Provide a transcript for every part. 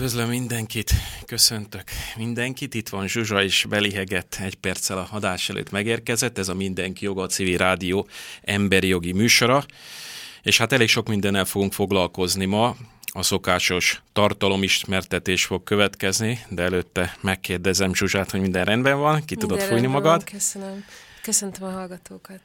Üdvözlöm mindenkit, köszöntök mindenkit. Itt van Zsuzsa és Beliheget egy perccel a hadás előtt megérkezett. Ez a Mindenki Joga Civil Rádió emberi jogi műsora. És hát elég sok mindennel fogunk foglalkozni ma. A szokásos tartalomismertetés fog következni, de előtte megkérdezem Zsuzsát, hogy minden rendben van, ki minden tudod fújni magad. Van, köszönöm. Köszöntöm a hallgatókat.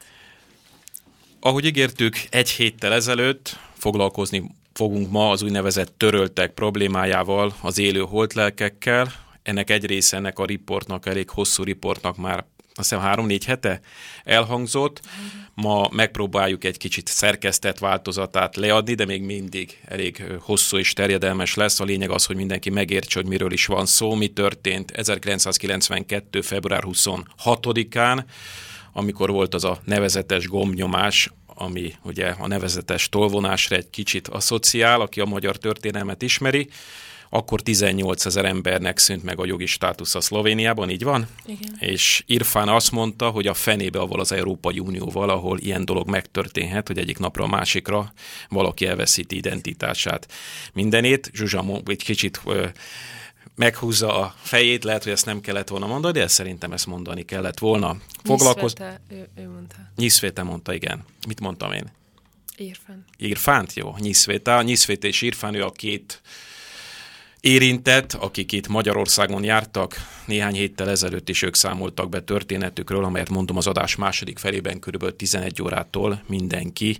Ahogy ígértük, egy héttel ezelőtt foglalkozni fogunk ma az úgynevezett töröltek problémájával, az élő holtlelkekkel. Ennek egy része ennek a riportnak, elég hosszú riportnak már azt hiszem három-négy hete elhangzott. Ma megpróbáljuk egy kicsit szerkesztett változatát leadni, de még mindig elég hosszú és terjedelmes lesz. A lényeg az, hogy mindenki megértse, hogy miről is van szó, mi történt 1992. február 26-án, amikor volt az a nevezetes gombnyomás, ami ugye a nevezetes tolvonásra egy kicsit asszociál, aki a magyar történelmet ismeri, akkor 18 ezer embernek szűnt meg a jogi státusz a Szlovéniában, így van? Igen. És Irfán azt mondta, hogy a fenébe avval az Európai Unióval, ahol ilyen dolog megtörténhet, hogy egyik napra a másikra valaki elveszíti identitását. Mindenét, Zsuzsa egy kicsit ö, meghúzza a fejét, lehet, hogy ezt nem kellett volna mondani, de szerintem ezt mondani kellett volna. Foglalkoz... ő, ő mondta. Nyiszvéte mondta, igen. Mit mondtam én? Irfán. Irfánt, jó. Nyiszvéta. Nyiszvéte és Irfán, ő a két érintett, akik itt Magyarországon jártak, néhány héttel ezelőtt is ők számoltak be történetükről, amelyet mondom az adás második felében kb. 11 órától mindenki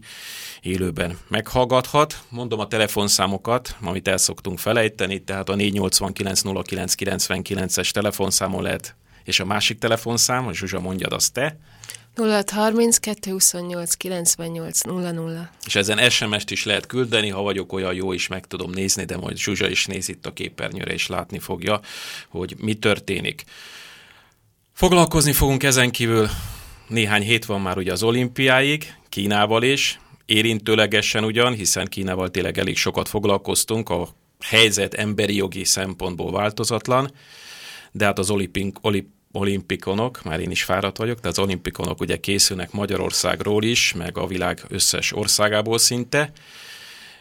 élőben meghallgathat. Mondom a telefonszámokat, amit el szoktunk felejteni, tehát a 489 es telefonszámon lehet, és a másik telefonszám, a Zsuzsa mondjad azt te. 0630 228 98 00. És ezen SMS-t is lehet küldeni, ha vagyok olyan jó is meg tudom nézni, de majd Zsuzsa is néz itt a képernyőre, és látni fogja, hogy mi történik. Foglalkozni fogunk ezen kívül néhány hét van már ugye az olimpiáig, Kínával is, érintőlegesen ugyan, hiszen Kínával tényleg elég sokat foglalkoztunk, a helyzet emberi jogi szempontból változatlan, de hát az olimpink, olimp, olimpikonok, már én is fáradt vagyok, de az olimpikonok ugye készülnek Magyarországról is, meg a világ összes országából szinte,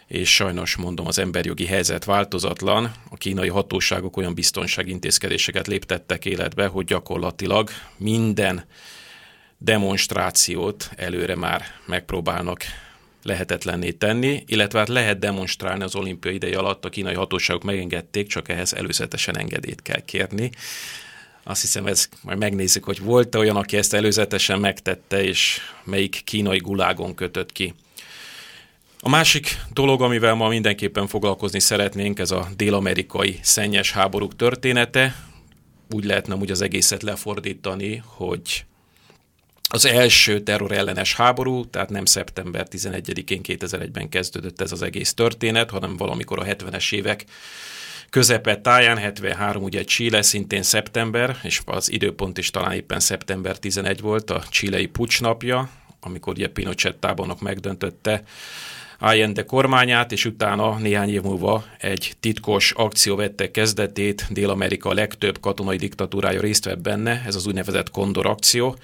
és sajnos mondom, az emberjogi helyzet változatlan. A kínai hatóságok olyan biztonságintézkedéseket léptettek életbe, hogy gyakorlatilag minden demonstrációt előre már megpróbálnak lehetetlenné tenni, illetve hát lehet demonstrálni az olimpia ideje alatt, a kínai hatóságok megengedték, csak ehhez előzetesen engedélyt kell kérni. Azt hiszem, ez majd megnézzük, hogy volt-e olyan, aki ezt előzetesen megtette, és melyik kínai gulágon kötött ki. A másik dolog, amivel ma mindenképpen foglalkozni szeretnénk, ez a dél-amerikai szennyes háborúk története. Úgy lehetne úgy az egészet lefordítani, hogy az első terrorellenes háború, tehát nem szeptember 11-én 2001-ben kezdődött ez az egész történet, hanem valamikor a 70-es évek közepet táján, 73 ugye Chile, szintén szeptember, és az időpont is talán éppen szeptember 11 volt, a csilei pucsnapja, amikor ugye Pinochet tábornok megdöntötte Allende kormányát, és utána néhány év múlva egy titkos akció vette kezdetét, Dél-Amerika legtöbb katonai diktatúrája részt vett benne, ez az úgynevezett Kondor akció,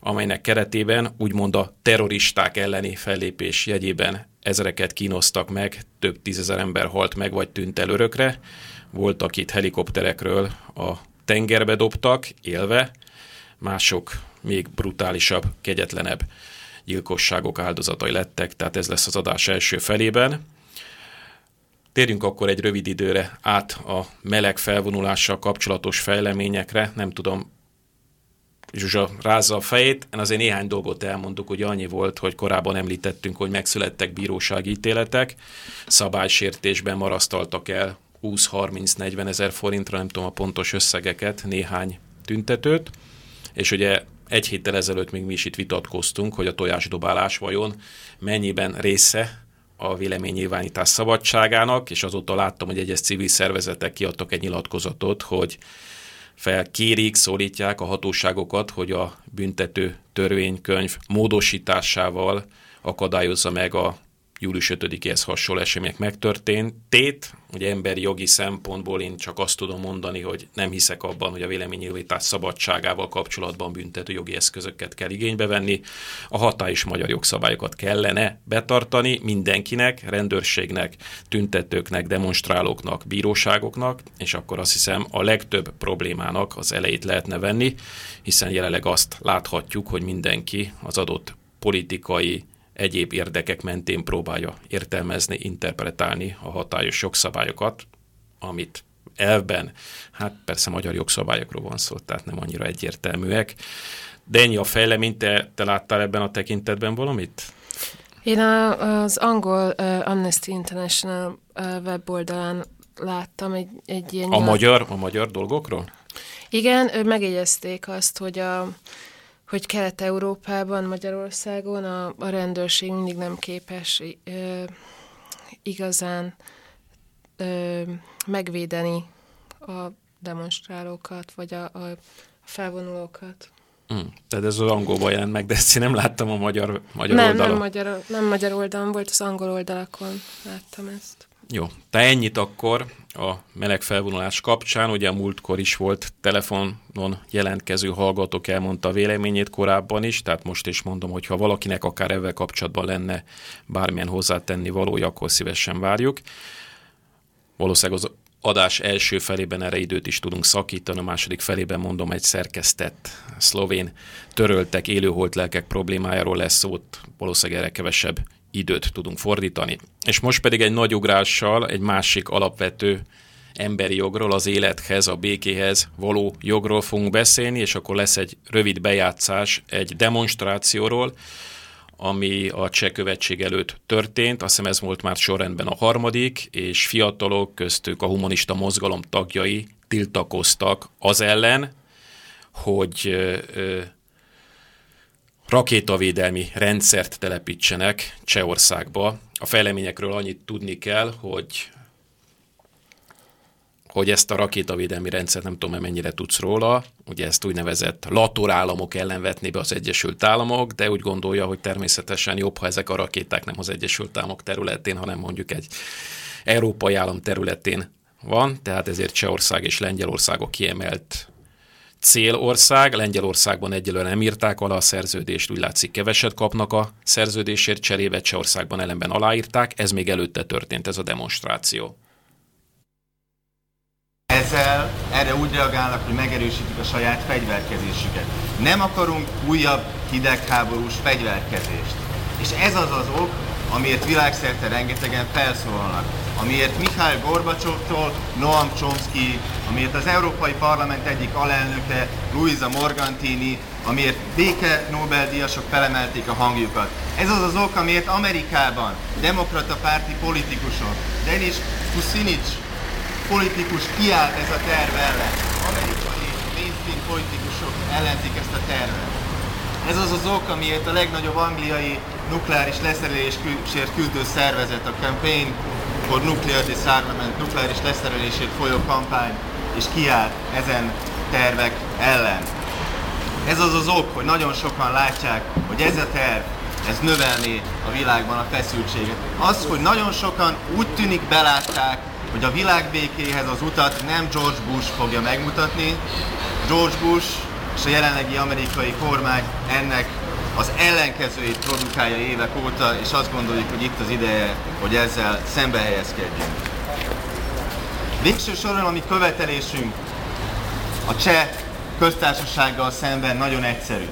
amelynek keretében úgymond a terroristák elleni fellépés jegyében ezreket kínoztak meg, több tízezer ember halt meg vagy tűnt el örökre. Volt, akit helikopterekről a tengerbe dobtak, élve, mások még brutálisabb, kegyetlenebb gyilkosságok áldozatai lettek, tehát ez lesz az adás első felében. Térjünk akkor egy rövid időre át a meleg felvonulással kapcsolatos fejleményekre. Nem tudom, Zsuzsa rázza a fejét, én azért néhány dolgot elmondok, hogy annyi volt, hogy korábban említettünk, hogy megszülettek bírósági ítéletek, szabálysértésben marasztaltak el 20-30-40 ezer forintra, nem tudom a pontos összegeket, néhány tüntetőt, és ugye egy héttel ezelőtt még mi is itt vitatkoztunk, hogy a tojásdobálás vajon mennyiben része a véleménynyilvánítás szabadságának, és azóta láttam, hogy egyes civil szervezetek kiadtak egy nyilatkozatot, hogy felkérik, szólítják a hatóságokat, hogy a büntető törvénykönyv módosításával akadályozza meg a július 5-éhez hasonló események megtörtént. Tét, ugye emberi jogi szempontból én csak azt tudom mondani, hogy nem hiszek abban, hogy a véleménynyilvítás szabadságával kapcsolatban büntető jogi eszközöket kell igénybe venni. A hatályos magyar jogszabályokat kellene betartani mindenkinek, rendőrségnek, tüntetőknek, demonstrálóknak, bíróságoknak, és akkor azt hiszem a legtöbb problémának az elejét lehetne venni, hiszen jelenleg azt láthatjuk, hogy mindenki az adott politikai egyéb érdekek mentén próbálja értelmezni, interpretálni a hatályos jogszabályokat, amit elvben, hát persze magyar jogszabályokról van szó, tehát nem annyira egyértelműek. De ennyi a fejlemény, te, te láttál ebben a tekintetben valamit? Én a, az angol uh, Amnesty International uh, weboldalán láttam egy, egy ilyen... A magyar, a magyar dolgokról? Igen, megjegyezték azt, hogy a hogy Kelet-Európában, Magyarországon a, a rendőrség mindig nem képes ö, igazán ö, megvédeni a demonstrálókat, vagy a, a felvonulókat. Mm. Tehát ez az angolban jelent meg, de ezt én nem láttam a magyar, magyar nem, oldalon. Nem magyar, nem magyar oldalon volt, az angol oldalakon láttam ezt. Jó, te ennyit akkor a meleg felvonulás kapcsán. Ugye a múltkor is volt telefonon jelentkező hallgatók elmondta véleményét korábban is, tehát most is mondom, hogy ha valakinek akár ezzel kapcsolatban lenne bármilyen hozzátenni valója, akkor szívesen várjuk. Valószínűleg az adás első felében erre időt is tudunk szakítani, a második felében mondom egy szerkesztett szlovén töröltek élőholt lelkek problémájáról lesz szó, valószínűleg erre kevesebb időt tudunk fordítani. És most pedig egy nagy ugrással egy másik alapvető emberi jogról, az élethez, a békéhez való jogról fogunk beszélni, és akkor lesz egy rövid bejátszás egy demonstrációról, ami a cseh követség előtt történt. Azt hiszem ez volt már sorrendben a harmadik, és fiatalok, köztük a humanista mozgalom tagjai tiltakoztak az ellen, hogy rakétavédelmi rendszert telepítsenek Csehországba. A fejleményekről annyit tudni kell, hogy hogy ezt a rakétavédelmi rendszert nem tudom, mennyire tudsz róla, ugye ezt úgynevezett lator államok ellen vetné be az Egyesült Államok, de úgy gondolja, hogy természetesen jobb, ha ezek a rakéták nem az Egyesült Államok területén, hanem mondjuk egy európai állam területén van, tehát ezért Csehország és Lengyelország a kiemelt célország, Lengyelországban egyelőre nem írták alá a szerződést, úgy látszik keveset kapnak a szerződésért, cserébe Csehországban ellenben aláírták, ez még előtte történt ez a demonstráció. Ezzel erre úgy reagálnak, hogy megerősítik a saját fegyverkezésüket. Nem akarunk újabb hidegháborús fegyverkezést. És ez az az ok, amiért világszerte rengetegen felszólalnak, amiért Mikhail Gorbacsovtól Noam Chomsky, amiért az Európai Parlament egyik alelnöke, Luisa Morgantini, amiért béke Nobel-díjasok felemelték a hangjukat. Ez az az ok, amiért Amerikában demokrata párti politikusok, Denis Kucinich politikus kiállt ez a terv ellen. Amerikai mainstream politikusok ellenzik ezt a tervet. Ez az az ok, amiért a legnagyobb angliai nukleáris leszerelésért küldő szervezet, a Campaign for Nuclear Disarmament, nukleáris leszerelésért folyó kampány, és kiállt ezen tervek ellen. Ez az az ok, hogy nagyon sokan látják, hogy ez a terv, ez növelni a világban a feszültséget. Az, hogy nagyon sokan úgy tűnik belátták, hogy a világbékéhez az utat nem George Bush fogja megmutatni. George Bush és a jelenlegi amerikai kormány ennek az ellenkezőjét produkálja évek óta, és azt gondoljuk, hogy itt az ideje, hogy ezzel szembe helyezkedjünk. Végső soron a követelésünk a cseh köztársasággal szemben nagyon egyszerű.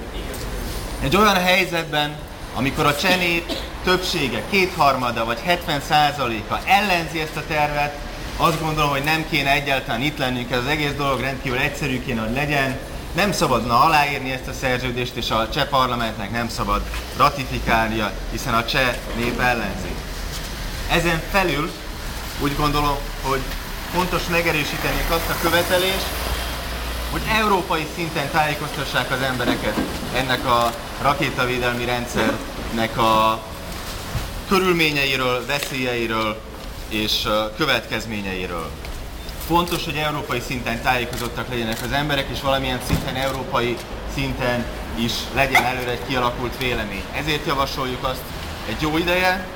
Egy olyan helyzetben, amikor a cseh nép többsége, kétharmada vagy 70 százaléka ellenzi ezt a tervet, azt gondolom, hogy nem kéne egyáltalán itt lennünk, ez az egész dolog rendkívül egyszerű kéne, hogy legyen. Nem szabadna aláírni ezt a szerződést, és a cseh parlamentnek nem szabad ratifikálnia, hiszen a cseh nép ellenzi. Ezen felül úgy gondolom, hogy fontos megerősíteni azt a követelést, hogy európai szinten tájékoztassák az embereket ennek a rakétavédelmi rendszernek a körülményeiről, veszélyeiről, és következményeiről. Fontos, hogy európai szinten tájékozottak legyenek az emberek, és valamilyen szinten, európai szinten is legyen előre egy kialakult vélemény. Ezért javasoljuk azt egy jó ideje,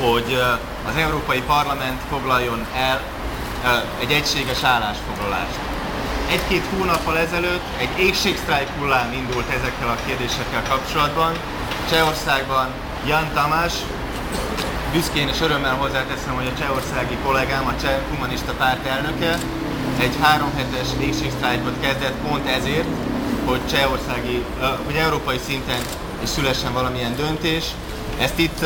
hogy az Európai Parlament foglaljon el egy egységes állásfoglalást. Egy-két hónappal ezelőtt egy égségsztrájk hullám indult ezekkel a kérdésekkel kapcsolatban. Csehországban Jan Tamás, büszkén és örömmel hozzáteszem, hogy a csehországi kollégám, a cseh humanista párt elnöke, egy három hetes égségsztrájkot kezdett pont ezért, hogy csehországi, hogy európai szinten is szülessen valamilyen döntés. Ezt itt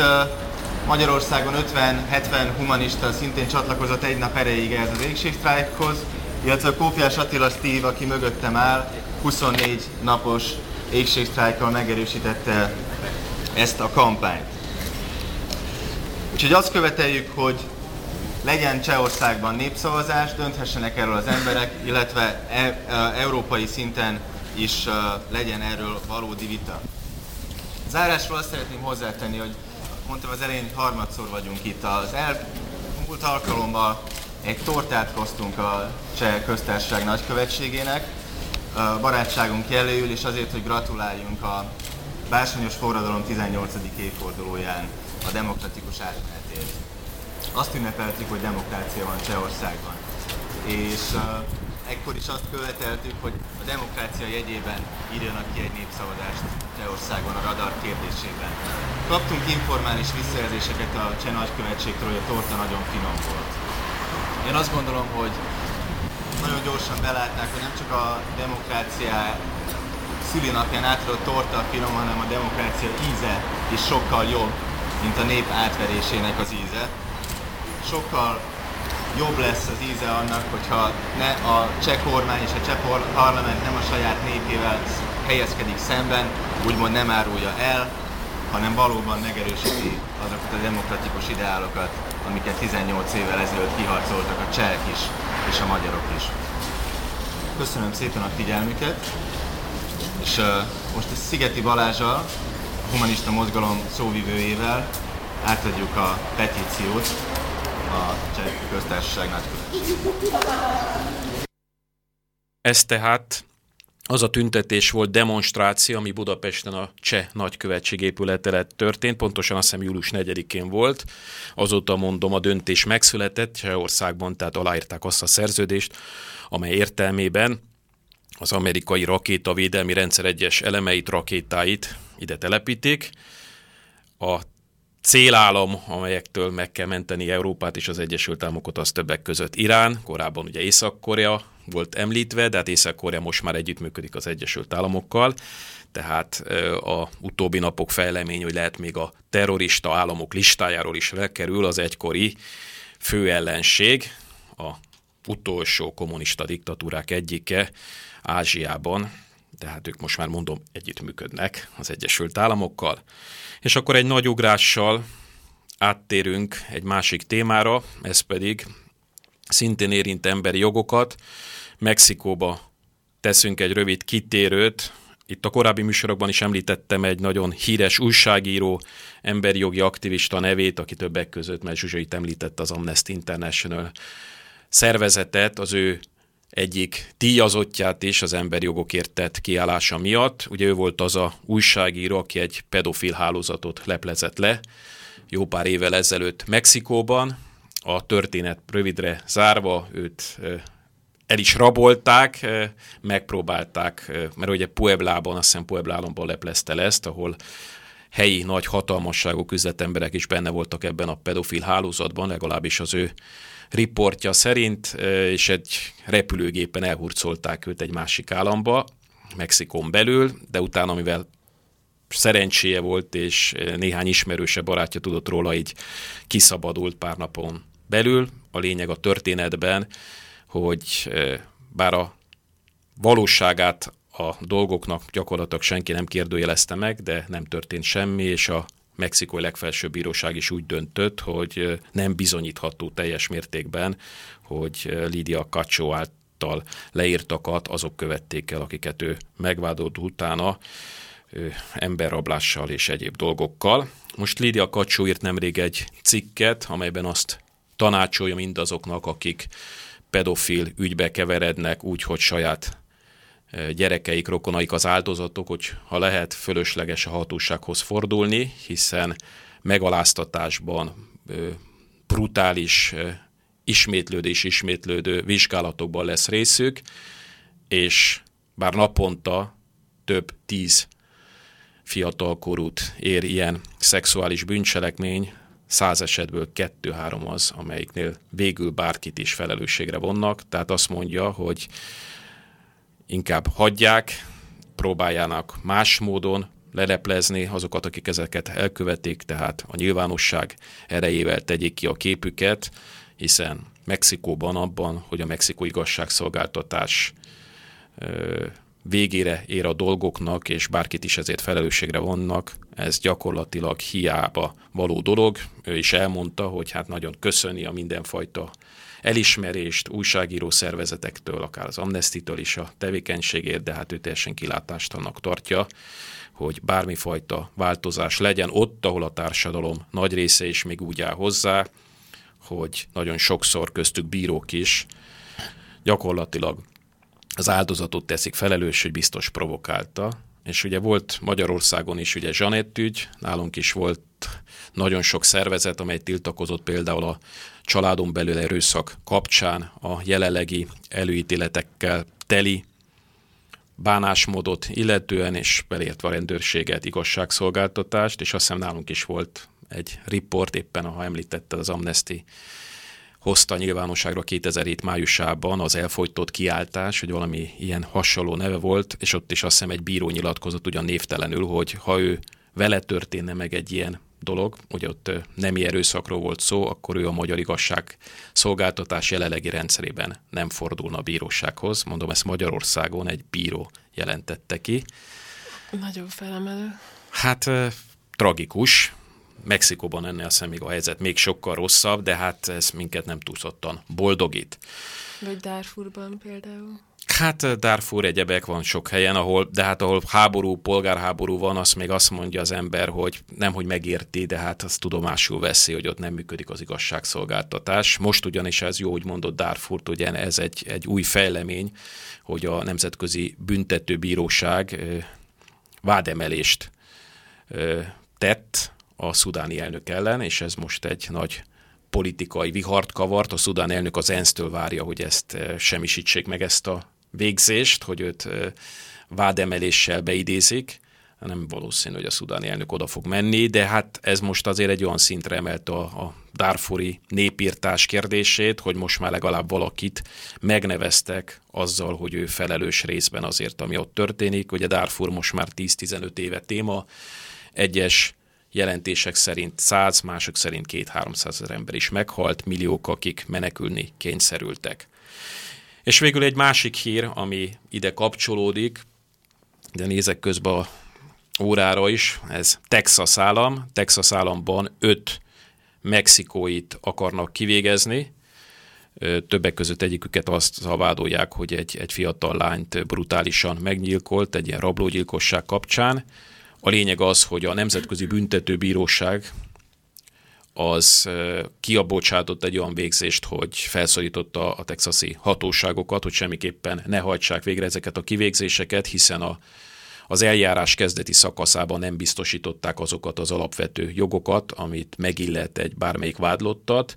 Magyarországon 50-70 humanista szintén csatlakozott egy nap erejéig ez az égségsztrájkhoz, illetve a Kófiás Attila Steve, aki mögöttem áll, 24 napos égségsztrájkkal megerősítette ezt a kampányt. Úgyhogy azt követeljük, hogy legyen Csehországban népszavazás, dönthessenek erről az emberek, illetve e, e, európai szinten is e, legyen erről valódi vita. Zárásról azt szeretném hozzátenni, hogy mondtam az elején, harmadszor vagyunk itt. Az elmúlt alkalommal egy tortát hoztunk a Cseh köztársaság nagykövetségének, a barátságunk jelőül, és azért, hogy gratuláljunk a bársonyos forradalom 18. évfordulóján a demokratikus átmenetért. Azt ünnepeltük, hogy demokrácia van Csehországban. És uh, ekkor is azt követeltük, hogy a demokrácia jegyében írjanak ki egy népszavazást Csehországon a radar kérdésében. Kaptunk informális visszajelzéseket a Cseh nagykövetségtől, hogy a torta nagyon finom volt. Én azt gondolom, hogy nagyon gyorsan belátták, hogy nem csak a demokrácia szülinapján átadott torta finom, hanem a demokrácia íze is sokkal jobb, mint a nép átverésének az íze. Sokkal jobb lesz az íze annak, hogyha ne a cseh kormány és a cseh parlament nem a saját népével helyezkedik szemben, úgymond nem árulja el, hanem valóban megerősíti azokat a demokratikus ideálokat, amiket 18 évvel ezelőtt kiharcoltak a csehek is, és a magyarok is. Köszönöm szépen a figyelmüket, és uh, most a Szigeti Balázsal, humanista mozgalom szóvivőjével átadjuk a petíciót a Cseh Köztársaság nagykövetségének. Ez tehát az a tüntetés volt demonstráció, ami Budapesten a Cseh nagykövetség épülete történt, pontosan azt hiszem július 4-én volt. Azóta mondom, a döntés megszületett Csehországban, tehát aláírták azt a szerződést, amely értelmében az amerikai rakétavédelmi rendszer egyes elemeit, rakétáit ide telepítik. A célállam, amelyektől meg kell menteni Európát és az Egyesült Államokat, az többek között Irán, korábban ugye Észak-Korea volt említve, de hát Észak-Korea most már együttműködik az Egyesült Államokkal, tehát a utóbbi napok fejlemény, hogy lehet még a terrorista államok listájáról is lekerül az egykori főellenség, a utolsó kommunista diktatúrák egyike Ázsiában, tehát ők most már mondom együttműködnek az Egyesült Államokkal. És akkor egy nagy ugrással áttérünk egy másik témára, ez pedig szintén érint emberi jogokat. Mexikóba teszünk egy rövid kitérőt. Itt a korábbi műsorokban is említettem egy nagyon híres újságíró, emberi jogi aktivista nevét, aki többek között, mert Zsuzsait említett az Amnesty International szervezetet, az ő egyik díjazottját is az emberi jogokért tett kiállása miatt. Ugye ő volt az a újságíró, aki egy pedofil hálózatot leplezett le jó pár évvel ezelőtt Mexikóban. A történet rövidre zárva őt el is rabolták, megpróbálták, mert ugye Pueblában, azt hiszem Pueblában leplezte le ezt, ahol helyi nagy hatalmasságú üzletemberek is benne voltak ebben a pedofil hálózatban, legalábbis az ő riportja szerint, és egy repülőgépen elhurcolták őt egy másik államba, Mexikon belül, de utána, mivel szerencséje volt, és néhány ismerőse barátja tudott róla, így kiszabadult pár napon belül. A lényeg a történetben, hogy bár a valóságát a dolgoknak gyakorlatilag senki nem kérdőjelezte meg, de nem történt semmi, és a mexikói legfelsőbb bíróság is úgy döntött, hogy nem bizonyítható teljes mértékben, hogy Lídia Kacsó által leírtakat azok követték el, akiket ő megvádolt utána emberrablással és egyéb dolgokkal. Most Lídia Kacsó írt nemrég egy cikket, amelyben azt tanácsolja mindazoknak, akik pedofil ügybe keverednek úgy, hogy saját gyerekeik, rokonaik az áldozatok, hogy ha lehet, fölösleges a hatósághoz fordulni, hiszen megaláztatásban, brutális ismétlődés ismétlődő vizsgálatokban lesz részük, és bár naponta több tíz fiatalkorút ér ilyen szexuális bűncselekmény, száz esetből kettő-három az, amelyiknél végül bárkit is felelősségre vonnak, tehát azt mondja, hogy inkább hagyják, próbáljának más módon leleplezni azokat, akik ezeket elkövetik, tehát a nyilvánosság erejével tegyék ki a képüket, hiszen Mexikóban abban, hogy a Mexikó igazságszolgáltatás végére ér a dolgoknak, és bárkit is ezért felelősségre vannak, ez gyakorlatilag hiába való dolog. Ő is elmondta, hogy hát nagyon köszöni a mindenfajta elismerést újságíró szervezetektől, akár az Amnestitől is a tevékenységért, de hát ő teljesen kilátástalannak tartja, hogy bármifajta változás legyen ott, ahol a társadalom nagy része is még úgy áll hozzá, hogy nagyon sokszor köztük bírók is gyakorlatilag az áldozatot teszik felelős, hogy biztos provokálta. És ugye volt Magyarországon is ugye Zsanett ügy, nálunk is volt nagyon sok szervezet, amely tiltakozott például a családon belül erőszak kapcsán a jelenlegi előítéletekkel teli bánásmódot illetően, és belértve a rendőrséget, igazságszolgáltatást, és azt hiszem nálunk is volt egy riport, éppen ha említette az Amnesty hozta nyilvánosságra 2007 májusában az elfolytott kiáltás, hogy valami ilyen hasonló neve volt, és ott is azt hiszem egy bíró nyilatkozott ugyan névtelenül, hogy ha ő vele történne meg egy ilyen dolog, hogy ott nemi erőszakról volt szó, akkor ő a magyar igazság szolgáltatás jelenlegi rendszerében nem fordulna a bírósághoz. Mondom, ezt Magyarországon egy bíró jelentette ki. Nagyon felemelő. Hát tragikus, Mexikóban ennél még a helyzet még sokkal rosszabb, de hát ez minket nem túlzottan boldogít. Vagy Darfurban például. Hát Darfur egyebek van sok helyen, ahol, de hát ahol háború, polgárháború van, azt még azt mondja az ember, hogy nem, hogy megérti, de hát azt tudomásul veszi, hogy ott nem működik az igazságszolgáltatás. Most ugyanis ez jó, hogy mondott Darfurt, ugye ez egy, egy új fejlemény, hogy a Nemzetközi Büntetőbíróság vádemelést tett a szudáni elnök ellen, és ez most egy nagy politikai vihart kavart. A szudán elnök az ENSZ-től várja, hogy ezt eh, semmisítsék meg ezt a végzést, hogy őt vádemeléssel beidézik. Nem valószínű, hogy a szudáni elnök oda fog menni, de hát ez most azért egy olyan szintre emelt a, a Darfuri népírtás kérdését, hogy most már legalább valakit megneveztek azzal, hogy ő felelős részben azért, ami ott történik. Ugye Darfur most már 10-15 éve téma, egyes jelentések szerint 100, mások szerint 2-300 ezer ember is meghalt, milliók, akik menekülni kényszerültek. És végül egy másik hír, ami ide kapcsolódik, de nézek közben a órára is, ez Texas állam. Texas államban öt mexikóit akarnak kivégezni, többek között egyiküket azt vádolják, hogy egy, egy fiatal lányt brutálisan megnyilkolt egy ilyen rablógyilkosság kapcsán. A lényeg az, hogy a Nemzetközi Büntetőbíróság az kiabocsátott egy olyan végzést, hogy felszólította a texasi hatóságokat, hogy semmiképpen ne hajtsák végre ezeket a kivégzéseket, hiszen a, az eljárás kezdeti szakaszában nem biztosították azokat az alapvető jogokat, amit megillet egy bármelyik vádlottat,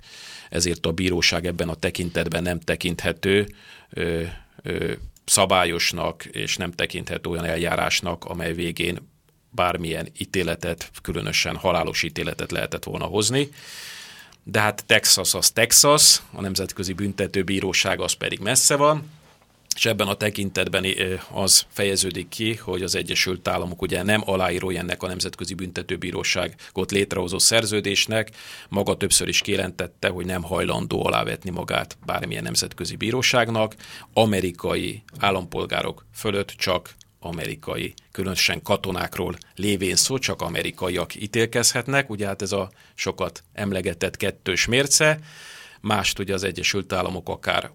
ezért a bíróság ebben a tekintetben nem tekinthető ö, ö, szabályosnak, és nem tekinthető olyan eljárásnak, amely végén bármilyen ítéletet, különösen halálos ítéletet lehetett volna hozni. De hát Texas az Texas, a Nemzetközi Büntetőbíróság az pedig messze van, és ebben a tekintetben az fejeződik ki, hogy az Egyesült Államok ugye nem aláírója ennek a Nemzetközi Büntetőbíróságot létrehozó szerződésnek, maga többször is kijelentette, hogy nem hajlandó alávetni magát bármilyen nemzetközi bíróságnak, amerikai állampolgárok fölött csak amerikai, különösen katonákról lévén szó, csak amerikaiak ítélkezhetnek, ugye hát ez a sokat emlegetett kettős mérce, mást ugye az Egyesült Államok akár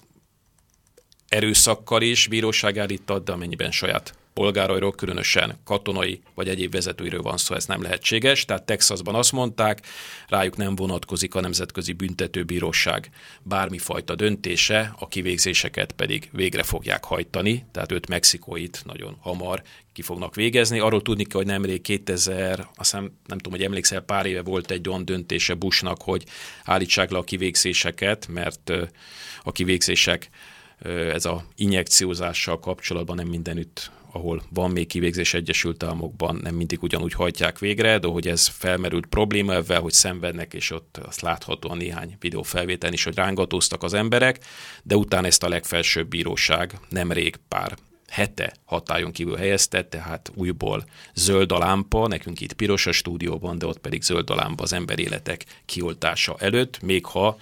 erőszakkal is bíróság állított, de amennyiben saját polgárairól, különösen katonai vagy egyéb vezetőiről van szó, ez nem lehetséges. Tehát Texasban azt mondták, rájuk nem vonatkozik a Nemzetközi Büntetőbíróság bármifajta döntése, a kivégzéseket pedig végre fogják hajtani, tehát öt mexikóit nagyon hamar ki fognak végezni. Arról tudni kell, hogy nemrég 2000, azt nem, nem tudom, hogy emlékszel, pár éve volt egy olyan döntése Bushnak, hogy állítsák le a kivégzéseket, mert a kivégzések ez a injekciózással kapcsolatban nem mindenütt ahol van még kivégzés Egyesült Államokban, nem mindig ugyanúgy hajtják végre, de hogy ez felmerült probléma ebben, hogy szenvednek, és ott azt láthatóan néhány videófelvétel is, hogy rángatóztak az emberek, de utána ezt a legfelsőbb bíróság nemrég pár hete hatályon kívül helyezte, tehát újból zöld a lámpa, nekünk itt piros a stúdióban, de ott pedig zöld a lámpa az emberéletek kioltása előtt, még ha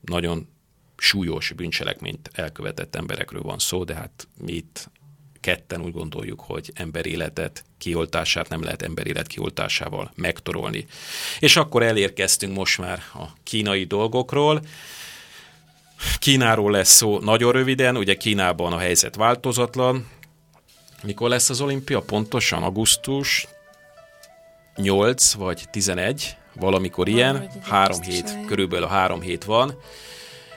nagyon súlyos bűncselekményt elkövetett emberekről van szó, de hát mi itt ketten úgy gondoljuk, hogy emberéletet kioltását nem lehet emberélet kioltásával megtorolni. És akkor elérkeztünk most már a kínai dolgokról. Kínáról lesz szó nagyon röviden, ugye Kínában a helyzet változatlan. Mikor lesz az olimpia? Pontosan augusztus 8 vagy 11, valamikor ilyen, három hét, körülbelül a három hét van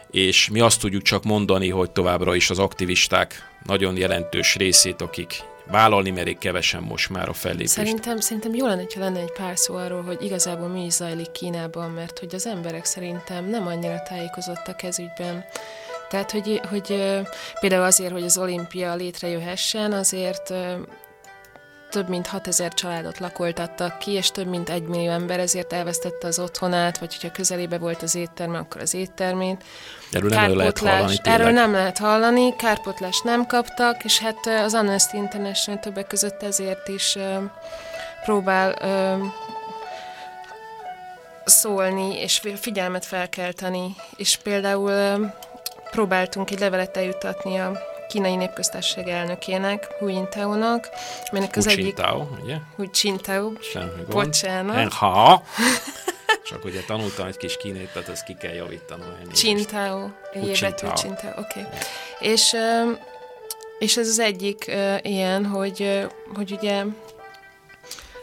és mi azt tudjuk csak mondani, hogy továbbra is az aktivisták nagyon jelentős részét, akik vállalni merik kevesen most már a fellépést. Szerintem, szerintem jó lenne, ha lenne egy pár szó arról, hogy igazából mi is zajlik Kínában, mert hogy az emberek szerintem nem annyira tájékozottak ez ügyben. Tehát, hogy, hogy például azért, hogy az olimpia létrejöhessen, azért több mint 6000 családot lakoltattak ki, és több mint egy millió ember ezért elvesztette az otthonát, vagy hogyha közelébe volt az étterme, akkor az éttermét. Erről nem lehet hallani tényleg. Erről nem lehet hallani, kárpotlást nem kaptak, és hát az Amnesty International többek között ezért is próbál szólni, és figyelmet felkelteni, és például próbáltunk egy levelet eljutatni a kínai népköztársaság elnökének, Hu Jintao-nak, aminek az egyik... Jintao, ugye? Hu Jintao. Semmi gond. Bocsánat. Ha. Csak ugye tanultam egy kis kínét, tehát ezt ki kell javítanom. Jintao. Jébetű Jintao, oké. Okay. És, és ez az egyik ilyen, hogy, hogy ugye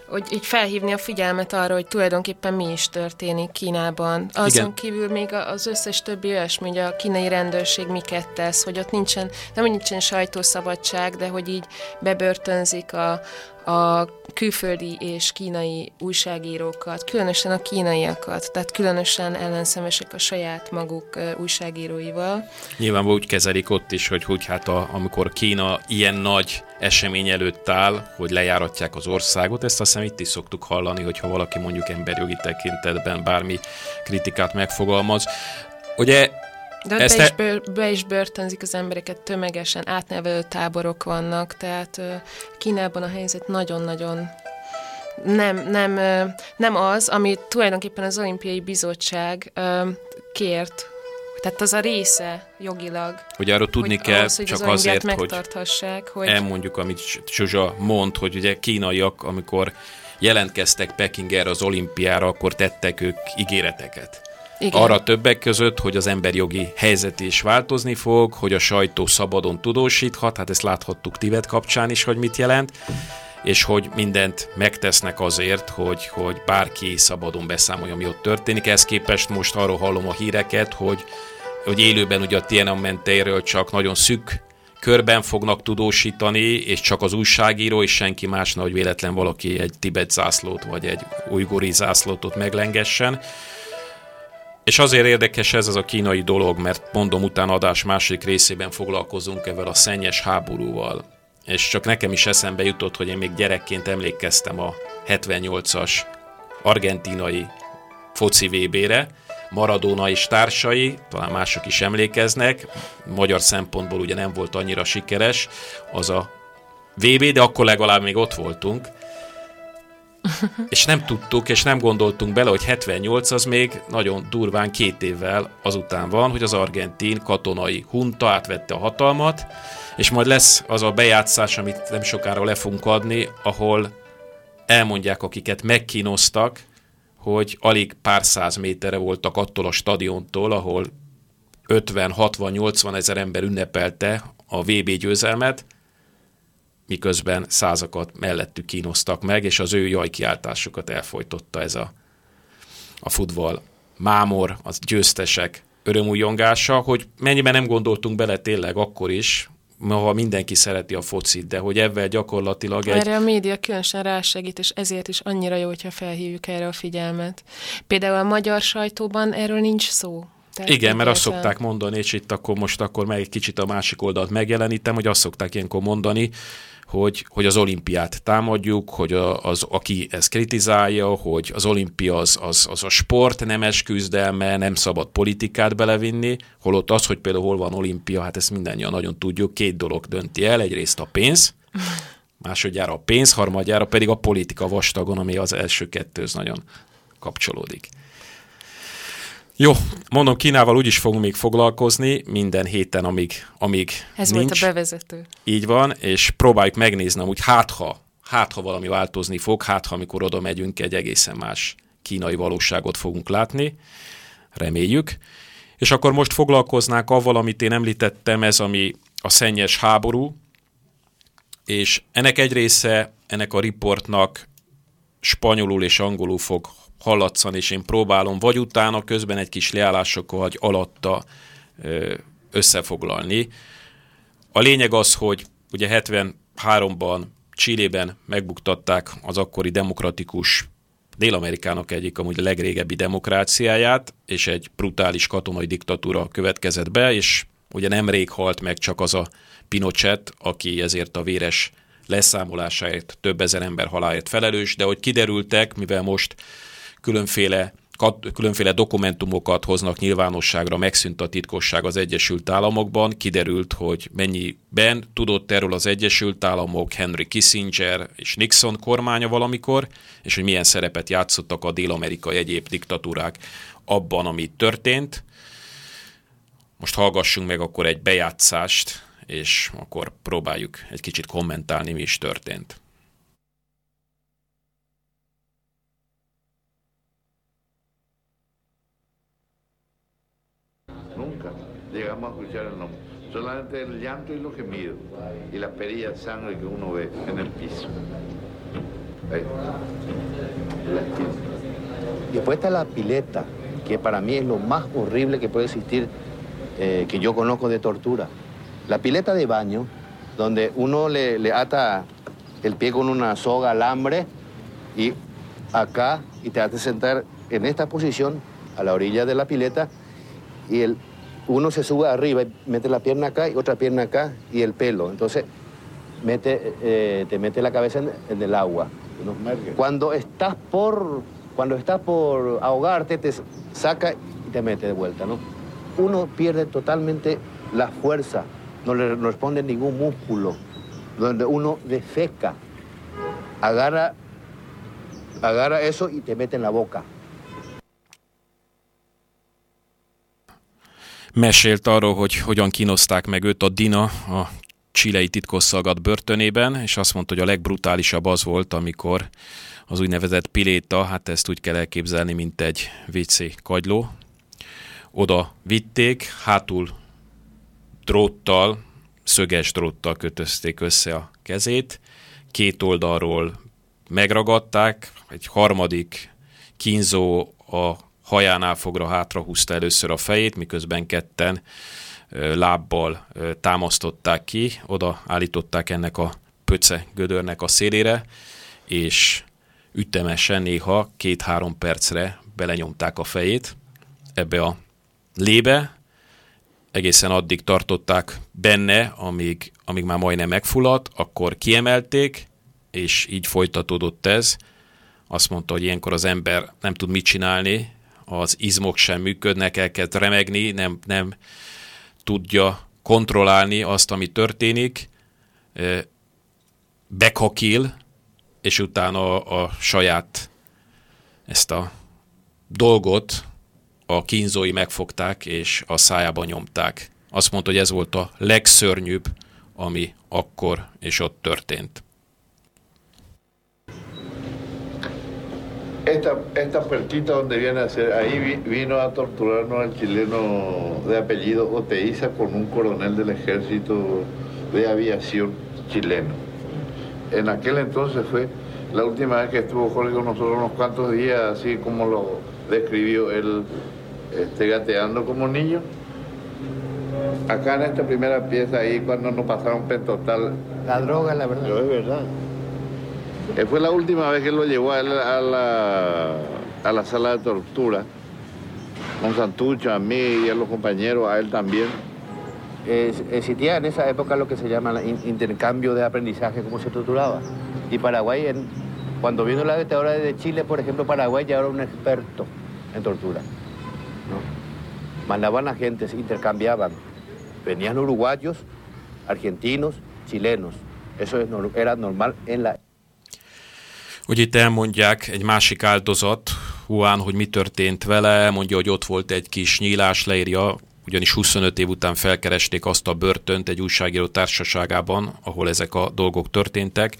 hogy így felhívni a figyelmet arra, hogy tulajdonképpen mi is történik Kínában. Azon Igen. kívül még az összes többi olyasmi, hogy a kínai rendőrség miket tesz, hogy ott nincsen, nem hogy nincsen sajtószabadság, de hogy így bebörtönzik a, a külföldi és kínai újságírókat, különösen a kínaiakat, tehát különösen ellenszemesek a saját maguk újságíróival. Nyilván úgy kezelik ott is, hogy, hogy hát a, amikor Kína ilyen nagy esemény előtt áll, hogy lejáratják az országot, ezt azt hiszem itt is szoktuk hallani, hogyha valaki mondjuk emberjogi tekintetben bármi kritikát megfogalmaz. Ugye de Ezt be, is bőr, be is börtönzik az embereket tömegesen, átnevelő táborok vannak, tehát Kínában a helyzet nagyon-nagyon nem, nem, nem az, amit tulajdonképpen az olimpiai bizottság kért, tehát az a része jogilag. Hogy arról tudni hogy kell, ahhoz, hogy csak az azért, hogy, hogy elmondjuk, amit Zsuzsa mond, hogy ugye kínaiak, amikor jelentkeztek Pekingerre az olimpiára, akkor tettek ők ígéreteket. Igen. Arra többek között, hogy az emberjogi helyzet is változni fog, hogy a sajtó szabadon tudósíthat, hát ezt láthattuk Tibet kapcsán is, hogy mit jelent, és hogy mindent megtesznek azért, hogy, hogy bárki szabadon beszámolja, ami ott történik. Ezt képest most arról hallom a híreket, hogy, hogy élőben ugye a Tiananmen csak nagyon szűk körben fognak tudósítani, és csak az újságíró, és senki más, hogy véletlen valaki egy Tibet zászlót, vagy egy ujguri zászlót ott meglengessen. És azért érdekes ez az a kínai dolog, mert mondom, utána adás másik részében foglalkozunk ezzel a szennyes háborúval. És csak nekem is eszembe jutott, hogy én még gyerekként emlékeztem a 78-as argentinai foci VB-re, Maradona és társai, talán mások is emlékeznek, magyar szempontból ugye nem volt annyira sikeres az a VB, de akkor legalább még ott voltunk, és nem tudtuk, és nem gondoltunk bele, hogy 78 az még nagyon durván két évvel azután van, hogy az argentin katonai hunta átvette a hatalmat, és majd lesz az a bejátszás, amit nem sokára le fogunk adni, ahol elmondják, akiket megkínoztak, hogy alig pár száz méterre voltak attól a stadiontól, ahol 50, 60, 80 ezer ember ünnepelte a VB győzelmet, miközben százakat mellettük kínoztak meg, és az ő jajkiáltásukat elfolytotta ez a, a futball mámor, az győztesek örömújongása, hogy mennyiben nem gondoltunk bele tényleg akkor is, ha mindenki szereti a focit, de hogy ebben gyakorlatilag egy... Erre a média különösen rásegít, és ezért is annyira jó, hogyha felhívjuk erre a figyelmet. Például a magyar sajtóban erről nincs szó. Tehát Igen, mert azt szokták mondani, és itt akkor most akkor meg egy kicsit a másik oldalt megjelenítem, hogy azt szokták ilyenkor mondani, hogy, hogy az olimpiát támadjuk, hogy az, aki ezt kritizálja, hogy az olimpia az, az, az a sport nemes küzdelme, nem szabad politikát belevinni, holott az, hogy például hol van olimpia, hát ezt mindannyian nagyon tudjuk, két dolog dönti el, egyrészt a pénz, másodjára a pénz, harmadjára pedig a politika vastagon, ami az első kettőz nagyon kapcsolódik. Jó, mondom, Kínával úgy is fogunk még foglalkozni minden héten, amíg, amíg Ez nincs. volt a bevezető. Így van, és próbáljuk megnézni, hogy hát ha, hát ha valami változni fog, hát ha amikor oda megyünk, egy egészen más kínai valóságot fogunk látni, reméljük. És akkor most foglalkoznánk avval, amit én említettem, ez ami a szennyes háború, és ennek egy része, ennek a riportnak spanyolul és angolul fog hallatszan, és én próbálom vagy utána közben egy kis leállásokkal, vagy alatta összefoglalni. A lényeg az, hogy ugye 73-ban Csillében megbuktatták az akkori demokratikus Dél-Amerikának egyik amúgy a legrégebbi demokráciáját, és egy brutális katonai diktatúra következett be, és ugye nemrég halt meg csak az a Pinochet, aki ezért a véres leszámolásáért több ezer ember haláért felelős, de hogy kiderültek, mivel most különféle különféle dokumentumokat hoznak nyilvánosságra, megszűnt a titkosság az Egyesült Államokban, kiderült, hogy mennyiben tudott erről az Egyesült Államok, Henry Kissinger és Nixon kormánya valamikor, és hogy milyen szerepet játszottak a dél-amerikai egyéb diktatúrák abban, ami történt. Most hallgassunk meg akkor egy bejátszást, és akkor próbáljuk egy kicsit kommentálni, mi is történt. Llegamos a escuchar el nombre. Solamente el llanto y los gemidos y la perilla de sangre que uno ve en el piso. Después está la pileta, que para mí es lo más horrible que puede existir, eh, que yo conozco de tortura. La pileta de baño, donde uno le, le ata el pie con una soga alambre y acá y te hace sentar en esta posición a la orilla de la pileta y el, uno se sube arriba y mete la pierna acá y otra pierna acá y el pelo. Entonces mete, eh, te mete la cabeza en, el agua. Cuando estás por cuando estás por ahogarte te saca y te mete de vuelta, ¿no? Uno pierde totalmente la fuerza, no le responde ningún músculo, donde uno defeca, agarra, agarra eso y te mete en la boca. Mesélt arról, hogy hogyan kínozták meg őt a Dina a csilei titkosszalgat börtönében, és azt mondta, hogy a legbrutálisabb az volt, amikor az úgynevezett piléta, hát ezt úgy kell elképzelni, mint egy WC kagyló, oda vitték, hátul dróttal, szöges dróttal kötözték össze a kezét, két oldalról megragadták, egy harmadik kínzó a hajánál fogra hátrahúzta először a fejét, miközben ketten lábbal támasztották ki, oda állították ennek a pöce gödörnek a szélére, és ütemesen néha két-három percre belenyomták a fejét ebbe a lébe, egészen addig tartották benne, amíg, amíg már majdnem megfulladt, akkor kiemelték, és így folytatódott ez. Azt mondta, hogy ilyenkor az ember nem tud mit csinálni, az izmok sem működnek, elkezd remegni, nem, nem tudja kontrollálni azt, ami történik, bekakil, és utána a, a saját ezt a dolgot a kínzói megfogták, és a szájába nyomták. Azt mondta, hogy ez volt a legszörnyűbb, ami akkor és ott történt. Esta, esta puertita donde viene a ser, ahí vino a torturarnos al chileno de apellido Oteiza con un coronel del ejército de aviación chileno. en aquel entonces fue la última vez que estuvo Jorge con nosotros unos cuantos días, así como lo describió él, este, gateando como niño. Acá en esta primera pieza ahí, cuando nos pasaron pentotal. La droga, la verdad. es verdad. Eh, fue la última vez que lo llevó a, la, a la sala de tortura. Con Santucho, a mí y a los compañeros, a él también. existía en esa época lo que se llama intercambio de aprendizaje, cómo se torturaba. Y Paraguay, en, cuando vino la dictadura de Chile, por ejemplo, Paraguay ya era un experto en tortura. Mandaban a gente, intercambiaban. Venían uruguayos, argentinos, chilenos. Eso era normal en la Hogy itt elmondják egy másik áldozat, Juan, hogy mi történt vele, elmondja, hogy ott volt egy kis nyílás, leírja, ugyanis 25 év után felkeresték azt a börtönt egy újságíró társaságában, ahol ezek a dolgok történtek.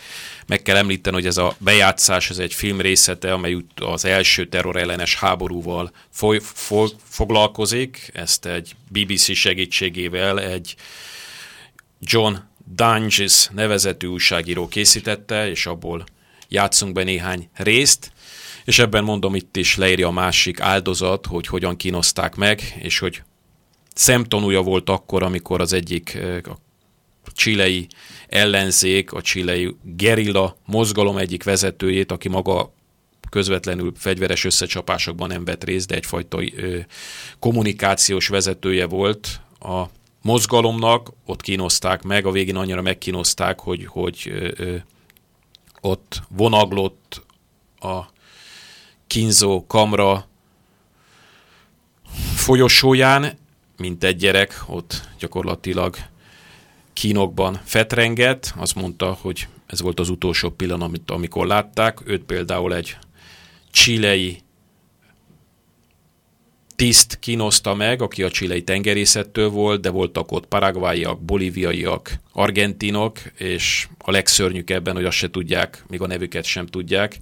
Meg kell említeni, hogy ez a bejátszás, ez egy film részete, amely az első terrorellenes háborúval foly, foly, foglalkozik. Ezt egy BBC segítségével egy John Dunges nevezetű újságíró készítette, és abból játszunk be néhány részt, és ebben mondom itt is leírja a másik áldozat, hogy hogyan kínozták meg, és hogy szemtanúja volt akkor, amikor az egyik a csilei ellenzék, a csilei gerilla mozgalom egyik vezetőjét, aki maga közvetlenül fegyveres összecsapásokban nem vett részt, de egyfajta ö, kommunikációs vezetője volt a mozgalomnak, ott kínozták meg, a végén annyira megkínozták, hogy, hogy ö, ö, ott vonaglott a kínzó kamra folyosóján, mint egy gyerek, ott gyakorlatilag kínokban fetrengett, azt mondta, hogy ez volt az utolsó pillanat, amikor látták. Őt például egy csilei tiszt kínoszta meg, aki a csilei tengerészettől volt, de voltak ott paraguayiak, bolíviaiak, argentinok, és a legszörnyűbb ebben, hogy azt se tudják, még a nevüket sem tudják,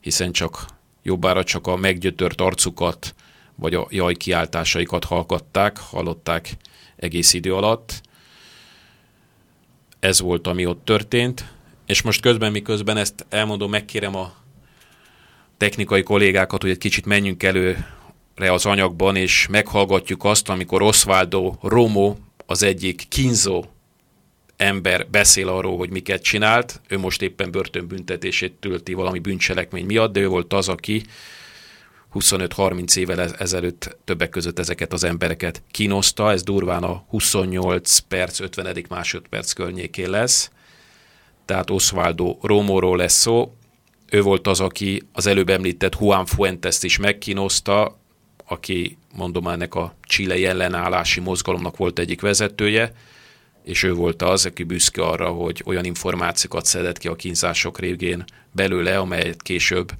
hiszen csak jobbára csak a meggyötört arcukat, vagy a jaj kiáltásaikat hallgatták, hallották egész idő alatt. Ez volt, ami ott történt, és most közben, miközben ezt elmondom, megkérem a technikai kollégákat, hogy egy kicsit menjünk előre az anyagban, és meghallgatjuk azt, amikor Osvaldo Romo, az egyik kínzó ember beszél arról, hogy miket csinált. Ő most éppen börtönbüntetését tölti valami bűncselekmény miatt, de ő volt az, aki 25-30 évvel ezelőtt többek között ezeket az embereket kínoszta. Ez durván a 28 perc, 50. másodperc környékén lesz. Tehát Osvaldo Romóról lesz szó. Ő volt az, aki az előbb említett Juan Fuentes-t is megkínoszta, aki mondom ennek a csilei ellenállási mozgalomnak volt egyik vezetője, és ő volt az, aki büszke arra, hogy olyan információkat szedett ki a kínzások régén belőle, amelyet később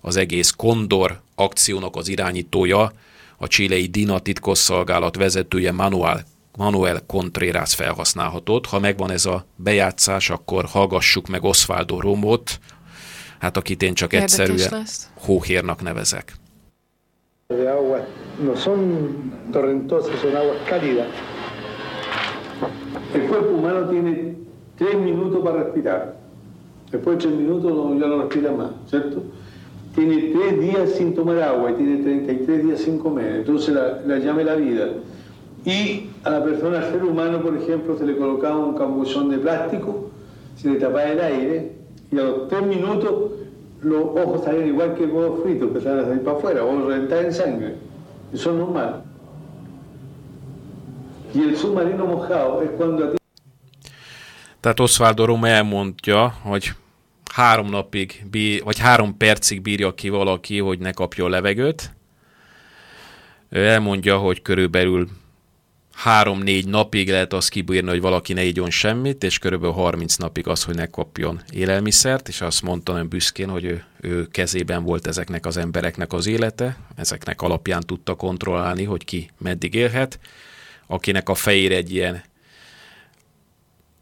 az egész Kondor akciónak az irányítója, a csilei Dina titkosszolgálat vezetője Manuel, Manuel Contreras felhasználhatott. Ha megvan ez a bejátszás, akkor hallgassuk meg Osvaldo Romot, hát akit én csak Érdekes egyszerűen lesz. hóhérnak nevezek. De agua no son torrentosas, son aguas cálidas. El cuerpo humano tiene tres minutos para respirar. Después de tres minutos ya no respira más, ¿cierto? tiene tres días sin tomar agua y tiene 33 días sin comer, entonces la, la llame la vida. Y a la persona, al ser humano, por ejemplo, se le colocaba un cambuchón de plástico, se le tapaba el aire y a los tres minutos los ojos salían igual que el huevo frito, empezaban a salir para afuera o reventar en sangre. Eso es normal. Y el submarino mojado es cuando a ti... Tehát Osvaldo Roma elmondja, hogy három napig, vagy három percig bírja ki valaki, hogy ne kapjon levegőt. Ő elmondja, hogy körülbelül három-négy napig lehet azt kibírni, hogy valaki ne igyon semmit, és körülbelül 30 napig az, hogy ne kapjon élelmiszert, és azt mondta nem büszkén, hogy ő, ő kezében volt ezeknek az embereknek az élete, ezeknek alapján tudta kontrollálni, hogy ki meddig élhet. Akinek a fejére egy ilyen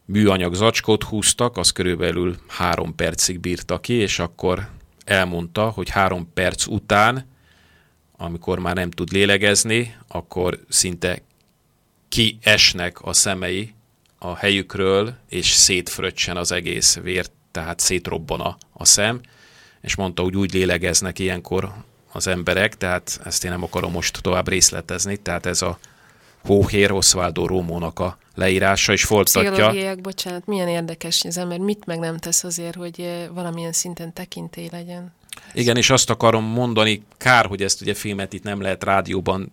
műanyag zacskót húztak, az körülbelül három percig bírta ki, és akkor elmondta, hogy három perc után, amikor már nem tud lélegezni, akkor szinte kiesnek a szemei a helyükről, és szétfröccsen az egész vért tehát szétrobban a, szem, és mondta, hogy úgy lélegeznek ilyenkor az emberek, tehát ezt én nem akarom most tovább részletezni, tehát ez a Hóhér Osvaldo Rómónak a leírása, és folytatja. Pszichológiák, bocsánat, milyen érdekes, az ember mit meg nem tesz azért, hogy eh, valamilyen szinten tekintély legyen. Igen, és azt akarom mondani, kár, hogy ezt ugye filmet itt nem lehet rádióban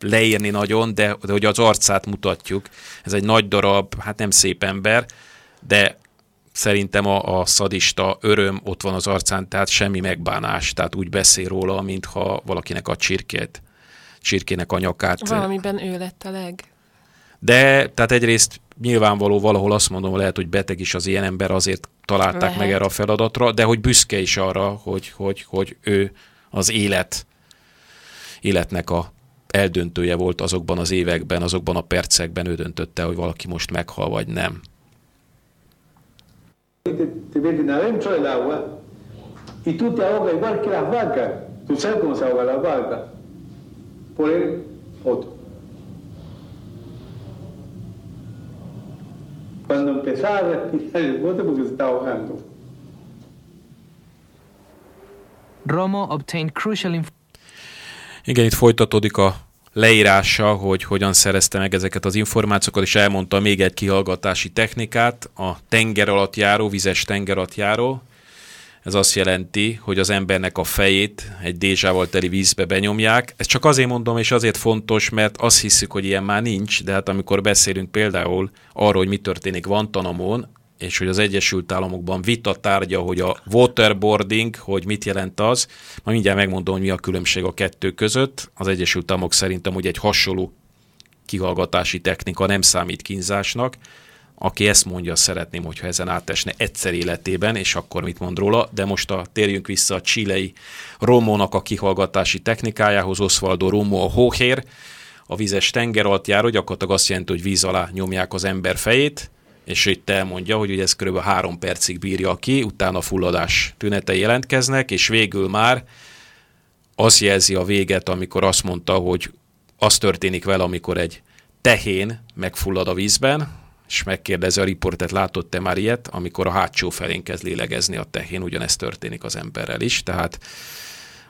leírni nagyon, de, de hogy az arcát mutatjuk. Ez egy nagy darab, hát nem szép ember, de szerintem a, a szadista öröm ott van az arcán, tehát semmi megbánás, tehát úgy beszél róla, mintha valakinek a csirkét, csirkének a nyakát. Valamiben ő lett a leg. De, tehát egyrészt nyilvánvaló valahol azt mondom, lehet, hogy beteg is az ilyen ember, azért találták lehet. meg erre a feladatra, de hogy büszke is arra, hogy, hogy, hogy ő az élet, életnek a eldöntője volt azokban az években, azokban a percekben, ő döntötte, hogy valaki most meghal, vagy nem. te, te meten adentro del agua y tú te ahogas igual que las vacas. Tú sabes cómo se ahoga las vacas. Poner otro. Cuando empezaba a respirar el bote porque se estaba ahogando. Romo obtained crucial information. Igen, itt folytatódik a leírása, hogy hogyan szerezte meg ezeket az információkat, és elmondta még egy kihallgatási technikát, a tenger alatt járó, vizes tenger alatt járó. Ez azt jelenti, hogy az embernek a fejét egy dézsával teli vízbe benyomják. Ezt csak azért mondom, és azért fontos, mert azt hiszük, hogy ilyen már nincs, de hát amikor beszélünk például arról, hogy mi történik Guantanamon, és hogy az Egyesült Államokban vita tárgya, hogy a waterboarding, hogy mit jelent az. Ma mindjárt megmondom, hogy mi a különbség a kettő között. Az Egyesült Államok szerintem hogy egy hasonló kihallgatási technika nem számít kínzásnak. Aki ezt mondja, szeretném, hogyha ezen átesne egyszer életében, és akkor mit mond róla. De most a, térjünk vissza a csilei Romónak a kihallgatási technikájához, Osvaldo Romo a hóhér, a vizes tenger alatt járó, gyakorlatilag azt jelenti, hogy víz alá nyomják az ember fejét, és itt elmondja, hogy ugye ez kb. három percig bírja ki, utána fulladás tünetei jelentkeznek, és végül már az jelzi a véget, amikor azt mondta, hogy az történik vele, amikor egy tehén megfullad a vízben, és megkérdezi a riportet, látott-e már ilyet, amikor a hátsó felén kezd lélegezni a tehén, ugyanezt történik az emberrel is, tehát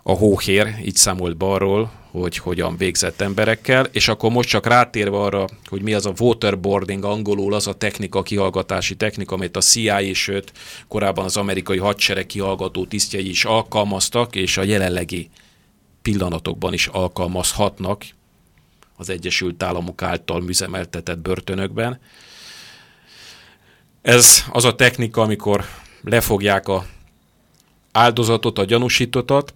a hóhér így számolt balról, hogy hogyan végzett emberekkel, és akkor most csak rátérve arra, hogy mi az a waterboarding angolul, az a technika, kihallgatási technika, amit a CIA, sőt korábban az amerikai hadsereg kihallgató tisztjei is alkalmaztak, és a jelenlegi pillanatokban is alkalmazhatnak az Egyesült Államok által műzemeltetett börtönökben. Ez az a technika, amikor lefogják a áldozatot, a gyanúsítottat,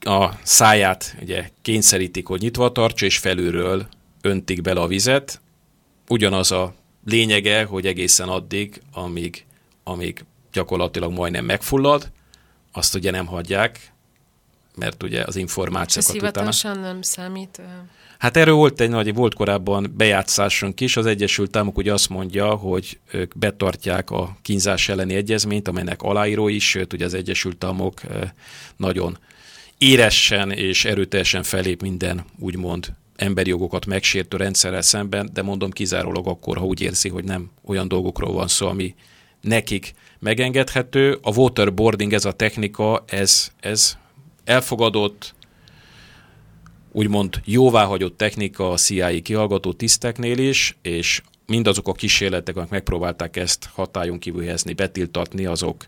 a száját ugye kényszerítik, hogy nyitva tartsa, és felülről öntik bele a vizet. Ugyanaz a lényege, hogy egészen addig, amíg, amíg gyakorlatilag majdnem megfullad, azt ugye nem hagyják, mert ugye az információkat utána... nem számít? Hát erről volt egy nagy, volt korábban bejátszásunk is, az Egyesült Államok ugye azt mondja, hogy ők betartják a kínzás elleni egyezményt, amelynek aláíró is, sőt ugye az Egyesült Államok nagyon éressen és erőteljesen felép minden úgymond emberi jogokat megsértő rendszerrel szemben, de mondom kizárólag akkor, ha úgy érzi, hogy nem olyan dolgokról van szó, ami nekik megengedhető. A waterboarding, ez a technika, ez, ez elfogadott, úgymond jóváhagyott technika a CIA kihallgató tiszteknél is, és mindazok a kísérletek, amik megpróbálták ezt hatályon kívül helyezni, betiltatni, azok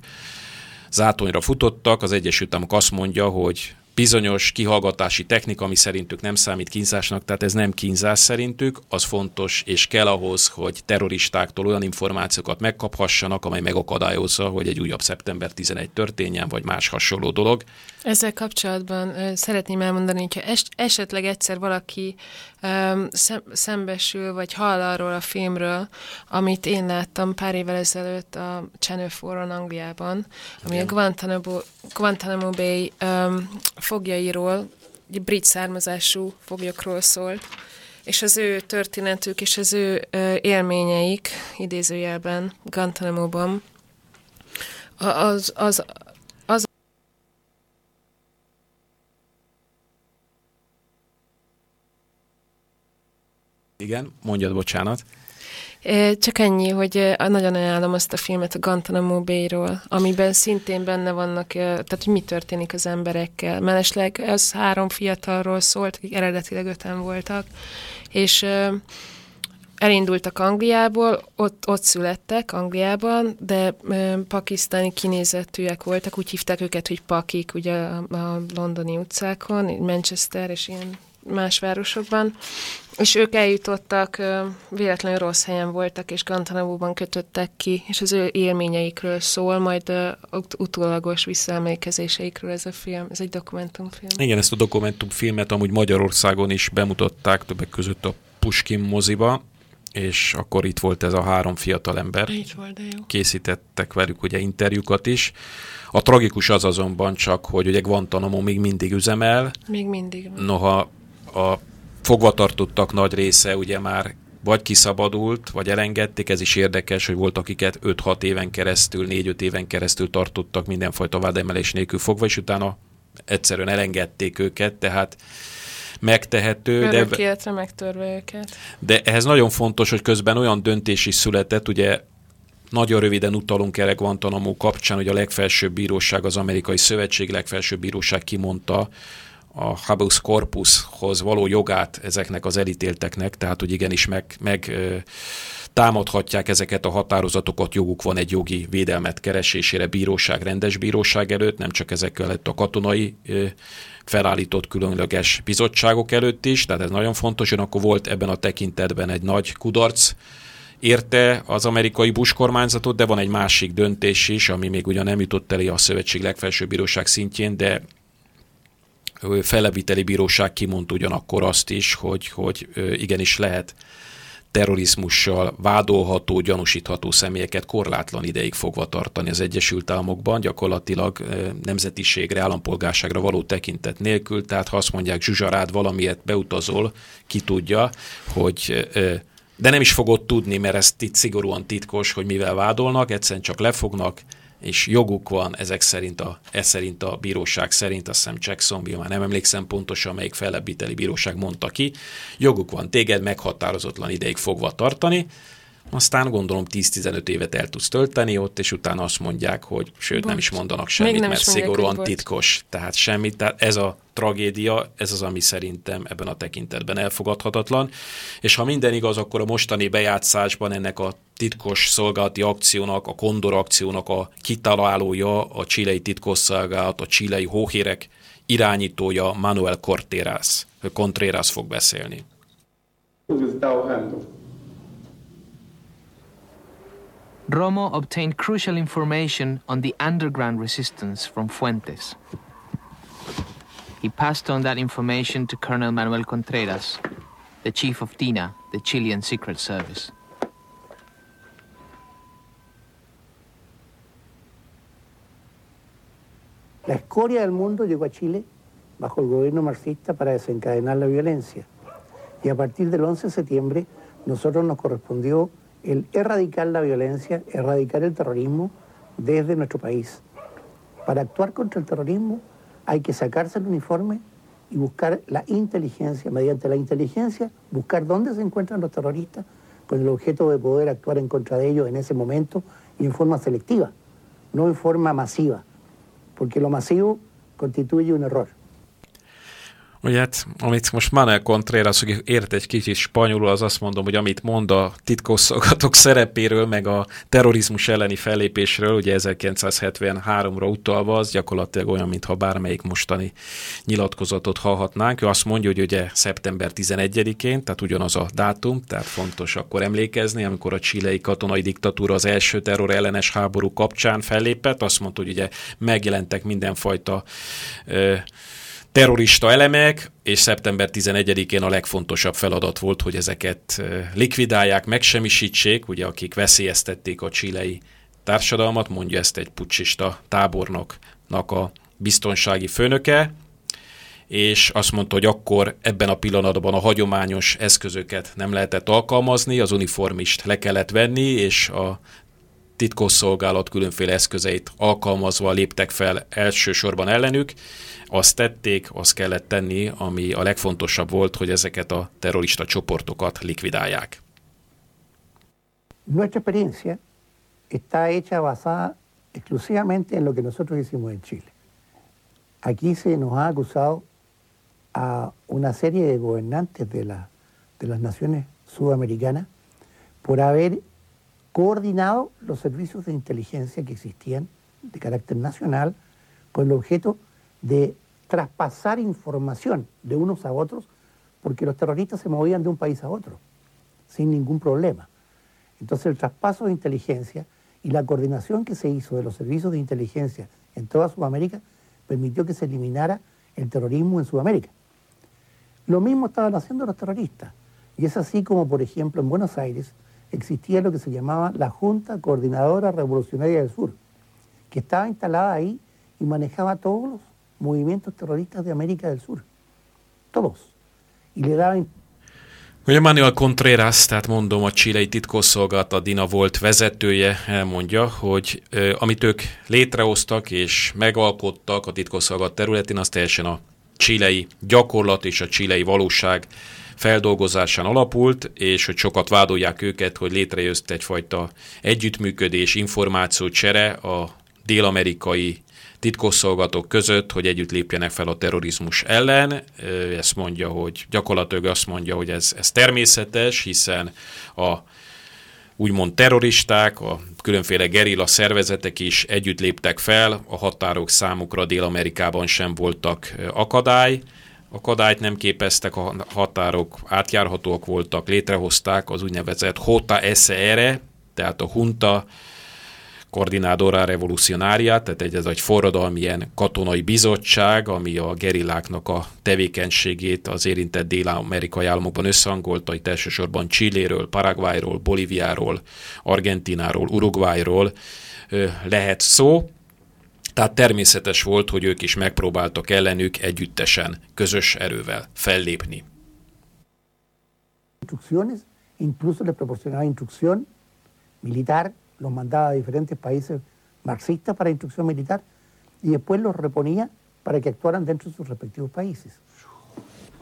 zátonyra futottak. Az Egyesült Államok azt mondja, hogy bizonyos kihallgatási technika, ami szerintük nem számít kínzásnak, tehát ez nem kínzás szerintük, az fontos és kell ahhoz, hogy terroristáktól olyan információkat megkaphassanak, amely megakadályozza, hogy egy újabb szeptember 11 történjen, vagy más hasonló dolog. Ezzel kapcsolatban szeretném elmondani, hogyha es- esetleg egyszer valaki szembesül, vagy hall arról a filmről, amit én láttam pár évvel ezelőtt a Channel 4 Angliában, ami Igen. a Guantanamo, Guantanamo Bay um, fogjairól, egy brit származású foglyokról szólt, és az ő történetük és az ő uh, élményeik, idézőjelben, Guantanamo-ban, az, az, az Igen, mondjad, bocsánat. Csak ennyi, hogy nagyon ajánlom azt a filmet a Guantanamo Bay-ról, amiben szintén benne vannak, tehát hogy mi történik az emberekkel. Mellesleg ez három fiatalról szólt, akik eredetileg öten voltak, és elindultak Angliából, ott, ott születtek Angliában, de ö, pakisztáni kinézetűek voltak, úgy hívták őket, hogy pakik, ugye a, a londoni utcákon, Manchester és ilyen más városokban, és ők eljutottak, véletlenül rossz helyen voltak, és Guantanamo-ban kötöttek ki, és az ő élményeikről szól, majd ut- utólagos visszaemlékezéseikről ez a film, ez egy dokumentumfilm. Igen, ezt a dokumentumfilmet amúgy Magyarországon is bemutatták, többek között a Puskin moziba, és akkor itt volt ez a három fiatal ember. Így volt, de jó. Készítettek velük ugye interjúkat is. A tragikus az azonban csak, hogy ugye Guantanamo még mindig üzemel. Még mindig. Noha a fogvatartottak nagy része ugye már vagy kiszabadult, vagy elengedték, ez is érdekes, hogy volt akiket 5-6 éven keresztül, 4-5 éven keresztül tartottak mindenfajta vádemelés nélkül fogva, és utána egyszerűen elengedték őket, tehát megtehető. Örök de, életre megtörve őket. De ehhez nagyon fontos, hogy közben olyan döntés is született, ugye nagyon röviden utalunk erre Guantanamo kapcsán, hogy a legfelsőbb bíróság, az amerikai szövetség legfelsőbb bíróság kimondta, a habeas corpushoz való jogát ezeknek az elítélteknek, tehát hogy igenis meg, meg támadhatják ezeket a határozatokat, joguk van egy jogi védelmet keresésére bíróság, rendes bíróság előtt, nem csak ezekkel előtt a katonai felállított különleges bizottságok előtt is, tehát ez nagyon fontos, hogy akkor volt ebben a tekintetben egy nagy kudarc, érte az amerikai Bush kormányzatot, de van egy másik döntés is, ami még ugyan nem jutott elé a szövetség legfelsőbb bíróság szintjén, de feleviteli bíróság kimondta ugyanakkor azt is, hogy, hogy igenis lehet terrorizmussal vádolható, gyanúsítható személyeket korlátlan ideig fogva tartani az Egyesült Államokban, gyakorlatilag nemzetiségre, állampolgárságra való tekintet nélkül, tehát ha azt mondják zsuzsarád valamiért beutazol, ki tudja, hogy de nem is fogod tudni, mert ez itt szigorúan titkos, hogy mivel vádolnak, egyszerűen csak lefognak, és joguk van ezek szerint a, ez szerint a bíróság szerint, azt hiszem Jacksonville, már nem emlékszem pontosan, melyik fellebbíteli bíróság mondta ki, joguk van téged meghatározatlan ideig fogva tartani, aztán gondolom 10-15 évet el tudsz tölteni ott, és utána azt mondják, hogy sőt, Bocs. nem is mondanak semmit, mert szigorúan titkos. Tehát semmit, tehát ez a tragédia, ez az, ami szerintem ebben a tekintetben elfogadhatatlan. És ha minden igaz, akkor a mostani bejátszásban ennek a titkos szolgálati akciónak, a Kondor akciónak a kitalálója, a csilei titkosszolgálat, a csilei hóhérek irányítója Manuel Corteras, Contreras fog beszélni. Romo obtained crucial information on the underground resistance from Fuentes. He passed on that information to Colonel Manuel Contreras, the chief of DINA, the Chilean Secret Service. La escoria del mundo llegó a Chile bajo el gobierno marxista para desencadenar la violencia. Y a partir del 11 de septiembre, nosotros nos correspondió el erradicar la violencia, erradicar el terrorismo desde nuestro país. Para actuar contra el terrorismo hay que sacarse el uniforme y buscar la inteligencia, mediante la inteligencia, buscar dónde se encuentran los terroristas con el objeto de poder actuar en contra de ellos en ese momento y en forma selectiva, no en forma masiva, porque lo masivo constituye un error. Ugye hát, amit most Manuel Contreras, hogy ért egy kicsit spanyolul, az azt mondom, hogy amit mond a titkosszolgatók szerepéről, meg a terrorizmus elleni fellépésről, ugye 1973-ra utalva, az gyakorlatilag olyan, mintha bármelyik mostani nyilatkozatot hallhatnánk. Ő azt mondja, hogy ugye szeptember 11-én, tehát ugyanaz a dátum, tehát fontos akkor emlékezni, amikor a csilei katonai diktatúra az első terror ellenes háború kapcsán fellépett, azt mondta, hogy ugye megjelentek mindenfajta ö, terrorista elemek, és szeptember 11-én a legfontosabb feladat volt, hogy ezeket likvidálják, megsemmisítsék, ugye akik veszélyeztették a csilei társadalmat, mondja ezt egy pucsista tábornoknak a biztonsági főnöke, és azt mondta, hogy akkor ebben a pillanatban a hagyományos eszközöket nem lehetett alkalmazni, az uniformist le kellett venni, és a titkosszolgálat különféle eszközeit alkalmazva léptek fel elsősorban ellenük, azt tették, azt kellett tenni, ami a legfontosabb volt, hogy ezeket a terrorista csoportokat likvidálják. Nuestra experiencia está hecha basada exclusivamente en lo que nosotros hicimos en Chile. Aquí se nos ha acusado a una serie de gobernantes de, de las naciones sudamericanas por haber coordinado los servicios de inteligencia que existían de carácter nacional con el objeto de traspasar información de unos a otros porque los terroristas se movían de un país a otro sin ningún problema. Entonces el traspaso de inteligencia y la coordinación que se hizo de los servicios de inteligencia en toda Sudamérica permitió que se eliminara el terrorismo en Sudamérica. Lo mismo estaban haciendo los terroristas. Y es así como, por ejemplo, en Buenos Aires existía lo que se llamaba la Junta Coordinadora Revolucionaria del Sur, que estaba instalada ahí y manejaba todos los movimientos terroristas de América del Sur. Todos. Y le daban Ugye Manuel Contreras, tehát mondom, a csilei titkosszolgálat, a DINA volt vezetője, elmondja, hogy ö, amit ők létrehoztak és megalkottak a titkosszolgálat területén, az teljesen a csilei gyakorlat és a csilei valóság feldolgozásán alapult, és hogy sokat vádolják őket, hogy létrejött egyfajta együttműködés, információcsere a dél-amerikai titkosszolgatók között, hogy együtt lépjenek fel a terrorizmus ellen. Ezt mondja, hogy gyakorlatilag azt mondja, hogy ez, ez természetes, hiszen a úgymond terroristák, a különféle gerilla szervezetek is együtt léptek fel, a határok számukra Dél-Amerikában sem voltak akadály, akadályt nem képeztek, a határok átjárhatóak voltak, létrehozták az úgynevezett Hota tehát a hunta Coordinadora Revolucionária, tehát egy, ez egy forradalmi ilyen katonai bizottság, ami a gerilláknak a tevékenységét az érintett dél-amerikai államokban összehangolta, itt elsősorban Csilléről, Paraguayról, Bolíviáról, Argentináról, Uruguayról lehet szó. Tehát természetes volt, hogy ők is megpróbáltak ellenük együttesen, közös erővel fellépni. Instrucciones, incluso le proporcionaba instrucción militar los mandaba a diferentes países marxistas para instrucción militar y después los reponía para que actuaran dentro de sus respectivos países.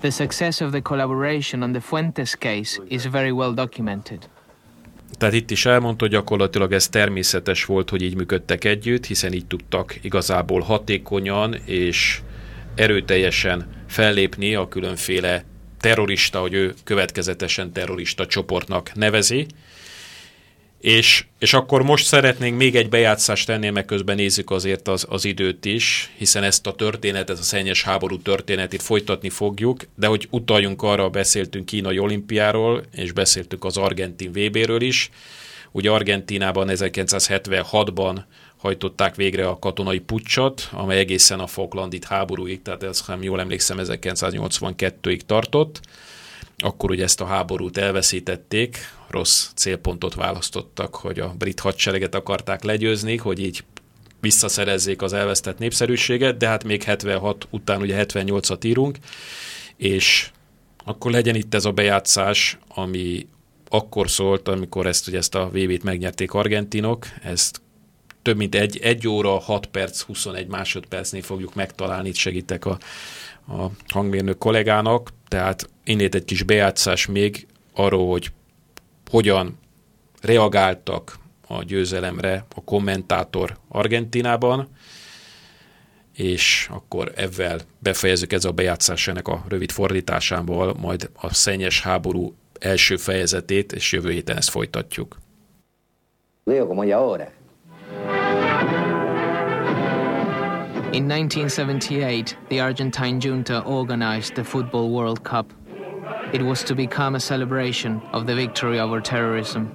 The success of the collaboration on the Fuentes case is very well documented. Tehát itt is elmondta, hogy gyakorlatilag ez természetes volt, hogy így működtek együtt, hiszen így tudtak igazából hatékonyan és erőteljesen fellépni a különféle terrorista, hogy ő következetesen terrorista csoportnak nevezi, és, és akkor most szeretnénk még egy bejátszást tenni, meg közben nézzük azért az, az időt is, hiszen ezt a történetet, a szennyes háború történetét folytatni fogjuk, de hogy utaljunk arra, beszéltünk kínai olimpiáról, és beszéltünk az argentin VB-ről is. Ugye Argentinában 1976-ban hajtották végre a katonai pucsot, amely egészen a Falklandit háborúig, tehát ez, ha jól emlékszem, 1982-ig tartott akkor ugye ezt a háborút elveszítették, rossz célpontot választottak, hogy a brit hadsereget akarták legyőzni, hogy így visszaszerezzék az elvesztett népszerűséget, de hát még 76 után ugye 78-at írunk, és akkor legyen itt ez a bejátszás, ami akkor szólt, amikor ezt, ugye ezt a VB-t megnyerték argentinok, ezt több mint egy, egy óra, 6 perc, 21 másodpercnél fogjuk megtalálni, itt segítek a, a hangmérnök kollégának, tehát innét egy kis bejátszás még arról, hogy hogyan reagáltak a győzelemre a kommentátor Argentinában, és akkor ezzel befejezzük ez a bejátszás ennek a rövid fordításával, majd a szennyes háború első fejezetét, és jövő héten ezt folytatjuk. Leo, como ahora. In 1978, the Argentine junta organized the Football World Cup. It was to become a celebration of the victory over terrorism.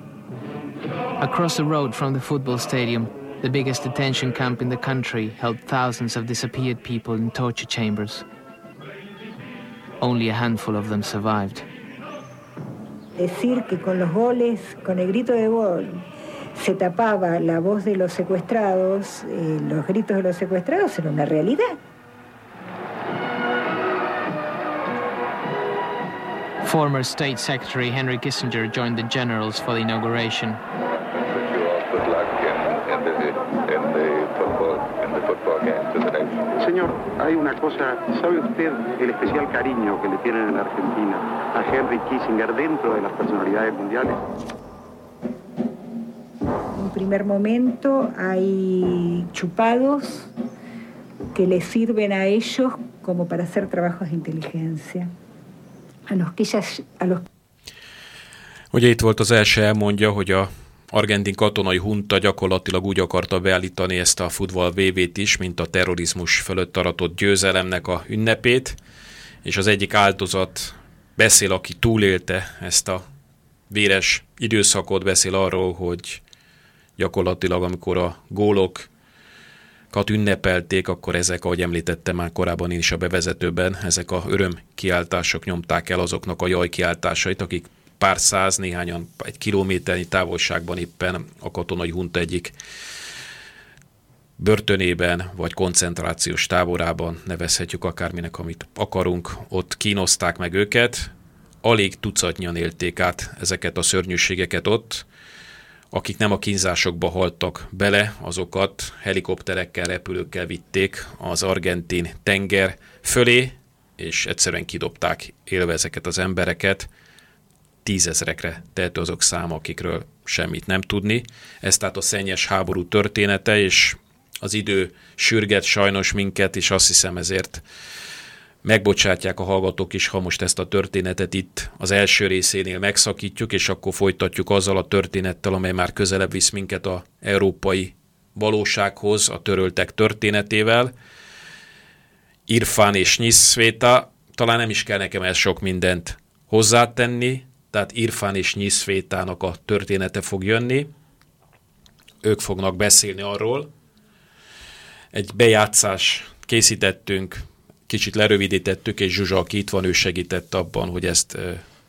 Across the road from the football stadium, the biggest detention camp in the country held thousands of disappeared people in torture chambers. Only a handful of them survived. Decir que con los goles, con el grito de gol, se tapaba la voz de los secuestrados, eh, los gritos de los secuestrados era una realidad. Former State Secretary Henry Kissinger joined the generals for the inauguration. Señor, hay una cosa, ¿sabe usted el especial cariño que le tienen en Argentina a Henry Kissinger dentro de las personalidades mundiales? primer momento hay chupados que les sirven a ellos como para hacer trabajos de inteligencia. A los los Ugye itt volt az első elmondja, hogy a argentin katonai hunta gyakorlatilag úgy akarta beállítani ezt a futball VV-t is, mint a terrorizmus fölött aratott győzelemnek a ünnepét, és az egyik áldozat beszél, aki túlélte ezt a véres időszakot, beszél arról, hogy gyakorlatilag amikor a gólok ünnepelték, akkor ezek, ahogy említettem már korábban én is a bevezetőben, ezek a öröm kiáltások nyomták el azoknak a jaj kiáltásait, akik pár száz, néhányan egy kilométernyi távolságban éppen a katonai hunta egyik börtönében, vagy koncentrációs táborában, nevezhetjük akárminek, amit akarunk, ott kínozták meg őket, alig tucatnyian élték át ezeket a szörnyűségeket ott, akik nem a kínzásokba haltak bele, azokat helikopterekkel, repülőkkel vitték az argentin tenger fölé, és egyszerűen kidobták élve ezeket az embereket, tízezrekre tehető azok száma, akikről semmit nem tudni. Ez tehát a szennyes háború története, és az idő sürget sajnos minket, és azt hiszem ezért megbocsátják a hallgatók is, ha most ezt a történetet itt az első részénél megszakítjuk, és akkor folytatjuk azzal a történettel, amely már közelebb visz minket a európai valósághoz, a töröltek történetével. Irfán és Nyiszvéta, talán nem is kell nekem ez sok mindent hozzátenni, tehát Irfán és Nyiszvétának a története fog jönni. Ők fognak beszélni arról. Egy bejátszás készítettünk, kicsit lerövidítettük, és Zsuzsa, aki itt van, ő segített abban, hogy ezt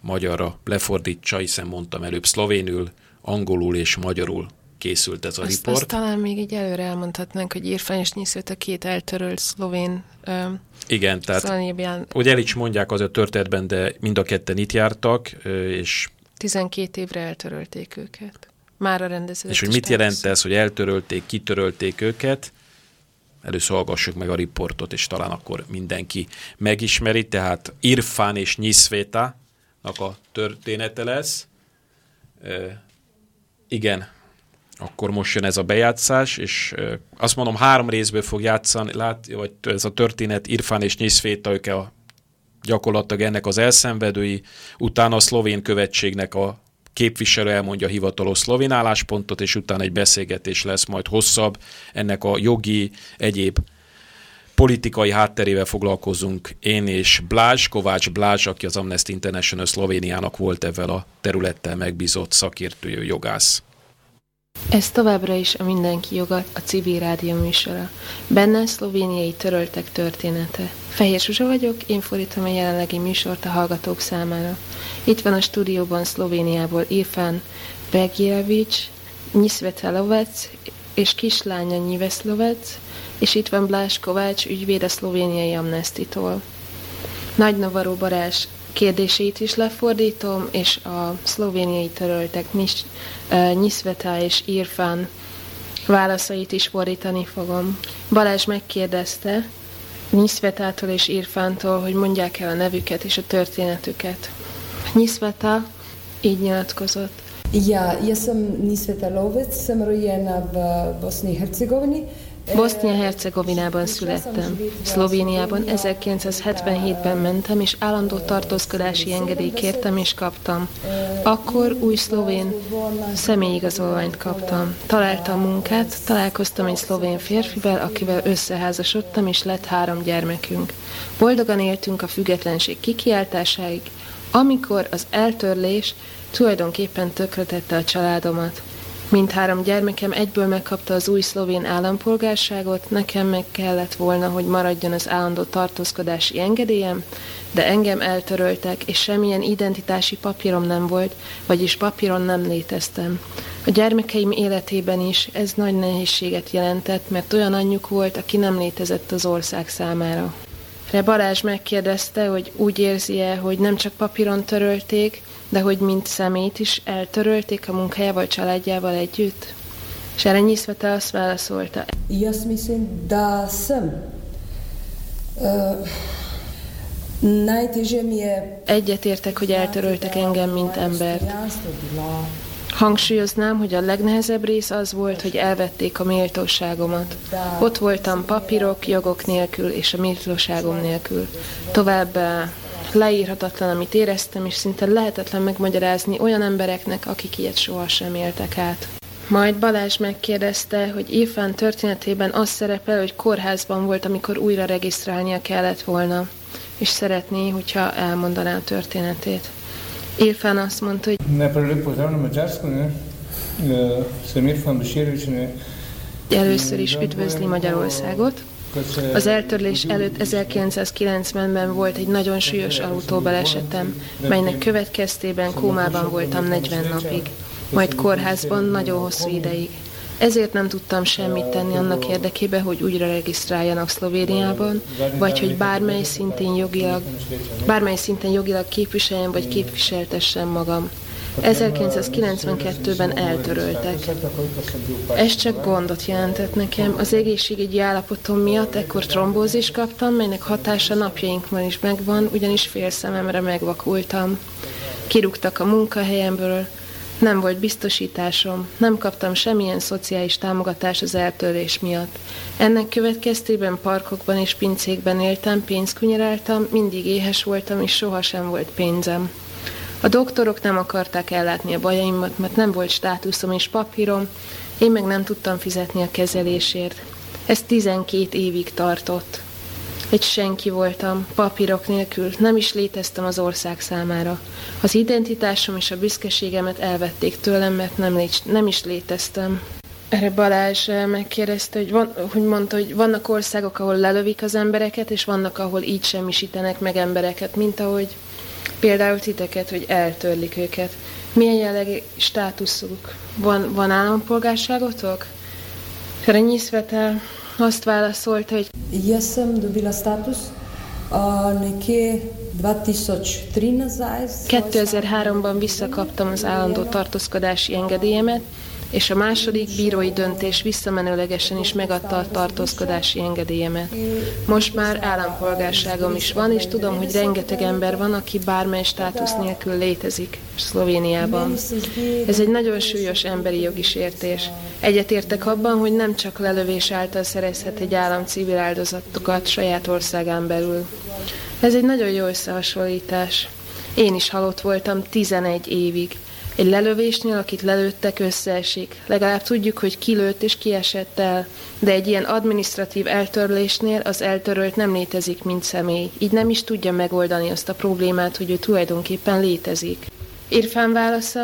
magyarra lefordítsa, hiszen mondtam előbb szlovénül, angolul és magyarul készült ez a azt, riport. Azt talán még így előre elmondhatnánk, hogy Irfán és Nyiszőt a két eltörölt szlovén ö, Igen, tehát szlovénián... ugye el is mondják az a történetben, de mind a ketten itt jártak, és 12 évre eltörölték őket. Már a rendező. És hogy mit jelent ez, hogy eltörölték, kitörölték őket? Először hallgassuk meg a riportot, és talán akkor mindenki megismeri. Tehát Irfán és Nyiszvéta a története lesz. E, igen, akkor most jön ez a bejátszás, és azt mondom, három részből fog játszani, lát, vagy ez a történet, Irfán és Nyiszvéta, ők a gyakorlatilag ennek az elszenvedői, utána a szlovén követségnek a képviselő elmondja a hivatalos szlovén álláspontot, és utána egy beszélgetés lesz majd hosszabb, ennek a jogi, egyéb politikai hátterével foglalkozunk én és Blázs, Kovács Blázs, aki az Amnesty International Szlovéniának volt ezzel a területtel megbízott szakértőjű jogász. Ez továbbra is a Mindenki Joga, a civil rádió műsora. Benne szlovéniai töröltek története. Fehér Zsuzsa vagyok, én fordítom a jelenlegi műsort a hallgatók számára. Itt van a stúdióban Szlovéniából Irfán Begjevics, Nyiszvetelovec és kislánya Nyiveszlovec, és itt van Blás Kovács, ügyvéd a szlovéniai amnestitól. Nagy Navaró Barás kérdéseit is lefordítom, és a szlovéniai töröltek Nis, Nyiszveta és Irfán válaszait is fordítani fogom. Balázs megkérdezte Nyiszvetától és Irfántól, hogy mondják el a nevüket és a történetüket. Nyiszveta így nyilatkozott. Ja, ja sam Nisveta Lovec, sam rojena v Bosni i Hercegovini. Bosznia-Hercegovinában születtem. Szlovéniában 1977-ben mentem, és állandó tartózkodási engedélyt kértem és kaptam. Akkor új szlovén személyigazolványt kaptam. Találtam munkát, találkoztam egy szlovén férfivel, akivel összeházasodtam, és lett három gyermekünk. Boldogan éltünk a függetlenség kikiáltásáig, amikor az eltörlés tulajdonképpen tökretette a családomat. Mindhárom gyermekem egyből megkapta az új szlovén állampolgárságot, nekem meg kellett volna, hogy maradjon az állandó tartózkodási engedélyem, de engem eltöröltek, és semmilyen identitási papírom nem volt, vagyis papíron nem léteztem. A gyermekeim életében is ez nagy nehézséget jelentett, mert olyan anyjuk volt, aki nem létezett az ország számára. Re Balázs megkérdezte, hogy úgy érzi-e, hogy nem csak papíron törölték, de hogy mint szemét is eltörölték a munkájával, családjával együtt? És erre te azt válaszolta. Jaz mislim, da sem. Uh, Egyetértek, hogy eltöröltek engem, mint embert. Hangsúlyoznám, hogy a legnehezebb rész az volt, hogy elvették a méltóságomat. Ott voltam papírok, jogok nélkül és a méltóságom nélkül. Továbbá leírhatatlan, amit éreztem, és szinte lehetetlen megmagyarázni olyan embereknek, akik ilyet sohasem éltek át. Majd Balázs megkérdezte, hogy Irfán történetében az szerepel, hogy kórházban volt, amikor újra regisztrálnia kellett volna, és szeretné, hogyha elmondaná a történetét. Irfán azt mondta, hogy Először is üdvözli Magyarországot. Az eltörlés előtt 1990-ben volt egy nagyon súlyos autóbalesetem, melynek következtében kómában voltam 40 napig, majd kórházban nagyon hosszú ideig. Ezért nem tudtam semmit tenni annak érdekében, hogy újra regisztráljanak Szlovéniában, vagy hogy bármely szinten jogilag, bármely szinten jogilag képviseljem, vagy képviseltessem magam. 1992-ben eltöröltek. Ez csak gondot jelentett nekem. Az egészségügyi állapotom miatt ekkor trombózis kaptam, melynek hatása napjainkban is megvan, ugyanis fél szememre megvakultam. Kirúgtak a munkahelyemből, nem volt biztosításom, nem kaptam semmilyen szociális támogatást az eltörés miatt. Ennek következtében parkokban és pincékben éltem, pénzt kunyeráltam, mindig éhes voltam, és sohasem volt pénzem. A doktorok nem akarták ellátni a bajaimat, mert nem volt státuszom és papírom, én meg nem tudtam fizetni a kezelésért. Ez 12 évig tartott. Egy senki voltam, papírok nélkül, nem is léteztem az ország számára. Az identitásom és a büszkeségemet elvették tőlem, mert nem, légy, nem is léteztem. Erre Balázs megkérdezte, hogy, van, hogy mondta, hogy vannak országok, ahol lelövik az embereket, és vannak, ahol így semmisítenek meg embereket, mint ahogy például titeket, hogy eltörlik őket. Milyen jellegi státuszuk? Van, van állampolgárságotok? Ferenyi Svetel azt válaszolta, hogy Ja dobila status nekje 2003-ban visszakaptam az állandó tartózkodási engedélyemet, és a második bírói döntés visszamenőlegesen is megadta a tartózkodási engedélyemet. Most már állampolgárságom is van, és tudom, hogy rengeteg ember van, aki bármely státusz nélkül létezik Szlovéniában. Ez egy nagyon súlyos emberi jogi sértés. Egyetértek abban, hogy nem csak lelövés által szerezhet egy állam civil áldozatokat saját országán belül. Ez egy nagyon jó összehasonlítás. Én is halott voltam 11 évig. Egy lelövésnél, akit lelőttek, összeesik. Legalább tudjuk, hogy ki lőtt és ki esett el. De egy ilyen administratív eltörlésnél az eltörölt nem létezik, mint személy. Így nem is tudja megoldani azt a problémát, hogy ő tulajdonképpen létezik. Irfán válasza?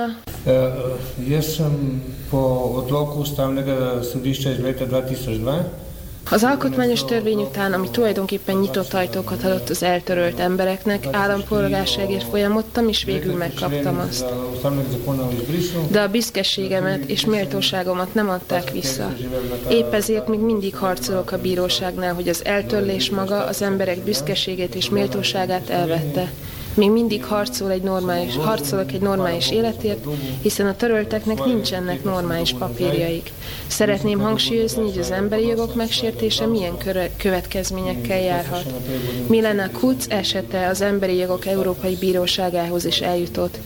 Jaz sem po odloku ustavnega sodišča iz leta 2002 az alkotmányos törvény után, ami tulajdonképpen nyitott ajtókat adott az eltörölt embereknek, állampolgárságért folyamodtam, és végül megkaptam azt. De a büszkeségemet és méltóságomat nem adták vissza. Épp ezért még mindig harcolok a bíróságnál, hogy az eltörlés maga az emberek büszkeségét és méltóságát elvette. Még mindig harcol egy normális, harcolok egy normális életért, hiszen a törölteknek nincsenek normális papírjaik. Szeretném hangsúlyozni, hogy az emberi jogok megsértése milyen következményekkel járhat. Milena Kutz esete az Emberi Jogok Európai Bíróságához is eljutott.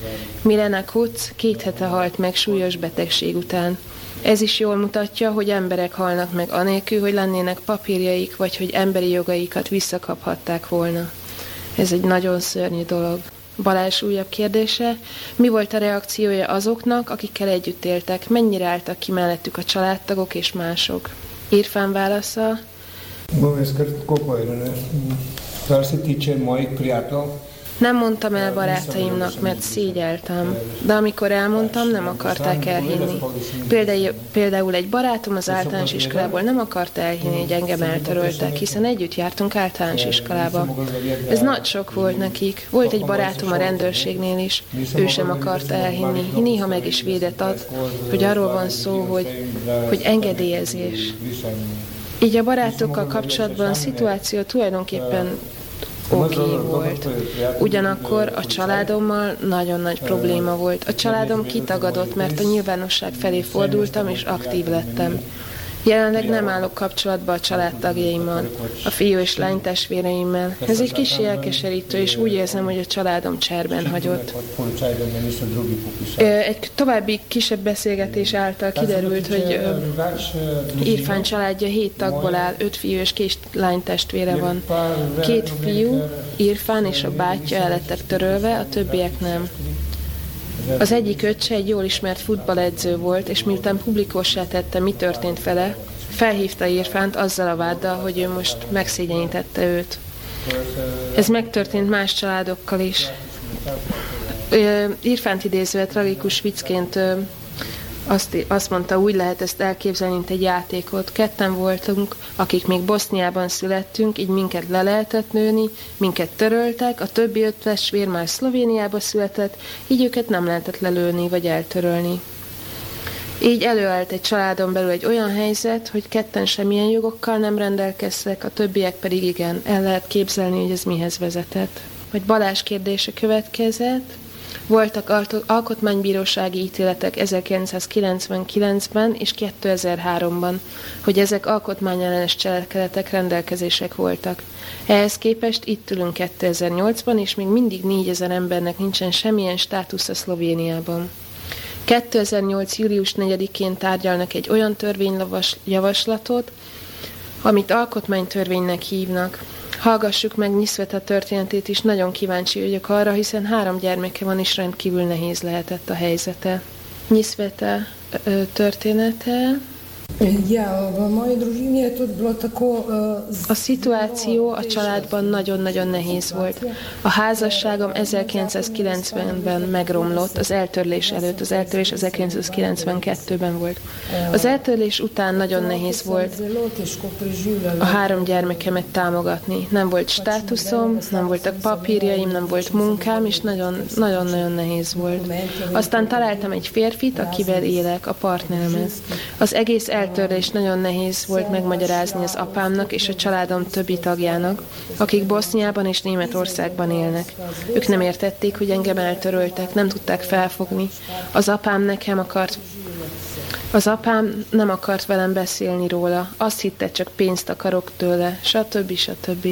Milena Kutz két hete halt meg súlyos betegség után. Ez is jól mutatja, hogy emberek halnak meg anélkül, hogy lennének papírjaik, vagy hogy emberi jogaikat visszakaphatták volna. Ez egy nagyon szörnyű dolog. Balázs újabb kérdése. Mi volt a reakciója azoknak, akikkel együtt éltek? Mennyire álltak ki mellettük a családtagok és mások? Irfán válasza. Bom, jaz kar tako povedal. Kar se nem mondtam el barátaimnak, mert szégyeltem, de amikor elmondtam, nem akarták elhinni. Például, egy barátom az általános iskolából nem akarta elhinni, hogy engem eltöröltek, hiszen együtt jártunk általános iskolába. Ez nagy sok volt nekik. Volt egy barátom a rendőrségnél is, ő sem akarta elhinni. Néha meg is védett ad, hogy arról van szó, hogy, hogy engedélyezés. Így a barátokkal kapcsolatban a szituáció tulajdonképpen oké okay volt. Ugyanakkor a családommal nagyon nagy probléma volt. A családom kitagadott, mert a nyilvánosság felé fordultam és aktív lettem. Jelenleg nem állok kapcsolatba a családtagjaimmal, a fiú és lány testvéreimmel. Ez egy kis elkeserítő, és úgy érzem, hogy a családom cserben hagyott. Egy további kisebb beszélgetés által kiderült, hogy Irfán családja hét tagból áll, öt fiú és két lány testvére van. Két fiú, Irfán és a bátyja el törölve, a többiek nem. Az egyik öccse egy jól ismert futballedző volt, és miután publikussá tette, mi történt vele, felhívta Irfánt azzal a váddal, hogy ő most megszégyenítette őt. Ez megtörtént más családokkal is. Irfánt idézve tragikus viccként azt, azt mondta, úgy lehet ezt elképzelni, mint egy játékot. Ketten voltunk, akik még Boszniában születtünk, így minket le lehetett nőni, minket töröltek, a többi öt testvér már Szlovéniába született, így őket nem lehetett lelőni vagy eltörölni. Így előállt egy családon belül egy olyan helyzet, hogy ketten semmilyen jogokkal nem rendelkeztek, a többiek pedig igen. El lehet képzelni, hogy ez mihez vezetett. Vagy Balázs kérdése következett. Voltak alkotmánybírósági ítéletek 1999-ben és 2003-ban, hogy ezek alkotmányellenes cselekedetek rendelkezések voltak. Ehhez képest itt ülünk 2008-ban, és még mindig 4000 embernek nincsen semmilyen a Szlovéniában. 2008. július 4-én tárgyalnak egy olyan törvényjavaslatot, amit alkotmánytörvénynek hívnak. Hallgassuk meg Nyiszveta történetét is, nagyon kíváncsi vagyok arra, hiszen három gyermeke van, és rendkívül nehéz lehetett a helyzete. Nyiszveta története a szituáció a családban nagyon-nagyon nehéz volt. A házasságom 1990-ben megromlott, az eltörlés előtt, az eltörlés 1992-ben volt. Az eltörlés után nagyon nehéz volt a három gyermekemet támogatni. Nem volt státuszom, nem voltak papírjaim, nem volt munkám, és nagyon-nagyon nehéz volt. Aztán találtam egy férfit, akivel élek, a partneremet. Az egész el eltörés nagyon nehéz volt megmagyarázni az apámnak és a családom többi tagjának, akik Boszniában és Németországban élnek. Ők nem értették, hogy engem eltöröltek, nem tudták felfogni. Az apám nekem akart az apám nem akart velem beszélni róla, azt hitte, csak pénzt akarok tőle, stb. stb.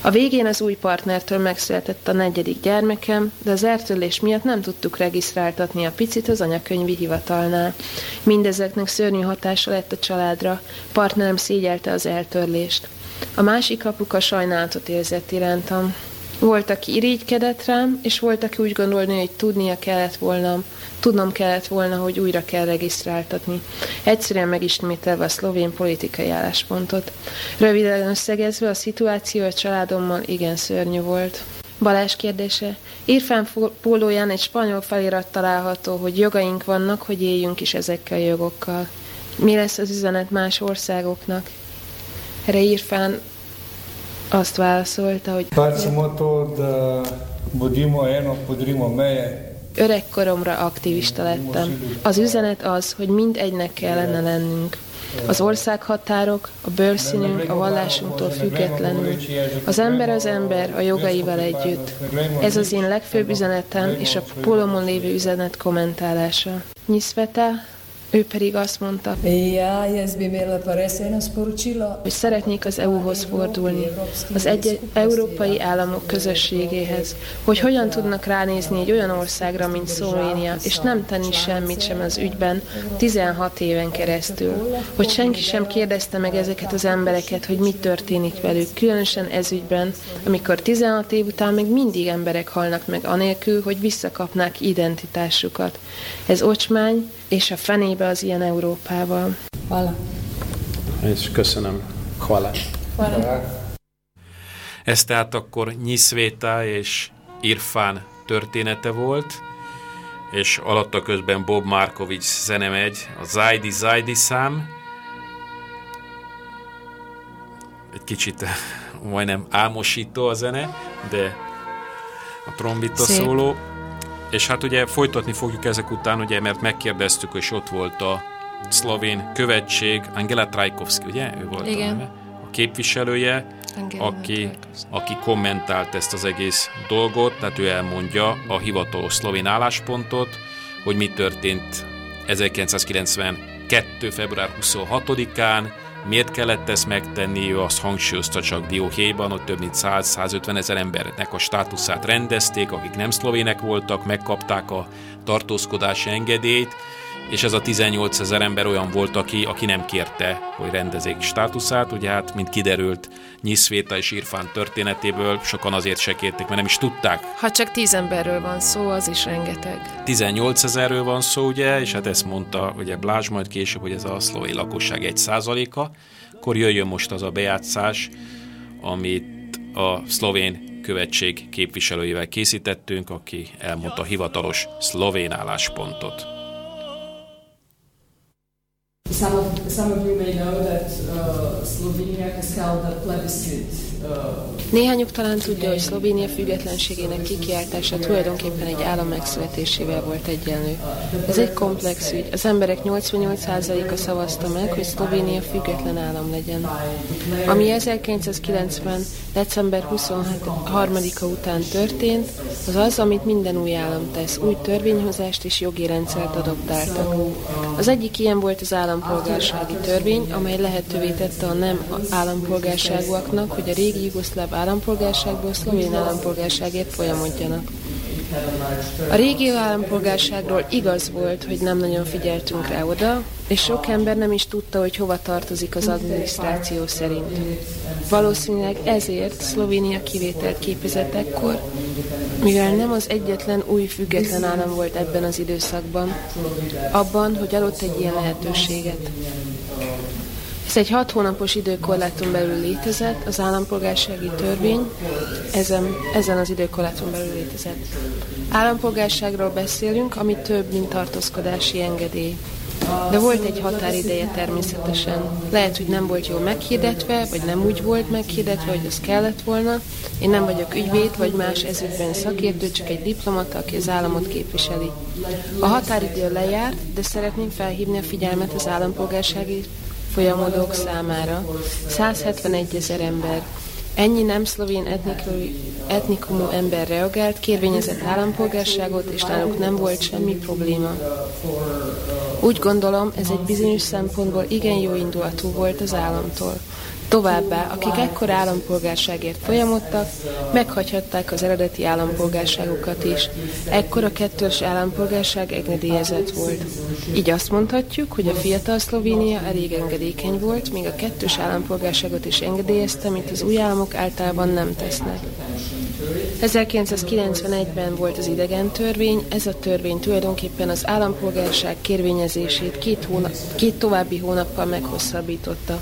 A végén az új partnertől megszületett a negyedik gyermekem, de az eltörlés miatt nem tudtuk regisztráltatni a picit az anyakönyvi hivatalnál. Mindezeknek szörnyű hatása lett a családra, partnerem szégyelte az eltörlést. A másik apuka sajnálatot érzett irántam. Volt, aki irigykedett rám, és volt, aki úgy gondolni, hogy tudnia kellett volna, tudnom kellett volna, hogy újra kell regisztráltatni. Egyszerűen megismételve a szlovén politikai álláspontot. Röviden összegezve a szituáció a családommal igen szörnyű volt. Balázs kérdése. Irfán pólóján egy spanyol felirat található, hogy jogaink vannak, hogy éljünk is ezekkel a jogokkal. Mi lesz az üzenet más országoknak? Erre Irfán azt válaszolta, hogy Öregkoromra aktivista lettem. Az üzenet az, hogy mind egynek kellene lennünk. Az országhatárok, a bőrszínünk, a vallásunktól függetlenül. Az ember az ember, a jogaival együtt. Ez az én legfőbb üzenetem, és a polomon lévő üzenet kommentálása. Nyiszveta, ő pedig azt mondta, hogy szeretnék az EU-hoz fordulni, az egy európai államok közösségéhez, hogy hogyan tudnak ránézni egy olyan országra, mint Szlovénia, és nem tenni semmit sem az ügyben 16 éven keresztül, hogy senki sem kérdezte meg ezeket az embereket, hogy mi történik velük, különösen ez ügyben, amikor 16 év után még mindig emberek halnak meg anélkül, hogy visszakapnák identitásukat. Ez ocsmány, és a fenébe az ilyen Európával. Vala. És köszönöm. Hvala. Ez tehát akkor Nyiszvéta és Irfán története volt, és alatta közben Bob Markovics zene megy, a Zajdi Zajdi szám. Egy kicsit majdnem álmosító a zene, de a trombita Szép. szóló. És hát ugye folytatni fogjuk ezek után, ugye, mert megkérdeztük, és ott volt a szlovén követség, Angela Trajkovski, ugye? Ő volt Igen. A, neve, a képviselője, aki, aki kommentált ezt az egész dolgot, tehát ő elmondja a hivatalos szlovén álláspontot, hogy mi történt 1990 2. február 26-án, Miért kellett ezt megtenni, ő azt hangsúlyozta csak dióhéjban, hogy több mint 100-150 ezer embernek a státuszát rendezték, akik nem szlovének voltak, megkapták a tartózkodási engedélyt, és ez a 18 ezer ember olyan volt, aki, aki nem kérte, hogy rendezék státuszát. Ugye hát, mint kiderült Nyiszvéta és Irfán történetéből, sokan azért se kérték, mert nem is tudták. Ha csak 10 emberről van szó, az is rengeteg. 18 ezerről van szó, ugye, és hát ezt mondta ugye Blázs majd később, hogy ez a szlovén lakosság egy százaléka. Akkor jöjjön most az a bejátszás, amit a szlovén követség képviselőivel készítettünk, aki elmondta a hivatalos szlovén álláspontot. Some of, some of you may know that uh, Slovenia has held a plebiscite Néhányuk talán tudja, hogy Szlovénia függetlenségének kikiáltása tulajdonképpen egy állam megszületésével volt egyenlő. Ez egy komplex ügy. Az emberek 88%-a szavazta meg, hogy Szlovénia független állam legyen. Ami 1990. december 23-a után történt, az az, amit minden új állam tesz. Új törvényhozást és jogi rendszert adoptáltak. Az egyik ilyen volt az állampolgársági törvény, amely lehetővé tette a nem állampolgárságúaknak, hogy a régi jugoszláv állampolgárságból szlovén állampolgárságért folyamodjanak. A régi állampolgárságról igaz volt, hogy nem nagyon figyeltünk rá oda, és sok ember nem is tudta, hogy hova tartozik az adminisztráció szerint. Valószínűleg ezért Szlovénia kivételt képezett ekkor, mivel nem az egyetlen új független állam volt ebben az időszakban, abban, hogy adott egy ilyen lehetőséget. Ez egy hat hónapos időkorláton belül létezett, az állampolgársági törvény ezen, ezen az időkorláton belül létezett. Állampolgárságról beszélünk, ami több, mint tartózkodási engedély. De volt egy határideje természetesen. Lehet, hogy nem volt jól meghirdetve, vagy nem úgy volt meghirdetve, hogy az kellett volna. Én nem vagyok ügyvéd, vagy más ezügyben szakértő, csak egy diplomata, aki az államot képviseli. A határidő lejárt, de szeretném felhívni a figyelmet az állampolgársági folyamodók számára 171 ezer ember. Ennyi nem szlovén etnikumú ember reagált, kérvényezett állampolgárságot, és náluk nem volt semmi probléma. Úgy gondolom, ez egy bizonyos szempontból igen jó indulatú volt az államtól. Továbbá, akik ekkor állampolgárságért folyamodtak, meghagyhatták az eredeti állampolgárságukat is. Ekkor a kettős állampolgárság engedélyezett volt. Így azt mondhatjuk, hogy a fiatal Szlovénia elég engedékeny volt, míg a kettős állampolgárságot is engedélyezte, mint az új államok általában nem tesznek. 1991-ben volt az idegen törvény, ez a törvény tulajdonképpen az állampolgárság kérvényezését két, hónap, két további hónappal meghosszabbította.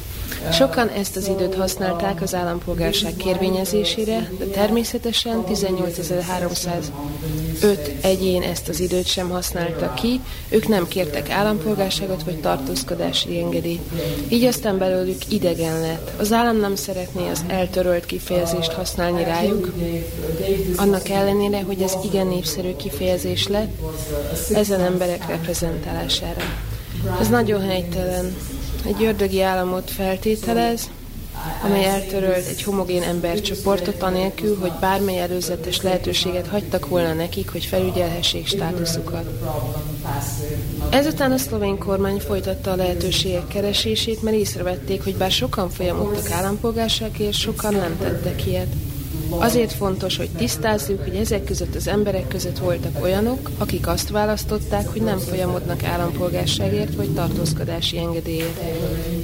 Sokan ezt az időt használták az állampolgárság kérvényezésére, de természetesen 18.305 egyén ezt az időt sem használta ki, ők nem kértek állampolgárságot vagy tartózkodási engedélyt. Így aztán belőlük idegen lett. Az állam nem szeretné az eltörölt kifejezést használni rájuk, annak ellenére, hogy ez igen népszerű kifejezés lett ezen emberek reprezentálására. Ez nagyon helytelen egy ördögi államot feltételez, amely eltörölt egy homogén embercsoportot anélkül, hogy bármely előzetes lehetőséget hagytak volna nekik, hogy felügyelhessék státuszukat. Ezután a szlovén kormány folytatta a lehetőségek keresését, mert észrevették, hogy bár sokan folyamodtak állampolgárságért, sokan nem tettek ilyet. Azért fontos, hogy tisztázzuk, hogy ezek között az emberek között voltak olyanok, akik azt választották, hogy nem folyamodnak állampolgárságért vagy tartózkodási engedélyért.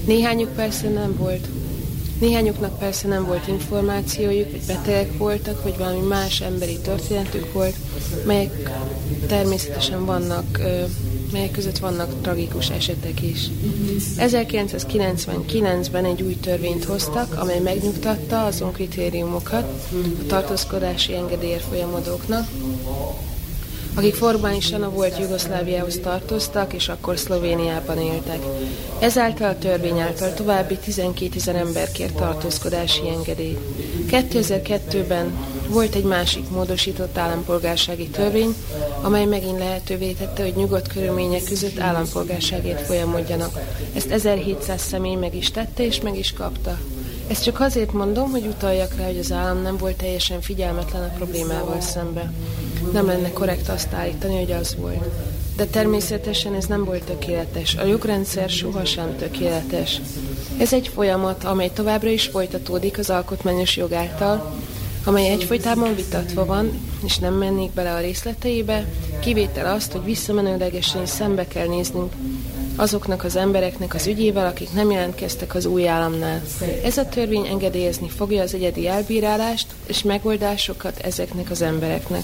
Néhányuk persze nem volt. Néhányuknak persze nem volt információjuk, hogy betegek voltak, vagy valami más emberi történetük volt, melyek természetesen vannak melyek között vannak tragikus esetek is. 1999-ben egy új törvényt hoztak, amely megnyugtatta azon kritériumokat a tartózkodási engedélyért folyamodóknak, akik formálisan a volt Jugoszláviához tartoztak, és akkor Szlovéniában éltek. Ezáltal a törvény által további 12 ezer ember kért tartózkodási engedélyt. 2002-ben volt egy másik módosított állampolgársági törvény, amely megint lehetővé tette, hogy nyugodt körülmények között állampolgárságért folyamodjanak. Ezt 1700 személy meg is tette és meg is kapta. Ezt csak azért mondom, hogy utaljak rá, hogy az állam nem volt teljesen figyelmetlen a problémával szembe. Nem lenne korrekt azt állítani, hogy az volt. De természetesen ez nem volt tökéletes. A jogrendszer sohasem tökéletes. Ez egy folyamat, amely továbbra is folytatódik az alkotmányos jog által, amely egyfolytában vitatva van, és nem mennék bele a részleteibe, kivétel azt, hogy visszamenőlegesen szembe kell néznünk azoknak az embereknek az ügyével, akik nem jelentkeztek az új államnál. Ez a törvény engedélyezni fogja az egyedi elbírálást és megoldásokat ezeknek az embereknek.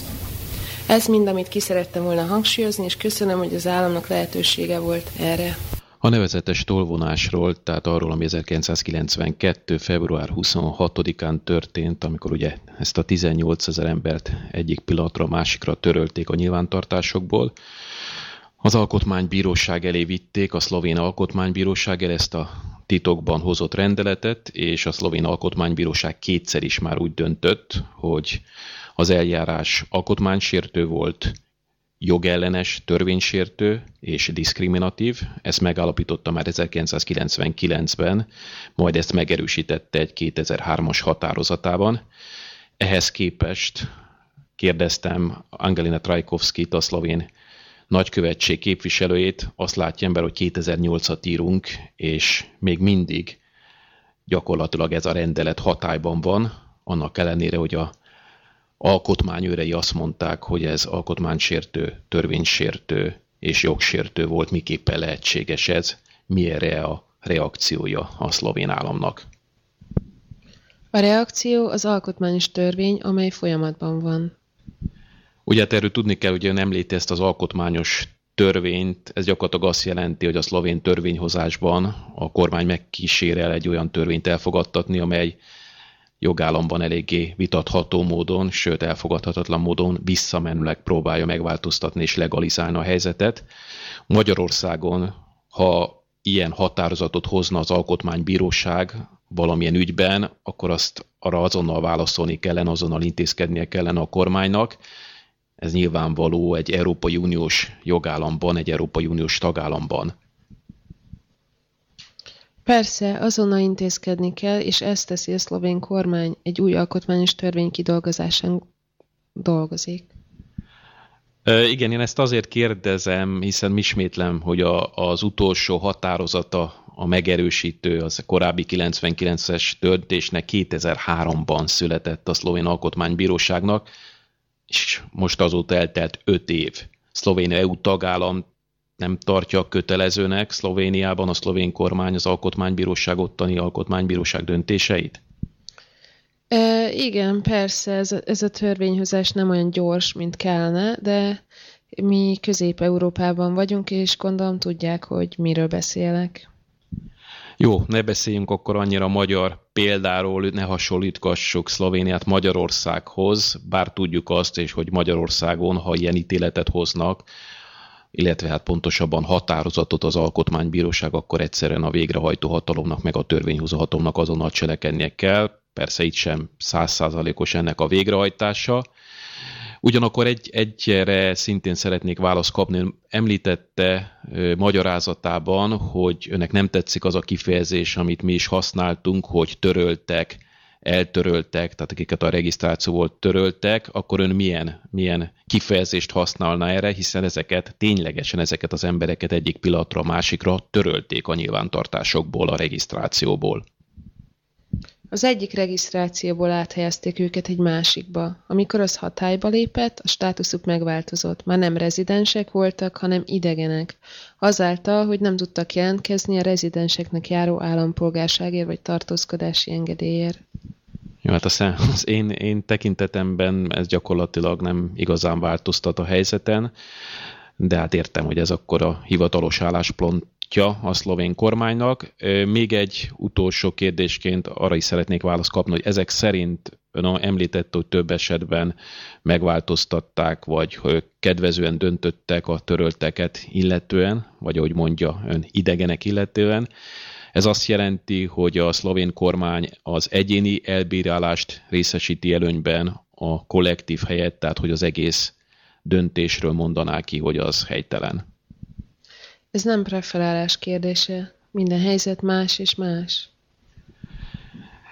Ez mind, amit ki szerettem volna hangsúlyozni, és köszönöm, hogy az államnak lehetősége volt erre. A nevezetes tolvonásról, tehát arról, ami 1992. február 26-án történt, amikor ugye ezt a 18 ezer embert egyik pillanatra másikra törölték a nyilvántartásokból, az alkotmánybíróság elé vitték, a szlovén alkotmánybíróság el ezt a titokban hozott rendeletet, és a szlovén alkotmánybíróság kétszer is már úgy döntött, hogy az eljárás alkotmánysértő volt, jogellenes, törvénysértő és diszkriminatív. Ezt megállapította már 1999-ben, majd ezt megerősítette egy 2003-as határozatában. Ehhez képest kérdeztem Angelina Trajkovskit, a szlovén nagykövetség képviselőjét, azt látja ember, hogy 2008-at írunk, és még mindig gyakorlatilag ez a rendelet hatályban van, annak ellenére, hogy a alkotmányőrei azt mondták, hogy ez alkotmánysértő, törvénysértő és jogsértő volt, miképpen lehetséges ez, mi erre a reakciója a szlovén államnak. A reakció az alkotmányos törvény, amely folyamatban van. Ugye hát erről tudni kell, hogy ön említi ezt az alkotmányos törvényt, ez gyakorlatilag azt jelenti, hogy a szlovén törvényhozásban a kormány megkísérel egy olyan törvényt elfogadtatni, amely jogállamban eléggé vitatható módon, sőt elfogadhatatlan módon visszamenőleg próbálja megváltoztatni és legalizálni a helyzetet. Magyarországon, ha ilyen határozatot hozna az alkotmánybíróság valamilyen ügyben, akkor azt arra azonnal válaszolni kellene, azonnal intézkednie kellene a kormánynak, ez nyilvánvaló egy Európai Uniós jogállamban, egy Európai Uniós tagállamban. Persze, azonnal intézkedni kell, és ezt teszi a szlovén kormány, egy új alkotmányos törvény kidolgozásán dolgozik. E, igen, én ezt azért kérdezem, hiszen ismétlem, hogy a, az utolsó határozata, a megerősítő, az a korábbi 99-es döntésnek 2003-ban született a szlovén alkotmánybíróságnak, és most azóta eltelt öt év. Szlovénia EU tagállam nem tartja kötelezőnek Szlovéniában a szlovén kormány az alkotmánybíróság ottani alkotmánybíróság döntéseit? E, igen, persze, ez ez a törvényhozás nem olyan gyors, mint kellene, de mi Közép-Európában vagyunk, és gondolom tudják, hogy miről beszélek. Jó, ne beszéljünk akkor annyira magyar példáról, ne hasonlítgassuk Szlovéniát Magyarországhoz, bár tudjuk azt, és hogy Magyarországon, ha ilyen ítéletet hoznak, illetve hát pontosabban határozatot az alkotmánybíróság, akkor egyszerűen a végrehajtó hatalomnak, meg a törvényhozó hatalomnak azonnal cselekednie kell. Persze itt sem százszázalékos ennek a végrehajtása, Ugyanakkor egy, egyre szintén szeretnék választ kapni. Említette ö, magyarázatában, hogy önnek nem tetszik az a kifejezés, amit mi is használtunk, hogy töröltek, eltöröltek, tehát akiket a regisztrációból töröltek, akkor ön milyen, milyen kifejezést használna erre, hiszen ezeket ténylegesen ezeket az embereket egyik pillanatra a másikra törölték a nyilvántartásokból, a regisztrációból. Az egyik regisztrációból áthelyezték őket egy másikba. Amikor az hatályba lépett, a státuszuk megváltozott. Már nem rezidensek voltak, hanem idegenek. Azáltal, hogy nem tudtak jelentkezni a rezidenseknek járó állampolgárságért vagy tartózkodási engedélyért. Jó, hát az, az én, én tekintetemben ez gyakorlatilag nem igazán változtat a helyzeten, de hát értem, hogy ez akkor a hivatalos álláspont támogatja a szlovén kormánynak. Még egy utolsó kérdésként arra is szeretnék választ kapni, hogy ezek szerint ön említette, hogy több esetben megváltoztatták, vagy kedvezően döntöttek a törölteket illetően, vagy ahogy mondja ön idegenek illetően. Ez azt jelenti, hogy a szlovén kormány az egyéni elbírálást részesíti előnyben a kollektív helyett, tehát hogy az egész döntésről mondaná ki, hogy az helytelen. Ez nem preferálás kérdése. Minden helyzet más és más.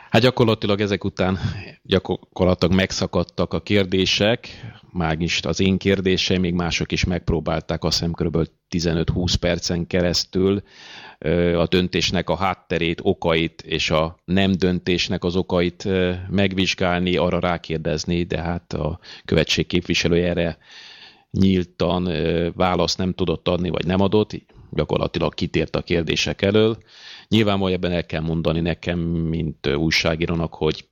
Hát gyakorlatilag ezek után gyakorlatilag megszakadtak a kérdések, is az én kérdése, még mások is megpróbálták azt hiszem kb. 15-20 percen keresztül a döntésnek a hátterét, okait és a nem döntésnek az okait megvizsgálni, arra rákérdezni, de hát a követség képviselője erre nyíltan választ nem tudott adni, vagy nem adott, gyakorlatilag kitért a kérdések elől. Nyilvánvalóan ebben el kell mondani nekem, mint újságírónak, hogy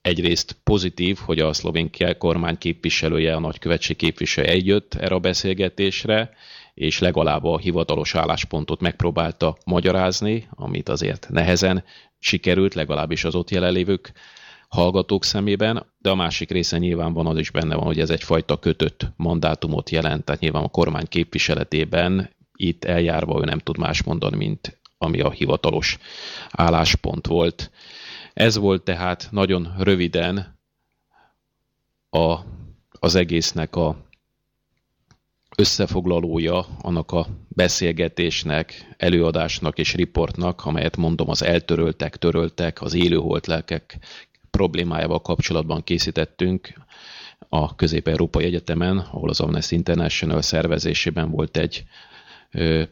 egyrészt pozitív, hogy a szlovén kormány képviselője, a nagykövetség képviselője eljött erre a beszélgetésre, és legalább a hivatalos álláspontot megpróbálta magyarázni, amit azért nehezen sikerült, legalábbis az ott jelenlévők hallgatók szemében, de a másik része nyilván van az is benne van, hogy ez egyfajta kötött mandátumot jelent, tehát nyilván a kormány képviseletében itt eljárva ő nem tud más mondani, mint ami a hivatalos álláspont volt. Ez volt tehát nagyon röviden a, az egésznek a összefoglalója annak a beszélgetésnek, előadásnak és riportnak, amelyet mondom az eltöröltek, töröltek, az élőholt lelkek problémájával kapcsolatban készítettünk a Közép-Európai Egyetemen, ahol az Amnesty International szervezésében volt egy ö,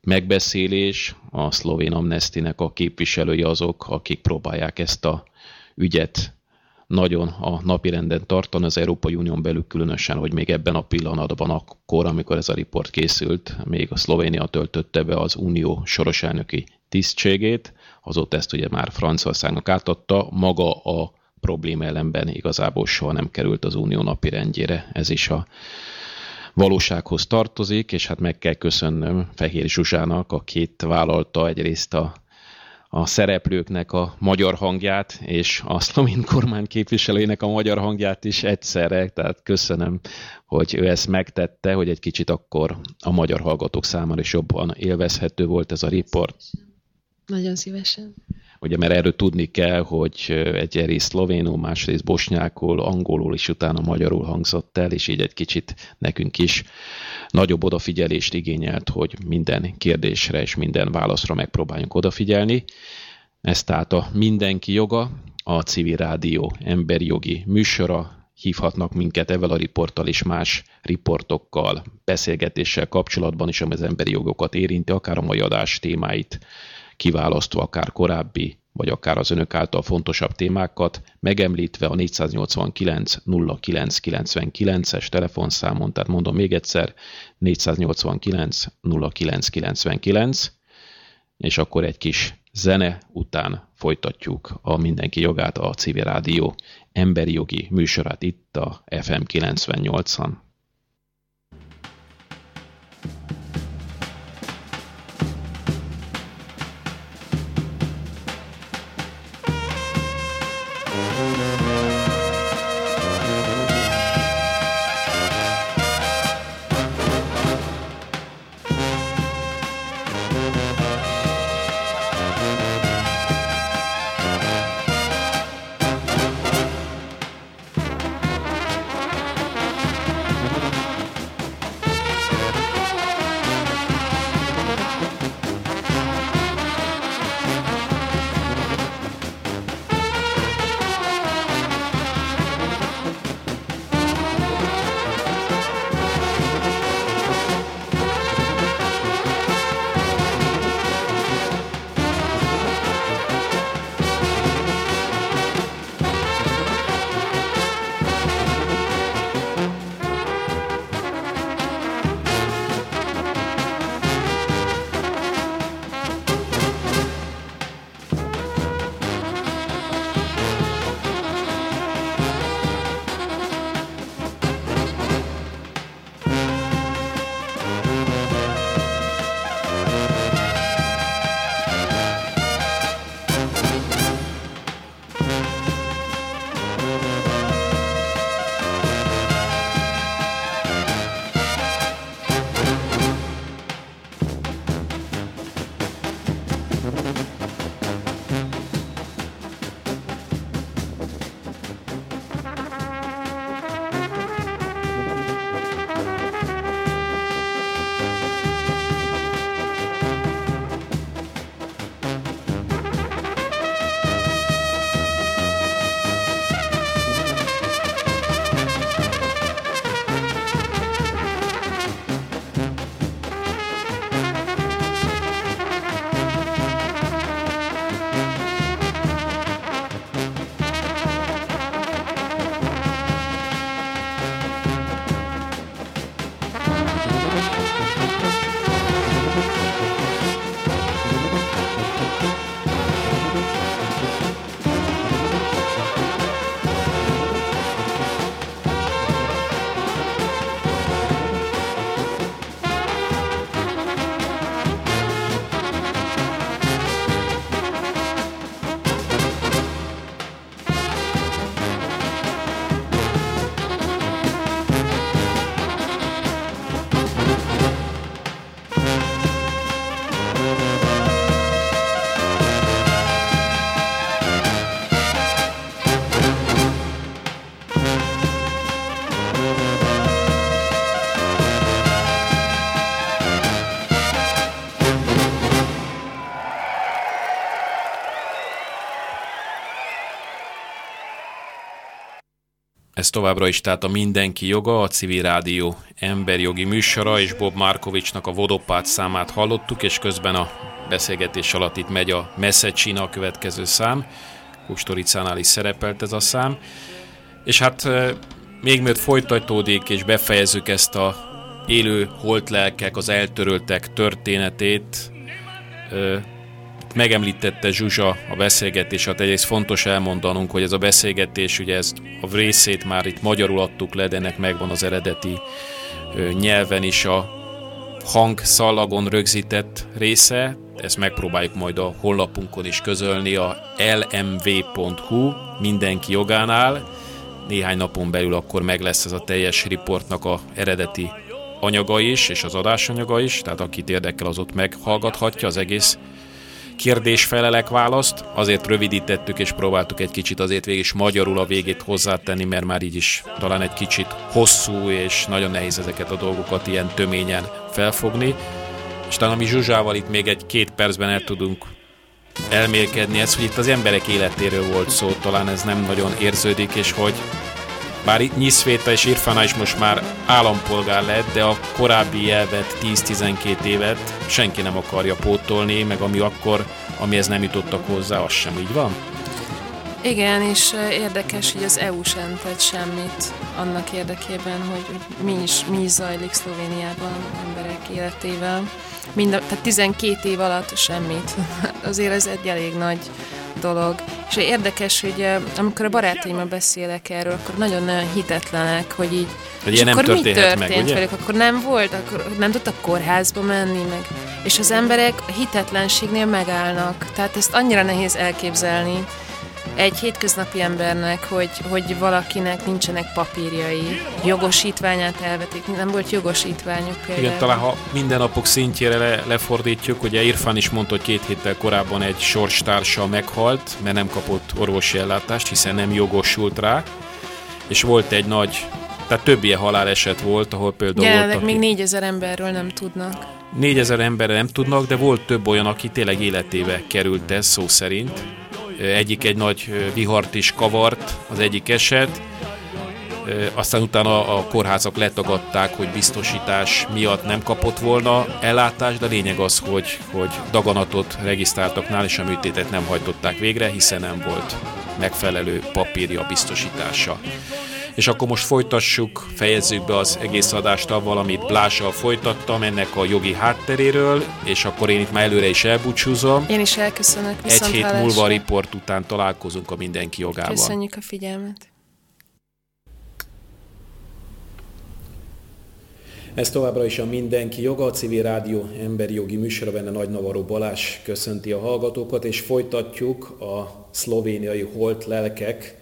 megbeszélés, a szlovén amnestinek a képviselői azok, akik próbálják ezt a ügyet nagyon a napirenden tartani az Európai Unión belül különösen, hogy még ebben a pillanatban akkor, amikor ez a riport készült, még a Szlovénia töltötte be az Unió soros elnöki tisztségét, azóta ezt ugye már Franciaországnak átadta, maga a probléma ellenben igazából soha nem került az Unió napi rendjére. Ez is a valósághoz tartozik, és hát meg kell köszönnöm Fehér Zsuzsának, akit vállalta egyrészt a a szereplőknek a magyar hangját, és a szlovén kormány képviselőinek a magyar hangját is egyszerre, tehát köszönöm, hogy ő ezt megtette, hogy egy kicsit akkor a magyar hallgatók számára is jobban élvezhető volt ez a riport. Nagyon szívesen. Ugye, mert erről tudni kell, hogy egy rész szlovénul, másrészt bosnyákul, angolul és utána magyarul hangzott el, és így egy kicsit nekünk is nagyobb odafigyelést igényelt, hogy minden kérdésre és minden válaszra megpróbáljunk odafigyelni. Ez tehát a mindenki joga, a civil rádió emberi jogi műsora, hívhatnak minket evel a riporttal és más riportokkal, beszélgetéssel kapcsolatban is, ami az emberi jogokat érinti, akár a mai adás témáit kiválasztva, akár korábbi vagy akár az önök által fontosabb témákat, megemlítve a 489 0999-es telefonszámon, tehát mondom még egyszer, 489 0999, és akkor egy kis zene után folytatjuk a Mindenki jogát, a Civil Rádió emberi jogi műsorát itt a FM 98-an. Továbbra is tehát a Mindenki Joga, a Civil Rádió emberjogi műsora, és Bob Markovicsnak a Vodopát számát hallottuk, és közben a beszélgetés alatt itt megy a Messecina a következő szám. Kustoricánál is szerepelt ez a szám. És hát még mielőtt folytatódik és befejezzük ezt a élő holtlelkek, az eltöröltek történetét, megemlítette Zsuzsa a beszélgetés, hát egyrészt fontos elmondanunk, hogy ez a beszélgetés, ugye ez a részét már itt magyarul adtuk le, de ennek megvan az eredeti nyelven is a hangszalagon rögzített része, ezt megpróbáljuk majd a honlapunkon is közölni, a lmv.hu mindenki jogánál. Néhány napon belül akkor meg lesz ez a teljes riportnak a eredeti anyaga is, és az adásanyaga is, tehát akit érdekel, az ott meghallgathatja az egész kérdés-felelek választ, azért rövidítettük és próbáltuk egy kicsit azért végig is magyarul a végét hozzátenni, mert már így is talán egy kicsit hosszú, és nagyon nehéz ezeket a dolgokat ilyen töményen felfogni. És talán mi Zsuzsával itt még egy-két percben el tudunk elmélkedni ez, hogy itt az emberek életéről volt szó, talán ez nem nagyon érződik, és hogy bár Nyiszvéta és Irfana is most már állampolgár lett, de a korábbi elvet 10-12 évet senki nem akarja pótolni, meg ami akkor, amihez nem jutottak hozzá, az sem így van? Igen, és érdekes, hogy az EU sem tett semmit annak érdekében, hogy, mi, is, mi is zajlik Szlovéniában emberek életével. Mind a, tehát 12 év alatt semmit. Azért ez egy elég nagy dolog. És érdekes, hogy amikor a barátaimmal beszélek erről, akkor nagyon hitetlenek, hogy így hogy és akkor nem történt mi történt meg, velük? Akkor nem volt, akkor nem tudtak kórházba menni, meg. És az emberek a hitetlenségnél megállnak. Tehát ezt annyira nehéz elképzelni egy hétköznapi embernek, hogy, hogy valakinek nincsenek papírjai, jogosítványát elvetik, nem volt jogosítványuk például. Igen, talán ha minden napok szintjére le, lefordítjuk, ugye Irfan is mondta, hogy két héttel korábban egy sorstársa meghalt, mert nem kapott orvosi ellátást, hiszen nem jogosult rá, és volt egy nagy, tehát több ilyen haláleset volt, ahol például Jelenleg volt, még négyezer emberről nem tudnak. Négyezer emberre nem tudnak, de volt több olyan, aki tényleg életébe került ez szó szerint egyik egy nagy vihart is kavart, az egyik eset, aztán utána a kórházak letagadták, hogy biztosítás miatt nem kapott volna ellátást, de lényeg az, hogy, hogy daganatot regisztráltak nál, és a műtétet nem hajtották végre, hiszen nem volt megfelelő papírja biztosítása. És akkor most folytassuk, fejezzük be az egész adást avval, amit Blással folytattam, ennek a jogi hátteréről, és akkor én itt már előre is elbúcsúzom. Én is elköszönök. Egy hét múlva a riport után találkozunk a Mindenki jogával. Köszönjük a figyelmet. Ez továbbra is a Mindenki Joga, a Civil Rádió emberi jogi műsora, benne Nagy Navaró Balázs köszönti a hallgatókat, és folytatjuk a szlovéniai holt lelkek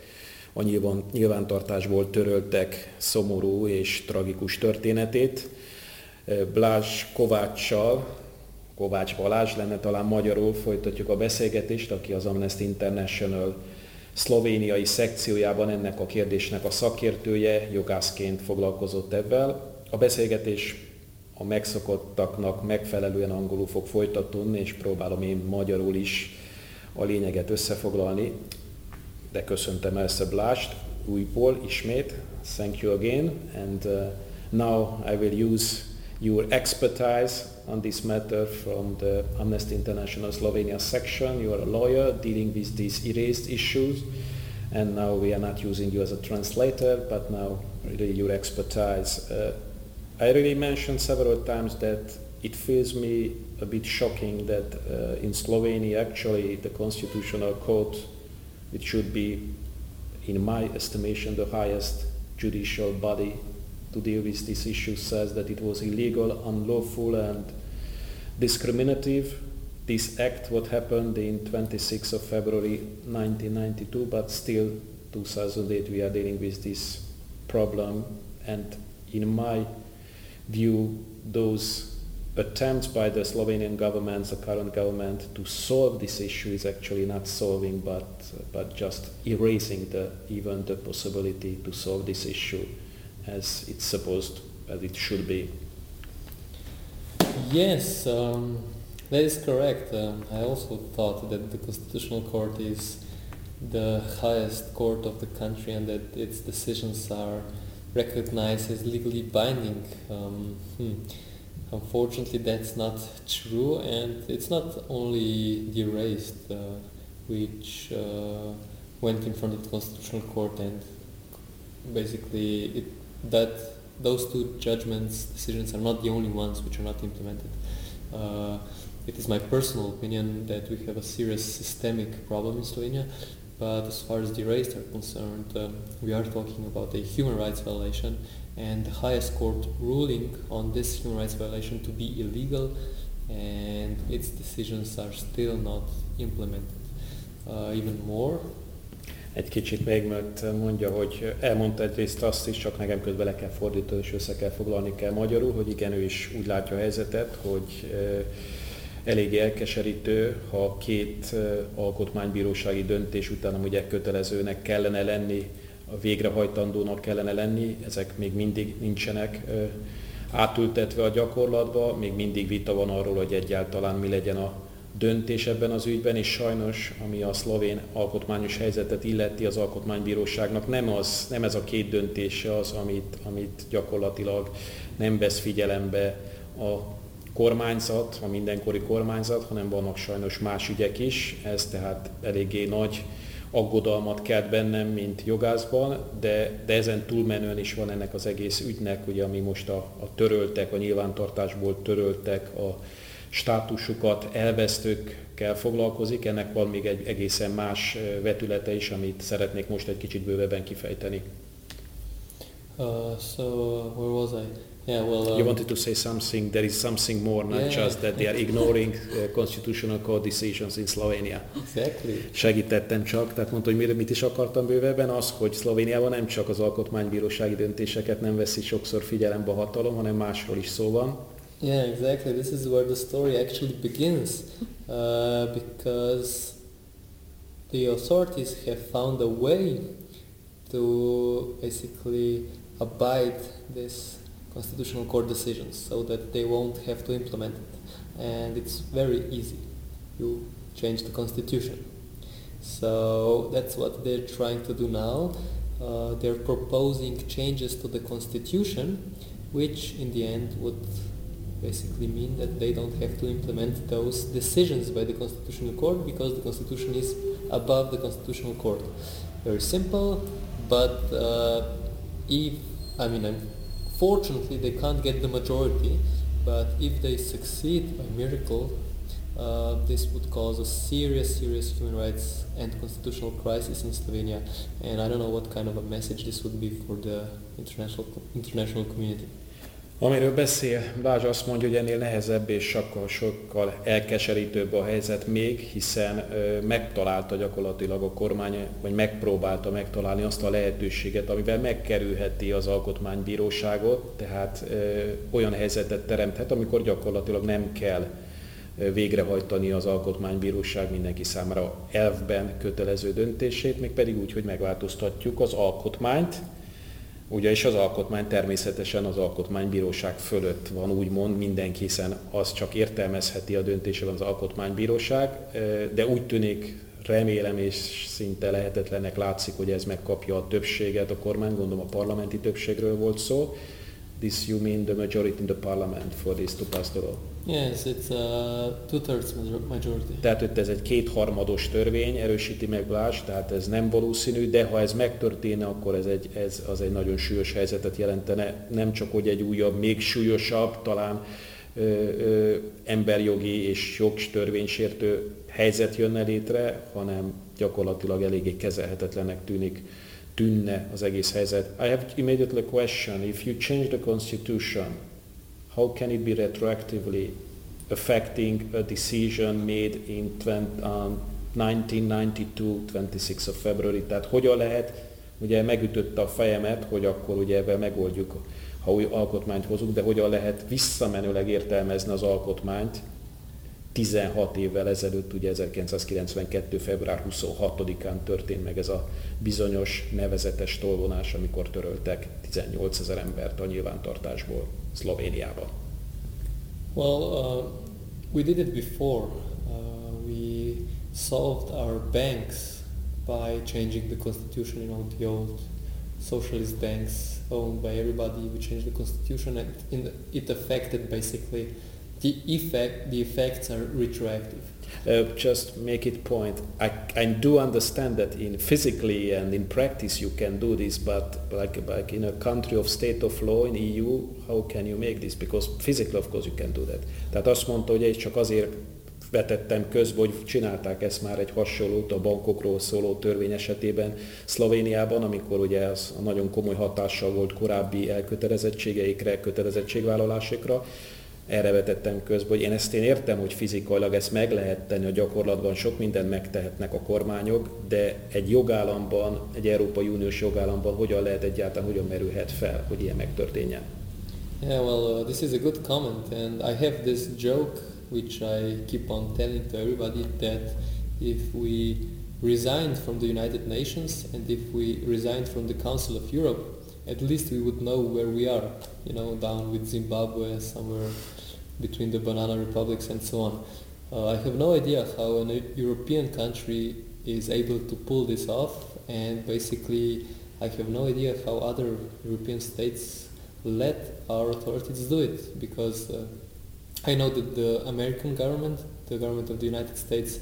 a nyilván, nyilvántartásból töröltek szomorú és tragikus történetét. Blázs Kovácssal, Kovács Balázs lenne talán magyarul, folytatjuk a beszélgetést, aki az Amnesty International szlovéniai szekciójában ennek a kérdésnek a szakértője, jogászként foglalkozott ebben. A beszélgetés a megszokottaknak megfelelően angolul fog folytatódni, és próbálom én magyarul is a lényeget összefoglalni de köszöntem először Blást újból ismét. Thank you again. And uh, now I will use your expertise on this matter from the Amnesty International Slovenia section. You are a lawyer dealing with these erased issues. And now we are not using you as a translator, but now really your expertise. Uh, I really mentioned several times that it feels me a bit shocking that uh, in Slovenia actually the constitutional court it should be, in my estimation, the highest judicial body to deal with this issue says that it was illegal, unlawful, and discriminative. This act, what happened in 26th of February 1992, but still 2008 we are dealing with this problem. And in my view, those attempts by the Slovenian government, the current government, to solve this issue is actually not solving, but but just erasing the even the possibility to solve this issue as it's supposed as it should be. Yes, um, that is correct. Um, I also thought that the Constitutional Court is the highest court of the country and that its decisions are recognized as legally binding. Um, hmm. Unfortunately, that's not true, and it's not only the erased, uh, which uh, went in front of the Constitutional Court, and basically it, that those two judgments, decisions, are not the only ones which are not implemented. Uh, it is my personal opinion that we have a serious systemic problem in Slovenia, but as far as the erased are concerned, um, we are talking about a human rights violation and the highest court ruling on this human rights violation to be illegal and its decisions are still not implemented. Uh, even more, egy kicsit még, mert mondja, hogy elmondta egyrészt azt is, csak nekem közben le kell fordítani, és össze kell foglalni kell magyarul, hogy igen, ő is úgy látja a helyzetet, hogy elég elkeserítő, ha két alkotmánybírósági döntés után ugye kötelezőnek kellene lenni a végrehajtandónak kellene lenni, ezek még mindig nincsenek átültetve a gyakorlatba, még mindig vita van arról, hogy egyáltalán mi legyen a döntés ebben az ügyben, és sajnos, ami a szlovén alkotmányos helyzetet illeti, az alkotmánybíróságnak nem, az, nem ez a két döntése az, amit, amit gyakorlatilag nem vesz figyelembe a kormányzat, a mindenkori kormányzat, hanem vannak sajnos más ügyek is, ez tehát eléggé nagy aggodalmat kelt bennem, mint jogászban, de, de ezen túlmenően is van ennek az egész ügynek, ugye, ami most a, a töröltek, a nyilvántartásból töröltek, a státusukat elvesztőkkel foglalkozik, ennek van még egy egészen más vetülete is, amit szeretnék most egy kicsit bővebben kifejteni. Uh, so, where was I? Yeah, well, um, you wanted to say something. There is something more, not yeah, just that they are ignoring uh, constitutional court decisions in Slovenia. Exactly. Segítettem csak, tehát mondta, hogy mit is akartam bővebben, az, hogy Szlovéniában nem csak az alkotmánybírósági döntéseket nem veszi sokszor figyelembe a hatalom, hanem másról is szó van. Yeah, exactly. This is where the story actually begins, uh, because the authorities have found a way to basically abide this constitutional court decisions so that they won't have to implement it. And it's very easy. You change the constitution. So that's what they're trying to do now. Uh, they're proposing changes to the constitution, which in the end would basically mean that they don't have to implement those decisions by the constitutional court because the constitution is above the constitutional court. Very simple, but uh, if I mean I'm Fortunately, they can't get the majority, but if they succeed by miracle, uh, this would cause a serious, serious human rights and constitutional crisis in Slovenia. And I don't know what kind of a message this would be for the international international community. Amiről beszél, Bázs azt mondja, hogy ennél nehezebb és sokkal, sokkal elkeserítőbb a helyzet még, hiszen ö, megtalálta gyakorlatilag a kormány, vagy megpróbálta megtalálni azt a lehetőséget, amivel megkerülheti az alkotmánybíróságot, tehát ö, olyan helyzetet teremthet, amikor gyakorlatilag nem kell végrehajtani az alkotmánybíróság mindenki számára elvben kötelező döntését, még pedig úgy, hogy megváltoztatjuk az alkotmányt, Ugye és az alkotmány természetesen az alkotmánybíróság fölött van, úgymond mindenki, hiszen az csak értelmezheti a döntésében az alkotmánybíróság, de úgy tűnik, remélem és szinte lehetetlenek látszik, hogy ez megkapja a többséget a kormány, gondolom a parlamenti többségről volt szó, this you mean the majority in the parliament for this to pass the law? Yes, it's a two-thirds majority. Tehát hogy ez egy kétharmados törvény, erősíti meg Blás, tehát ez nem valószínű, de ha ez megtörténne, akkor ez, egy, ez az egy nagyon súlyos helyzetet jelentene, nem csak hogy egy újabb, még súlyosabb, talán ö, ö, emberjogi és jogstörvénysértő helyzet jönne létre, hanem gyakorlatilag eléggé kezelhetetlenek tűnik tűnne az egész helyzet. I have immediately a question. If you change the constitution, how can it be retroactively affecting a decision made in 20, um, 1992, 26 of February? Tehát hogyan lehet, ugye megütötte a fejemet, hogy akkor ugye ebben megoldjuk, ha új alkotmányt hozunk, de hogyan lehet visszamenőleg értelmezni az alkotmányt, 16 évvel ezelőtt, ugye 1992. február 26-án történt meg ez a bizonyos nevezetes tolvonás, amikor töröltek 18 ezer embert a nyilvántartásból Szlovéniába. Well, uh, we did it before. Uh, we solved our banks by changing the constitution, you know, the old socialist banks owned by everybody. We changed the constitution and it affected basically the effect. The effects are retroactive. Uh, just make it point. I, I do understand that in physically and in practice you can do this, but like, like in a country of state of law in EU, how can you make this? Because physically of course you can do that. Tehát azt mondta, hogy csak azért vetettem közbe, hogy csinálták ezt már egy hasonlót a bankokról szóló törvény esetében Szlovéniában, amikor ugye ez a nagyon komoly hatással volt korábbi elkötelezettségeikre, kötelezettségvállalásokra. Erre vetettem közbe, hogy én ezt én értem, hogy fizikailag ezt meg lehet tenni a gyakorlatban, sok mindent megtehetnek a kormányok, de egy jogállamban, egy Európai Uniós jogállamban hogyan lehet egyáltalán, hogyan merülhet fel, hogy ilyen megtörténjen? Yeah, well, uh, this is a good comment, and I have this joke which I keep on telling to everybody that if we resigned from the United Nations and if we resigned from the Council of Europe, at least we would know where we are, you know, down with Zimbabwe, somewhere between the banana republics and so on. Uh, I have no idea how a European country is able to pull this off and basically I have no idea how other European states let our authorities do it because uh, I know that the American government, the government of the United States,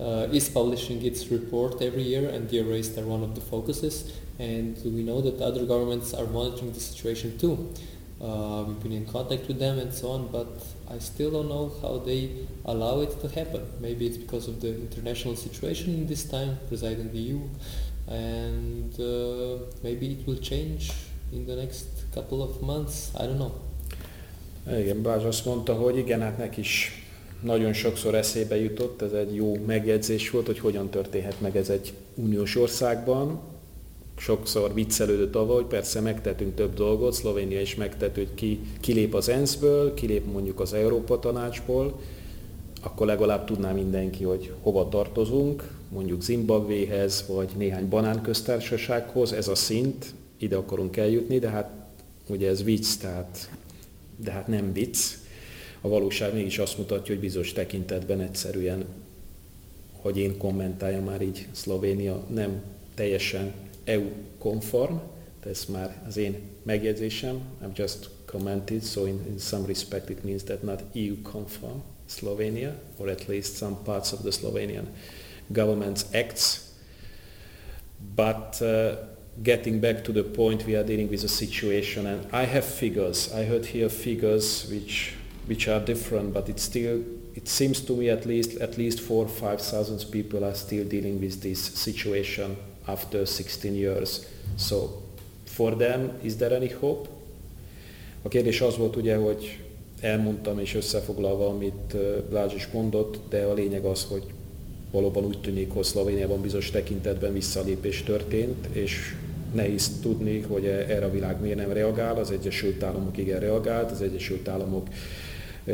uh, is publishing its report every year and the arrests are one of the focuses and we know that other governments are monitoring the situation too. Uh, we've been in contact with them and so on, but I still don't know how they allow it to happen. Maybe it's because of the international situation in this time, presiding the EU, and uh, maybe it will change in the next couple of months. I don't know. Igen, Balázs azt mondta, hogy igen, hát neki is nagyon sokszor eszébe jutott, ez egy jó megjegyzés volt, hogy hogyan történhet meg ez egy uniós országban. Sokszor viccelődött avval, hogy persze megtettünk több dolgot, Szlovénia is megtett, hogy ki, kilép az ENSZ-ből, kilép mondjuk az Európa Tanácsból, akkor legalább tudná mindenki, hogy hova tartozunk, mondjuk Zimbabvéhez, vagy néhány banánköztársasághoz, ez a szint, ide akarunk eljutni, de hát ugye ez vicc, tehát de hát nem vicc. A valóság mégis azt mutatja, hogy bizonyos tekintetben egyszerűen, hogy én kommentáljam már így, Szlovénia nem teljesen EU-konform, ez már az én megjegyzésem, I'm just commented, so in, in some respect it means that not EU-conform Slovenia, or at least some parts of the Slovenian government's acts, but uh, getting back to the point, we are dealing with a situation, and I have figures. I heard here figures which which are different, but it still it seems to me at least at least four or five thousand people are still dealing with this situation after 16 years. So for them, is there any hope? A kérdés az volt ugye, hogy elmondtam és összefoglalva, amit Blázs is mondott, de a lényeg az, hogy valóban úgy tűnik, hogy Szlovéniában bizonyos tekintetben visszalépés történt, és nehéz tudni, hogy erre a világ miért nem reagál. Az Egyesült Államok igen reagált, az Egyesült Államok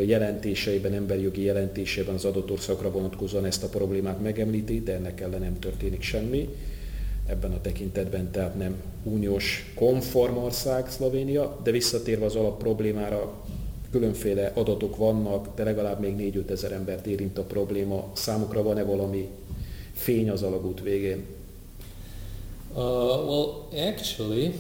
jelentéseiben, emberi jogi jelentésében az adott országra vonatkozóan ezt a problémát megemlíti, de ennek ellen nem történik semmi. Ebben a tekintetben tehát nem uniós konform ország Szlovénia, de visszatérve az alap problémára, különféle adatok vannak, de legalább még 4-5 ezer embert érint a probléma. Számukra van-e valami fény az alagút végén? Uh, well, actually,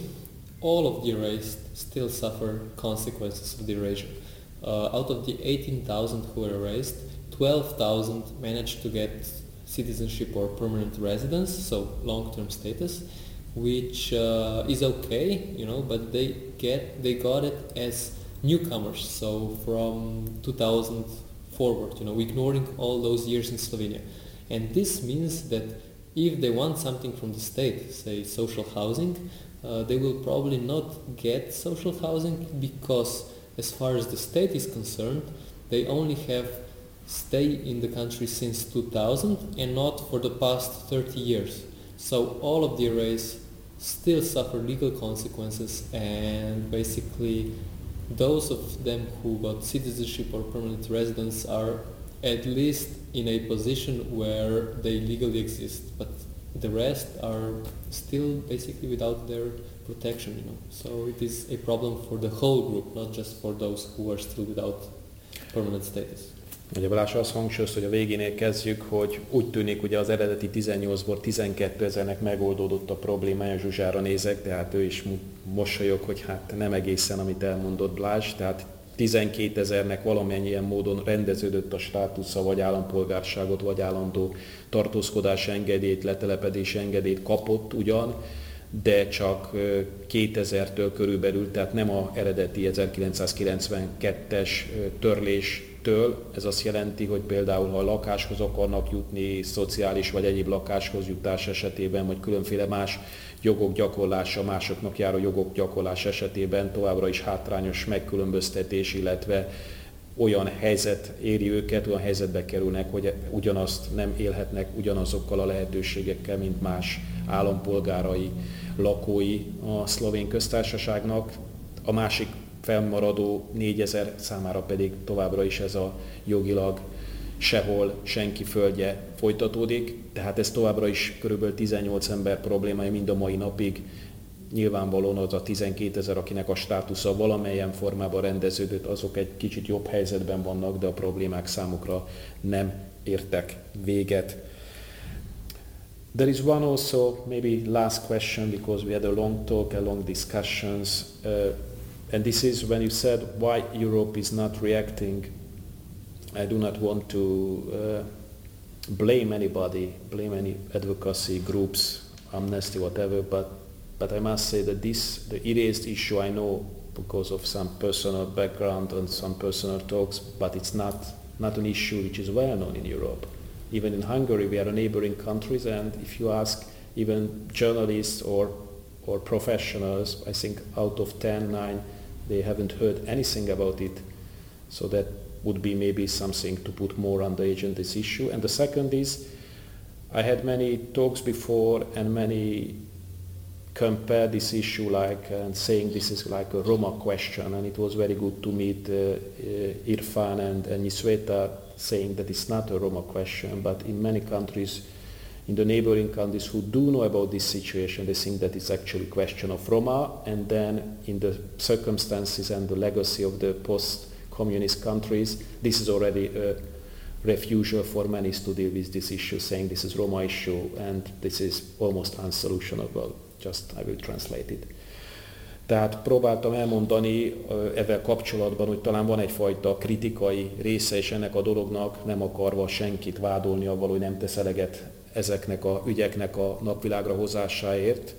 all of the erased still suffer consequences of the erasure. Uh, out of the 18,000 who were erased, 12,000 managed to get citizenship or permanent residence, so long-term status, which uh, is okay, you know, but they get they got it as newcomers, so from 2000 forward, you know, ignoring all those years in Slovenia, and this means that if they want something from the state, say social housing, uh, they will probably not get social housing because as far as the state is concerned, they only have stay in the country since 2000 and not for the past 30 years. So all of the arrays still suffer legal consequences and basically those of them who got citizenship or permanent residence are at least in a position where they legally exist, but the rest are still basically without their protection, you know. So it is a problem for the whole group, not just for those who are still without permanent status. Ugye Balázs azt hangsúlyozta, hogy a végénél kezdjük, hogy úgy tűnik, hogy az eredeti 18-ból 12 ezernek megoldódott a problémája, Zsuzsára nézek, tehát ő is mosolyog, hogy hát nem egészen, amit elmondott Blázs, tehát 12 ezernek valamennyien módon rendeződött a státusza, vagy állampolgárságot, vagy állandó tartózkodás engedélyt, letelepedés engedélyt kapott ugyan, de csak 2000-től körülbelül, tehát nem a eredeti 1992-es törléstől. Ez azt jelenti, hogy például ha a lakáshoz akarnak jutni, szociális vagy egyéb lakáshoz jutás esetében, vagy különféle más jogok gyakorlása, másoknak járó jogok gyakorlás esetében továbbra is hátrányos megkülönböztetés, illetve olyan helyzet éri őket, olyan helyzetbe kerülnek, hogy ugyanazt nem élhetnek ugyanazokkal a lehetőségekkel, mint más állampolgárai, lakói a szlovén köztársaságnak. A másik fennmaradó 4000 számára pedig továbbra is ez a jogilag sehol senki földje folytatódik, tehát ez továbbra is kb. 18 ember problémája mind a mai napig. Nyilvánvalóan az a 12 ezer, akinek a státusza valamelyen formában rendeződött, azok egy kicsit jobb helyzetben vannak, de a problémák számukra nem értek véget. There is one also, maybe last question, because we had a long talk, a long discussions, uh, and this is when you said why Europe is not reacting I do not want to uh, blame anybody, blame any advocacy groups, amnesty, whatever, but, but I must say that this, the erased issue I know because of some personal background and some personal talks, but it's not, not an issue which is well known in Europe. Even in Hungary, we are neighboring countries, and if you ask even journalists or, or professionals, I think out of 10, 9, they haven't heard anything about it. So that would be maybe something to put more on the agenda this issue. And the second is, I had many talks before and many compare this issue like uh, and saying this is like a Roma question and it was very good to meet uh, uh, Irfan and, and Nisweta saying that it's not a Roma question but in many countries in the neighboring countries who do know about this situation they think that it's actually a question of Roma and then in the circumstances and the legacy of the post communist countries, this is already a refusal for many to deal with this issue, saying this is Roma issue and this is almost unsolutionable. Just I will translate it. Tehát próbáltam elmondani ezzel kapcsolatban, hogy talán van egyfajta kritikai része is ennek a dolognak, nem akarva senkit vádolni avval, hogy nem tesz eleget ezeknek a ügyeknek a napvilágra hozásáért,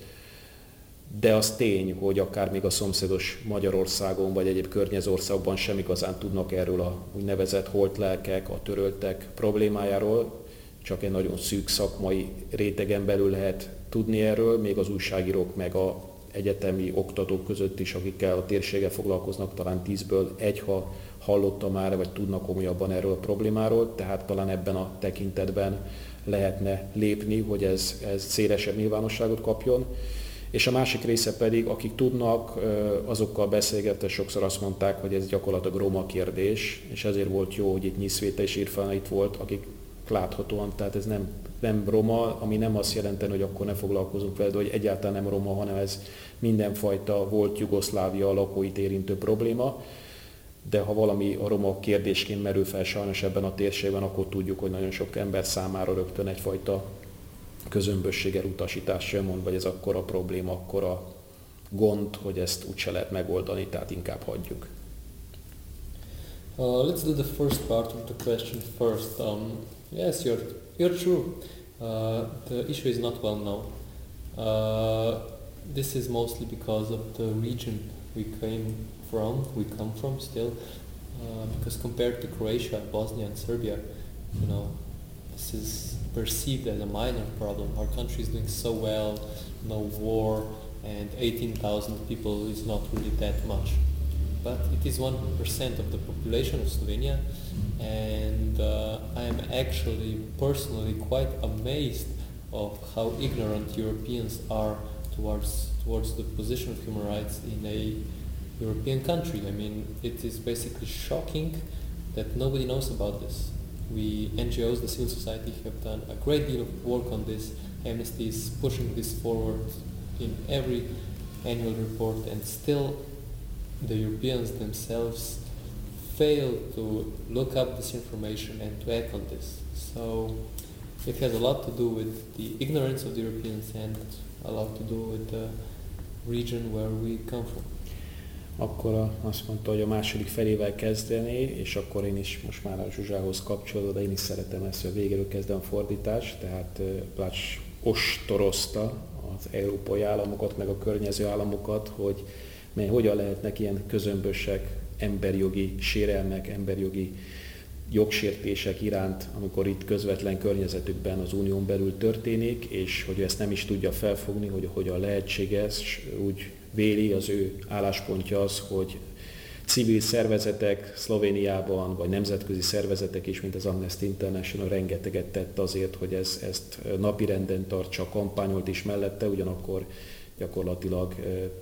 de az tény, hogy akár még a szomszédos Magyarországon vagy egyéb környező országban sem igazán tudnak erről a úgynevezett holtlelkek, a töröltek problémájáról, csak egy nagyon szűk szakmai rétegen belül lehet tudni erről, még az újságírók meg a egyetemi oktatók között is, akikkel a térséggel foglalkoznak, talán tízből egy, ha hallotta már, vagy tudnak komolyabban erről a problémáról, tehát talán ebben a tekintetben lehetne lépni, hogy ez, ez szélesebb nyilvánosságot kapjon. És a másik része pedig, akik tudnak, azokkal beszélgetve sokszor azt mondták, hogy ez gyakorlatilag roma kérdés, és ezért volt jó, hogy itt Nyiszvéte és Irfán itt volt, akik láthatóan, tehát ez nem, nem roma, ami nem azt jelenti, hogy akkor ne foglalkozunk vele, de hogy egyáltalán nem roma, hanem ez mindenfajta volt Jugoszlávia lakóit érintő probléma. De ha valami a roma kérdésként merül fel sajnos ebben a térségben, akkor tudjuk, hogy nagyon sok ember számára rögtön egyfajta közömbösséggel utasítás sem mond, vagy ez akkora probléma, akkora gond, hogy ezt úgyse lehet megoldani, tehát inkább hagyjuk. Uh, let's do the first part of the question first. Um, yes, you're, you're true. Uh, the issue is not well known. Uh, this is mostly because of the region we came from, we come from still, uh, because compared to Croatia, Bosnia and Serbia, you know, this is perceived as a minor problem. Our country is doing so well, no war, and 18,000 people is not really that much. But it is 1% of the population of Slovenia, and uh, I am actually personally quite amazed of how ignorant Europeans are towards towards the position of human rights in a European country. I mean, it is basically shocking that nobody knows about this we NGOs, the civil society, have done a great deal of work on this. Amnesty is pushing this forward in every annual report, and still the Europeans themselves failed to look up this information and to act on this. So it has a lot to do with the ignorance of the Europeans and a lot to do with the region where we come from. Akkor azt mondta, hogy a második felével kezdené, és akkor én is most már a Zsuzsához kapcsolódva, de én is szeretem ezt, hogy végéről kezdem fordítást, tehát Plács ostorozta az európai államokat, meg a környező államokat, hogy mely hogyan lehetnek ilyen közömbösek, emberjogi sérelmek, emberjogi jogsértések iránt, amikor itt közvetlen környezetükben az unión belül történik, és hogy ezt nem is tudja felfogni, hogy hogyan lehetséges, úgy véli az ő álláspontja az, hogy civil szervezetek Szlovéniában, vagy nemzetközi szervezetek is, mint az Amnesty International rengeteget tett azért, hogy ez, ezt napirenden tartsa, kampányolt is mellette, ugyanakkor gyakorlatilag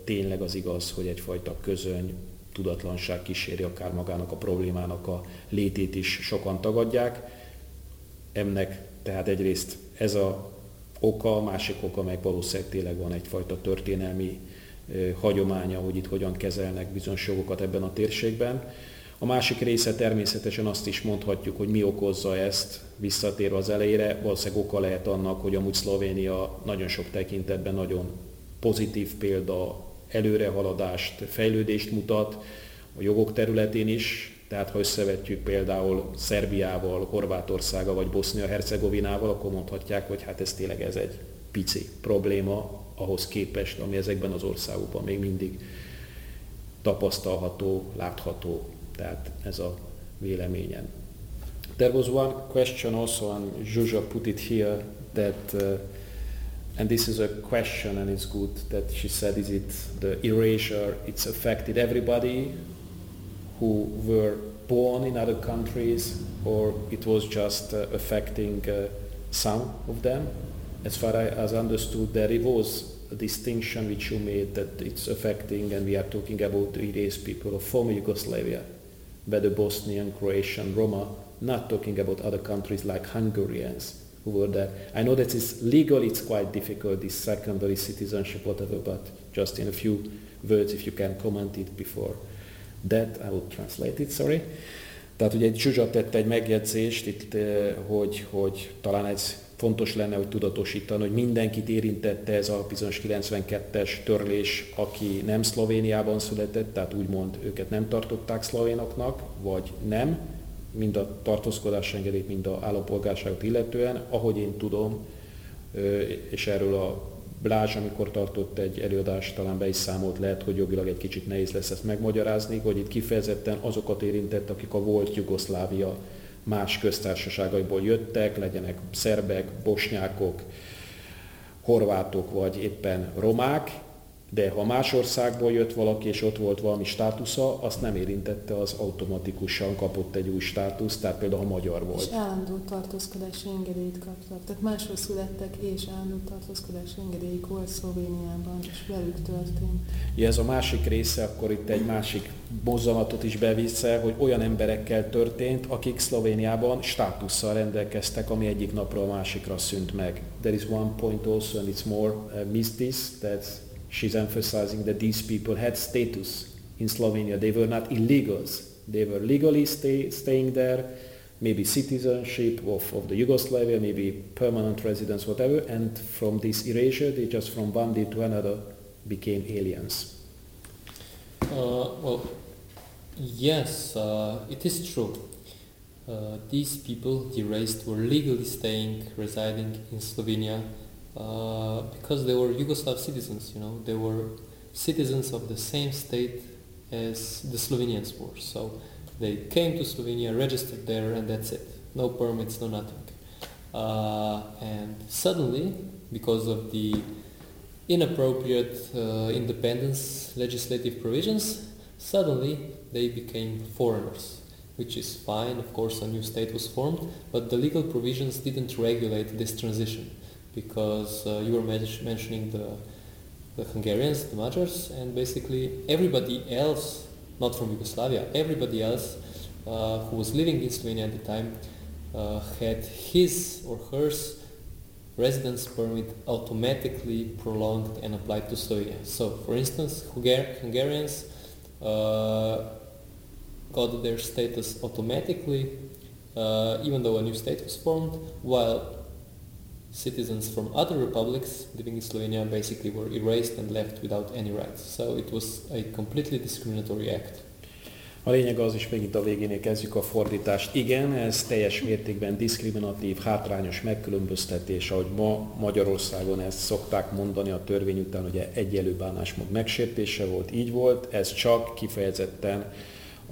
tényleg az igaz, hogy egyfajta közöny, tudatlanság kíséri akár magának a problémának a létét is sokan tagadják. Ennek tehát egyrészt ez a oka, másik oka meg valószínűleg tényleg van egyfajta történelmi hagyománya, hogy itt hogyan kezelnek bizonyos jogokat ebben a térségben. A másik része természetesen azt is mondhatjuk, hogy mi okozza ezt, visszatérve az elejére, valószínűleg oka lehet annak, hogy amúgy Szlovénia nagyon sok tekintetben nagyon pozitív példa, előrehaladást, fejlődést mutat, a jogok területén is, tehát ha összevetjük például Szerbiával, Horvátországa vagy Bosznia-Hercegovinával, akkor mondhatják, hogy hát ez tényleg ez egy pici probléma ahhoz képest, ami ezekben az országokban még mindig tapasztalható, látható. Tehát ez a véleményem. There was one question also, and Zsuzsa put it here, that, uh, and this is a question, and it's good that she said, is it the erasure, it's affected everybody who were born in other countries, or it was just uh, affecting uh, some of them? as far as I understood, there was a distinction which you made that it's affecting, and we are talking about the erased people of former Yugoslavia, whether Bosnian, Croatian, Roma, not talking about other countries like Hungarians who were there. I know that it's legal, it's quite difficult, this secondary citizenship, whatever, but just in a few words, if you can comment it before that, I will translate it, sorry. Tehát ugye Zsuzsa tette egy megjegyzést itt, eh, hogy, hogy talán ez fontos lenne, hogy tudatosítani, hogy mindenkit érintette ez a bizonyos 92-es törlés, aki nem Szlovéniában született, tehát úgymond őket nem tartották szlovénoknak, vagy nem, mind a tartózkodás engedélyt, mind a állampolgárságot illetően, ahogy én tudom, és erről a Blázs, amikor tartott egy előadást, talán be is számolt, lehet, hogy jogilag egy kicsit nehéz lesz ezt megmagyarázni, hogy itt kifejezetten azokat érintett, akik a volt Jugoszlávia más köztársaságaiból jöttek, legyenek szerbek, bosnyákok, horvátok vagy éppen romák, de ha más országból jött valaki, és ott volt valami státusza, azt nem érintette, az automatikusan kapott egy új státuszt, tehát például ha magyar volt. És állandó tartózkodási engedélyt kaptak. Tehát máshol születtek, és állandó tartózkodási engedélyük volt Szlovéniában, és velük történt. Ja, ez a másik része, akkor itt egy másik mozzanatot is bevisze, hogy olyan emberekkel történt, akik Szlovéniában státusszal rendelkeztek, ami egyik napról a másikra szűnt meg. There is one point also, and it's more uh, mystic, that's she's emphasizing that these people had status in Slovenia. They were not illegals. They were legally stay, staying there, maybe citizenship of, of the Yugoslavia, maybe permanent residence, whatever, and from this erasure, they just from one day to another became aliens. Uh, well, yes, uh, it is true. Uh, these people erased were legally staying, residing in Slovenia uh, because they were Yugoslav citizens, you know, they were citizens of the same state as the Slovenians were. So they came to Slovenia, registered there, and that's it. No permits, no nothing. Uh, and suddenly, because of the inappropriate uh, independence legislative provisions, suddenly they became foreigners, which is fine. Of course, a new state was formed, but the legal provisions didn't regulate this transition because uh, you were mentioning the, the Hungarians, the Magyars, and basically everybody else, not from Yugoslavia, everybody else uh, who was living in Slovenia at the time uh, had his or hers residence permit automatically prolonged and applied to Slovenia. So, for instance, Hungar- Hungarians uh, got their status automatically, uh, even though a new state was formed, while citizens from other republics living in Slovenia basically were erased and left without any rights. So it was a completely discriminatory act. A lényeg az is, megint a végénél kezdjük a fordítást. Igen, ez teljes mértékben diszkriminatív, hátrányos megkülönböztetés, ahogy ma Magyarországon ezt szokták mondani a törvény után, hogy egyelő bánásmód megsértése volt, így volt, ez csak kifejezetten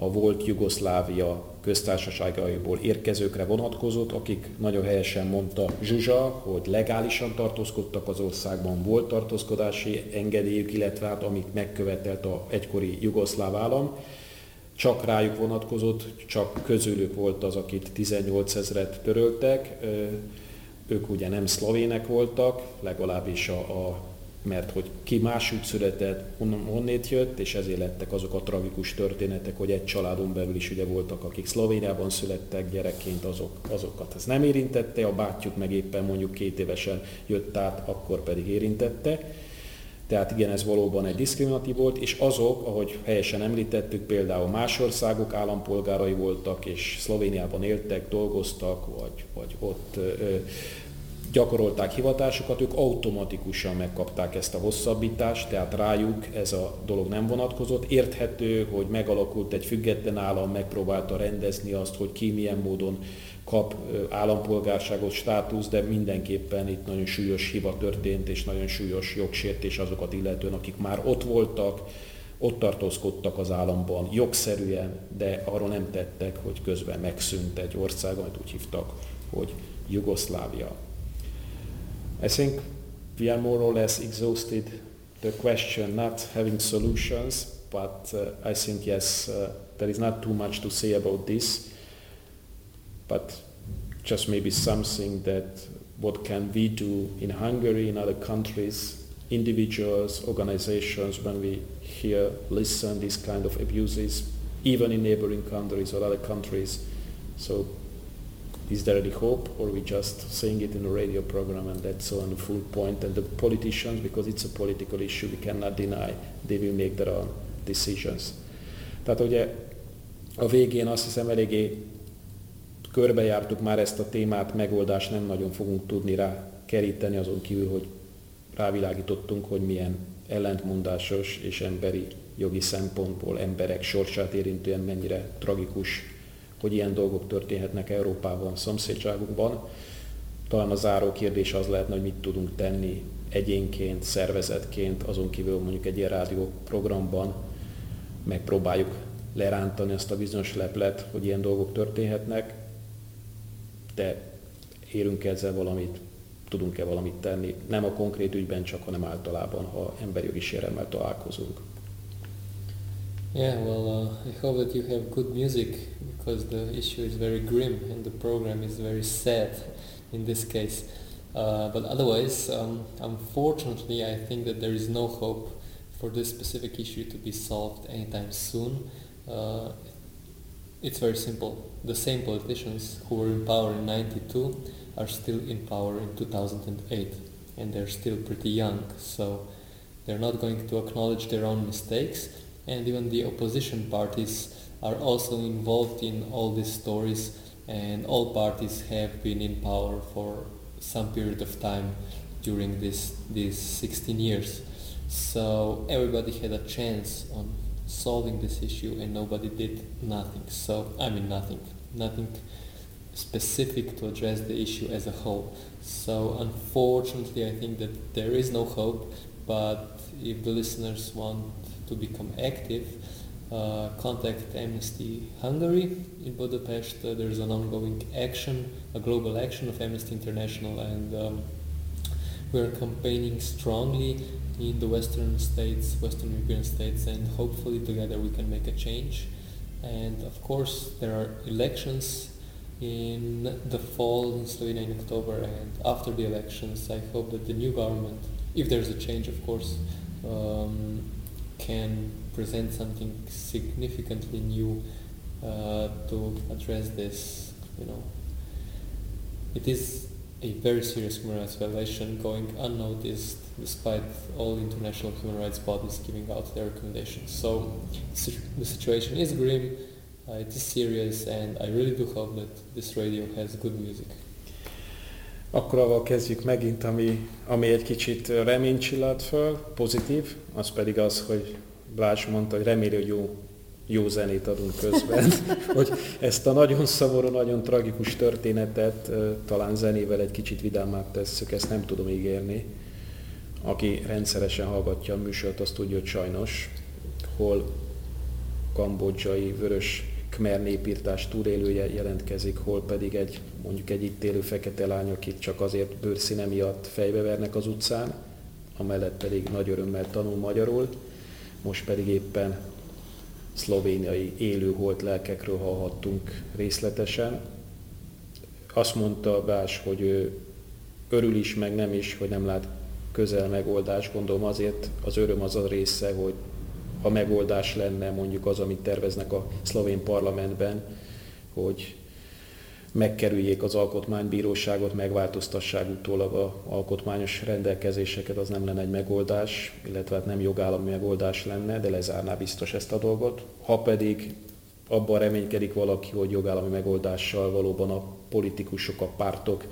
a volt Jugoszlávia köztársaságaiból érkezőkre vonatkozott, akik nagyon helyesen mondta Zsuzsa, hogy legálisan tartózkodtak az országban, volt tartózkodási engedélyük, illetve hát amit megkövetelt a egykori jugoszláv állam, csak rájuk vonatkozott, csak közülük volt az, akit 18 ezeret töröltek, ők ugye nem szlovének voltak, legalábbis a, a mert hogy ki másút született, honnan, honnét jött, és ezért lettek azok a tragikus történetek, hogy egy családon belül is ugye voltak, akik Szlovéniában születtek gyerekként, azok, azokat ez nem érintette, a bátyjuk meg éppen mondjuk két évesen jött át, akkor pedig érintette. Tehát igen, ez valóban egy diszkriminatív volt, és azok, ahogy helyesen említettük, például más országok állampolgárai voltak, és Szlovéniában éltek, dolgoztak, vagy, vagy ott ö, gyakorolták hivatásukat, ők automatikusan megkapták ezt a hosszabbítást, tehát rájuk ez a dolog nem vonatkozott. Érthető, hogy megalakult egy független állam, megpróbálta rendezni azt, hogy ki milyen módon kap állampolgárságot, státusz, de mindenképpen itt nagyon súlyos hiba történt, és nagyon súlyos jogsértés azokat illetően, akik már ott voltak, ott tartózkodtak az államban jogszerűen, de arról nem tettek, hogy közben megszűnt egy ország, amit úgy hívtak, hogy Jugoszlávia. I think we are more or less exhausted the question, not having solutions, but uh, I think yes, uh, there is not too much to say about this, but just maybe something that what can we do in Hungary, in other countries, individuals, organizations, when we hear, listen these kind of abuses, even in neighboring countries or other countries. So is there any hope or we just saying it in a radio program and that's on the full point? And the politicians because it's a political issue we cannot deny they will make their own decisions. Tehát ugye a végén azt hiszem eléggé körbejártuk már ezt a témát, megoldást nem nagyon fogunk tudni rá keríteni, azon kívül, hogy rávilágítottunk, hogy milyen ellentmondásos és emberi jogi szempontból emberek sorsát érintően mennyire tragikus hogy ilyen dolgok történhetnek Európában, szomszédságunkban. Talán a záró kérdés az lehetne, hogy mit tudunk tenni egyénként, szervezetként, azon kívül mondjuk egy ilyen rádió programban megpróbáljuk lerántani ezt a bizonyos leplet, hogy ilyen dolgok történhetnek, de érünk ezzel valamit, tudunk-e valamit tenni, nem a konkrét ügyben csak, hanem általában, ha emberi jogi sérelemmel találkozunk. Yeah, well, uh, I hope that you have good music because the issue is very grim and the program is very sad in this case. Uh, but otherwise, um, unfortunately, I think that there is no hope for this specific issue to be solved anytime soon. Uh, it's very simple. The same politicians who were in power in 92 are still in power in 2008 and they're still pretty young, so they're not going to acknowledge their own mistakes and even the opposition parties are also involved in all these stories and all parties have been in power for some period of time during this these 16 years. So everybody had a chance on solving this issue and nobody did nothing. So i mean nothing. Nothing specific to address the issue as a whole. So unfortunately i think that there is no hope but if the listeners want to become active, uh, contact Amnesty Hungary in Budapest. Uh, there's an ongoing action, a global action of Amnesty International, and um, we're campaigning strongly in the Western states, Western European states, and hopefully together we can make a change. And of course, there are elections in the fall in Slovenia in October, and after the elections, I hope that the new government, if there's a change, of course, um, can present something significantly new uh, to address this. You know, it is a very serious human rights violation going unnoticed despite all international human rights bodies giving out their recommendations. So the situation is grim. Uh, it is serious and I really do hope that this radio has good music. Akkor avval kezdjük megint, ami, ami egy kicsit reményt csillalt föl, pozitív, az pedig az, hogy Blás mondta, hogy reméli, hogy jó, jó zenét adunk közben, hogy ezt a nagyon szomorú, nagyon tragikus történetet talán zenével egy kicsit vidámát tesszük, ezt nem tudom ígérni. Aki rendszeresen hallgatja a műsort, azt tudja, hogy sajnos, hol kambodzsai vörös Khmer népírtás túlélője jelentkezik, hol pedig egy mondjuk egy itt élő fekete lány, akit csak azért bőrszíne miatt fejbe az utcán, amellett pedig nagy örömmel tanul magyarul, most pedig éppen szlovéniai élő holt lelkekről hallhattunk részletesen. Azt mondta Bás, hogy ő örül is, meg nem is, hogy nem lát közel megoldás. Gondolom azért az öröm az a része, hogy ha megoldás lenne mondjuk az, amit terveznek a szlovén parlamentben, hogy megkerüljék az alkotmánybíróságot, megváltoztassák utólag a alkotmányos rendelkezéseket, az nem lenne egy megoldás, illetve hát nem jogállami megoldás lenne, de lezárná biztos ezt a dolgot. Ha pedig abban reménykedik valaki, hogy jogállami megoldással valóban a politikusok, a pártok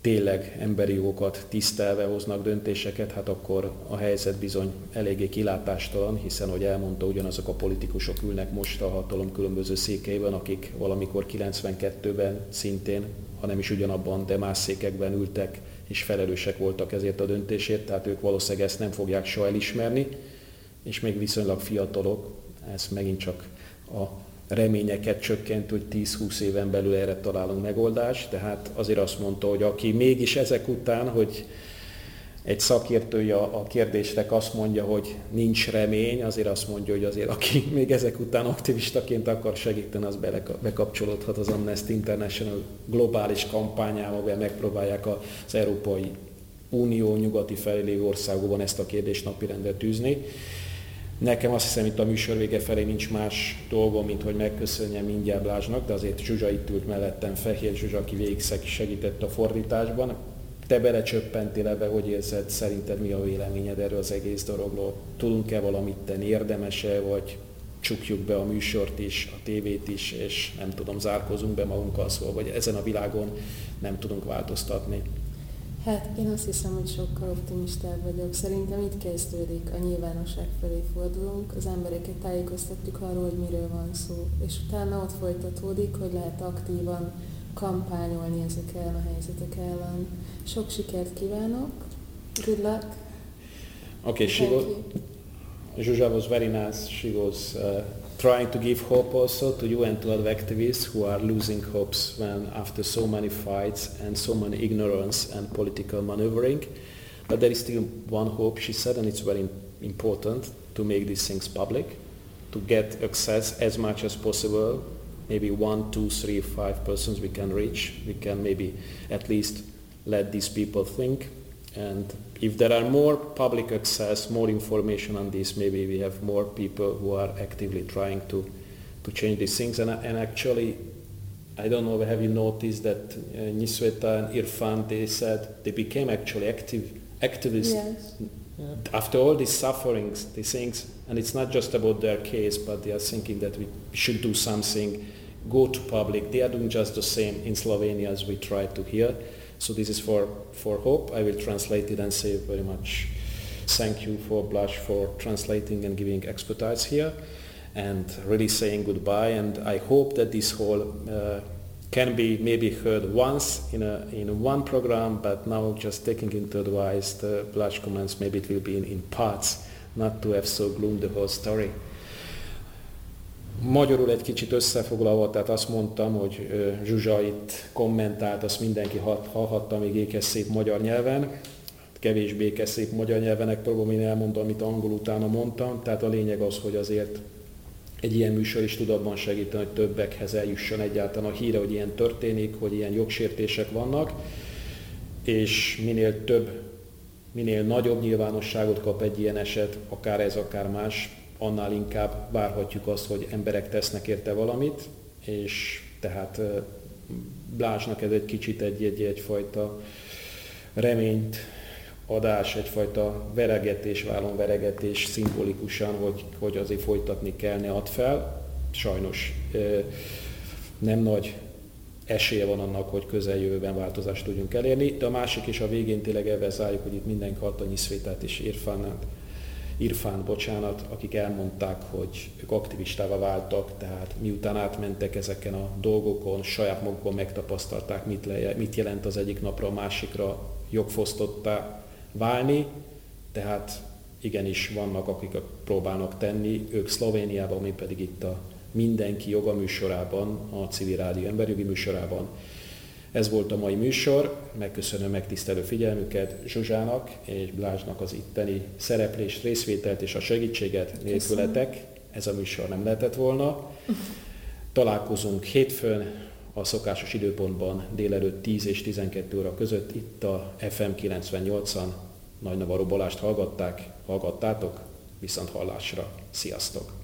tényleg emberi jogokat tisztelve hoznak döntéseket, hát akkor a helyzet bizony eléggé kilátástalan, hiszen, hogy elmondta, ugyanazok a politikusok ülnek most a hatalom különböző székeiben, akik valamikor 92-ben szintén, ha nem is ugyanabban, de más székekben ültek és felelősek voltak ezért a döntésért, tehát ők valószínűleg ezt nem fogják soha elismerni, és még viszonylag fiatalok, ez megint csak a reményeket csökkent, hogy 10-20 éven belül erre találunk megoldást, tehát azért azt mondta, hogy aki mégis ezek után, hogy egy szakértője a kérdésnek azt mondja, hogy nincs remény, azért azt mondja, hogy azért aki még ezek után aktivistaként akar segíteni, az bekapcsolódhat az Amnesty International globális kampányába, amivel megpróbálják az Európai Unió nyugati felé országokban ezt a kérdést napirendre tűzni. Nekem azt hiszem itt a műsor vége felé nincs más dolgom, mint hogy megköszönjem mindjárt Blázsnak, de azért Zsuzsa itt ült mellettem, Fehér Zsuzsa, aki végig segített a fordításban. Te belecsöppentél ebbe, hogy érzed, szerinted mi a véleményed erről az egész dologról? Tudunk-e valamit tenni, érdemese, vagy csukjuk be a műsort is, a tévét is, és nem tudom, zárkozunk be magunkkal szól, vagy ezen a világon nem tudunk változtatni. Hát én azt hiszem, hogy sokkal optimistább vagyok. Szerintem itt kezdődik, a nyilvánosság felé fordulunk, az embereket tájékoztatjuk arról, hogy miről van szó, és utána ott folytatódik, hogy lehet aktívan kampányolni ezek ellen a helyzetek ellen. Sok sikert kívánok, good luck. Okay, she was, Zsuzsa was very nice. She was uh, trying to give hope also to you and to other activists who are losing hopes when after so many fights and so many ignorance and political maneuvering. But there is still one hope, she said, and it's very important to make these things public, to get access as much as possible, maybe one, two, three, five persons we can reach. We can maybe at least let these people think and if there are more public access, more information on this, maybe we have more people who are actively trying to, to change these things. And, and actually, I don't know, have you noticed that uh, Nisweta and Irfan, they said they became actually active activists yes. yeah. after all these sufferings, these things, and it's not just about their case, but they are thinking that we should do something, go to public. They are doing just the same in Slovenia as we try to here. So this is for, for hope. I will translate it and say very much thank you for Blush for translating and giving expertise here and really saying goodbye. And I hope that this whole uh, can be maybe heard once in, a, in one program, but now just taking into advice the Blush comments, maybe it will be in, in parts, not to have so gloom the whole story. Magyarul egy kicsit összefoglalva, tehát azt mondtam, hogy Zsuzsa itt kommentált, azt mindenki hallhatta, még ékes szép magyar nyelven, kevésbé ékes szép magyar nyelvenek próbálom én elmondani, amit angol utána mondtam, tehát a lényeg az, hogy azért egy ilyen műsor is tud abban segíteni, hogy többekhez eljusson egyáltalán a híre, hogy ilyen történik, hogy ilyen jogsértések vannak, és minél több, minél nagyobb nyilvánosságot kap egy ilyen eset, akár ez, akár más, annál inkább várhatjuk azt, hogy emberek tesznek érte valamit, és tehát Blázsnak ez egy kicsit egy, egy, egyfajta reményt adás, egyfajta veregetés, vállon veregetés szimbolikusan, hogy, hogy azért folytatni kell, ne ad fel. sajnos nem nagy esélye van annak, hogy közeljövőben változást tudjunk elérni, de a másik is a végén tényleg ebben zárjuk, hogy itt mindenki Hatanyi Szvétát és Irfánát, Irfán, bocsánat, akik elmondták, hogy ők aktivistává váltak, tehát miután átmentek ezeken a dolgokon, saját magukon megtapasztalták, mit, le, mit jelent az egyik napra a másikra jogfosztottá válni, tehát igenis vannak, akik próbálnak tenni, ők Szlovéniában, mi pedig itt a Mindenki joga műsorában, a Civil Rádió emberjogi műsorában. Ez volt a mai műsor, megköszönöm megtisztelő figyelmüket Zsuzsának és Blázsnak az itteni szereplést, részvételt és a segítséget nélkületek. Ez a műsor nem lehetett volna. Találkozunk hétfőn, a szokásos időpontban délelőtt 10 és 12 óra között itt a FM 98-an Nagy Navarro Balást hallgatták, hallgattátok, viszont hallásra. Sziasztok!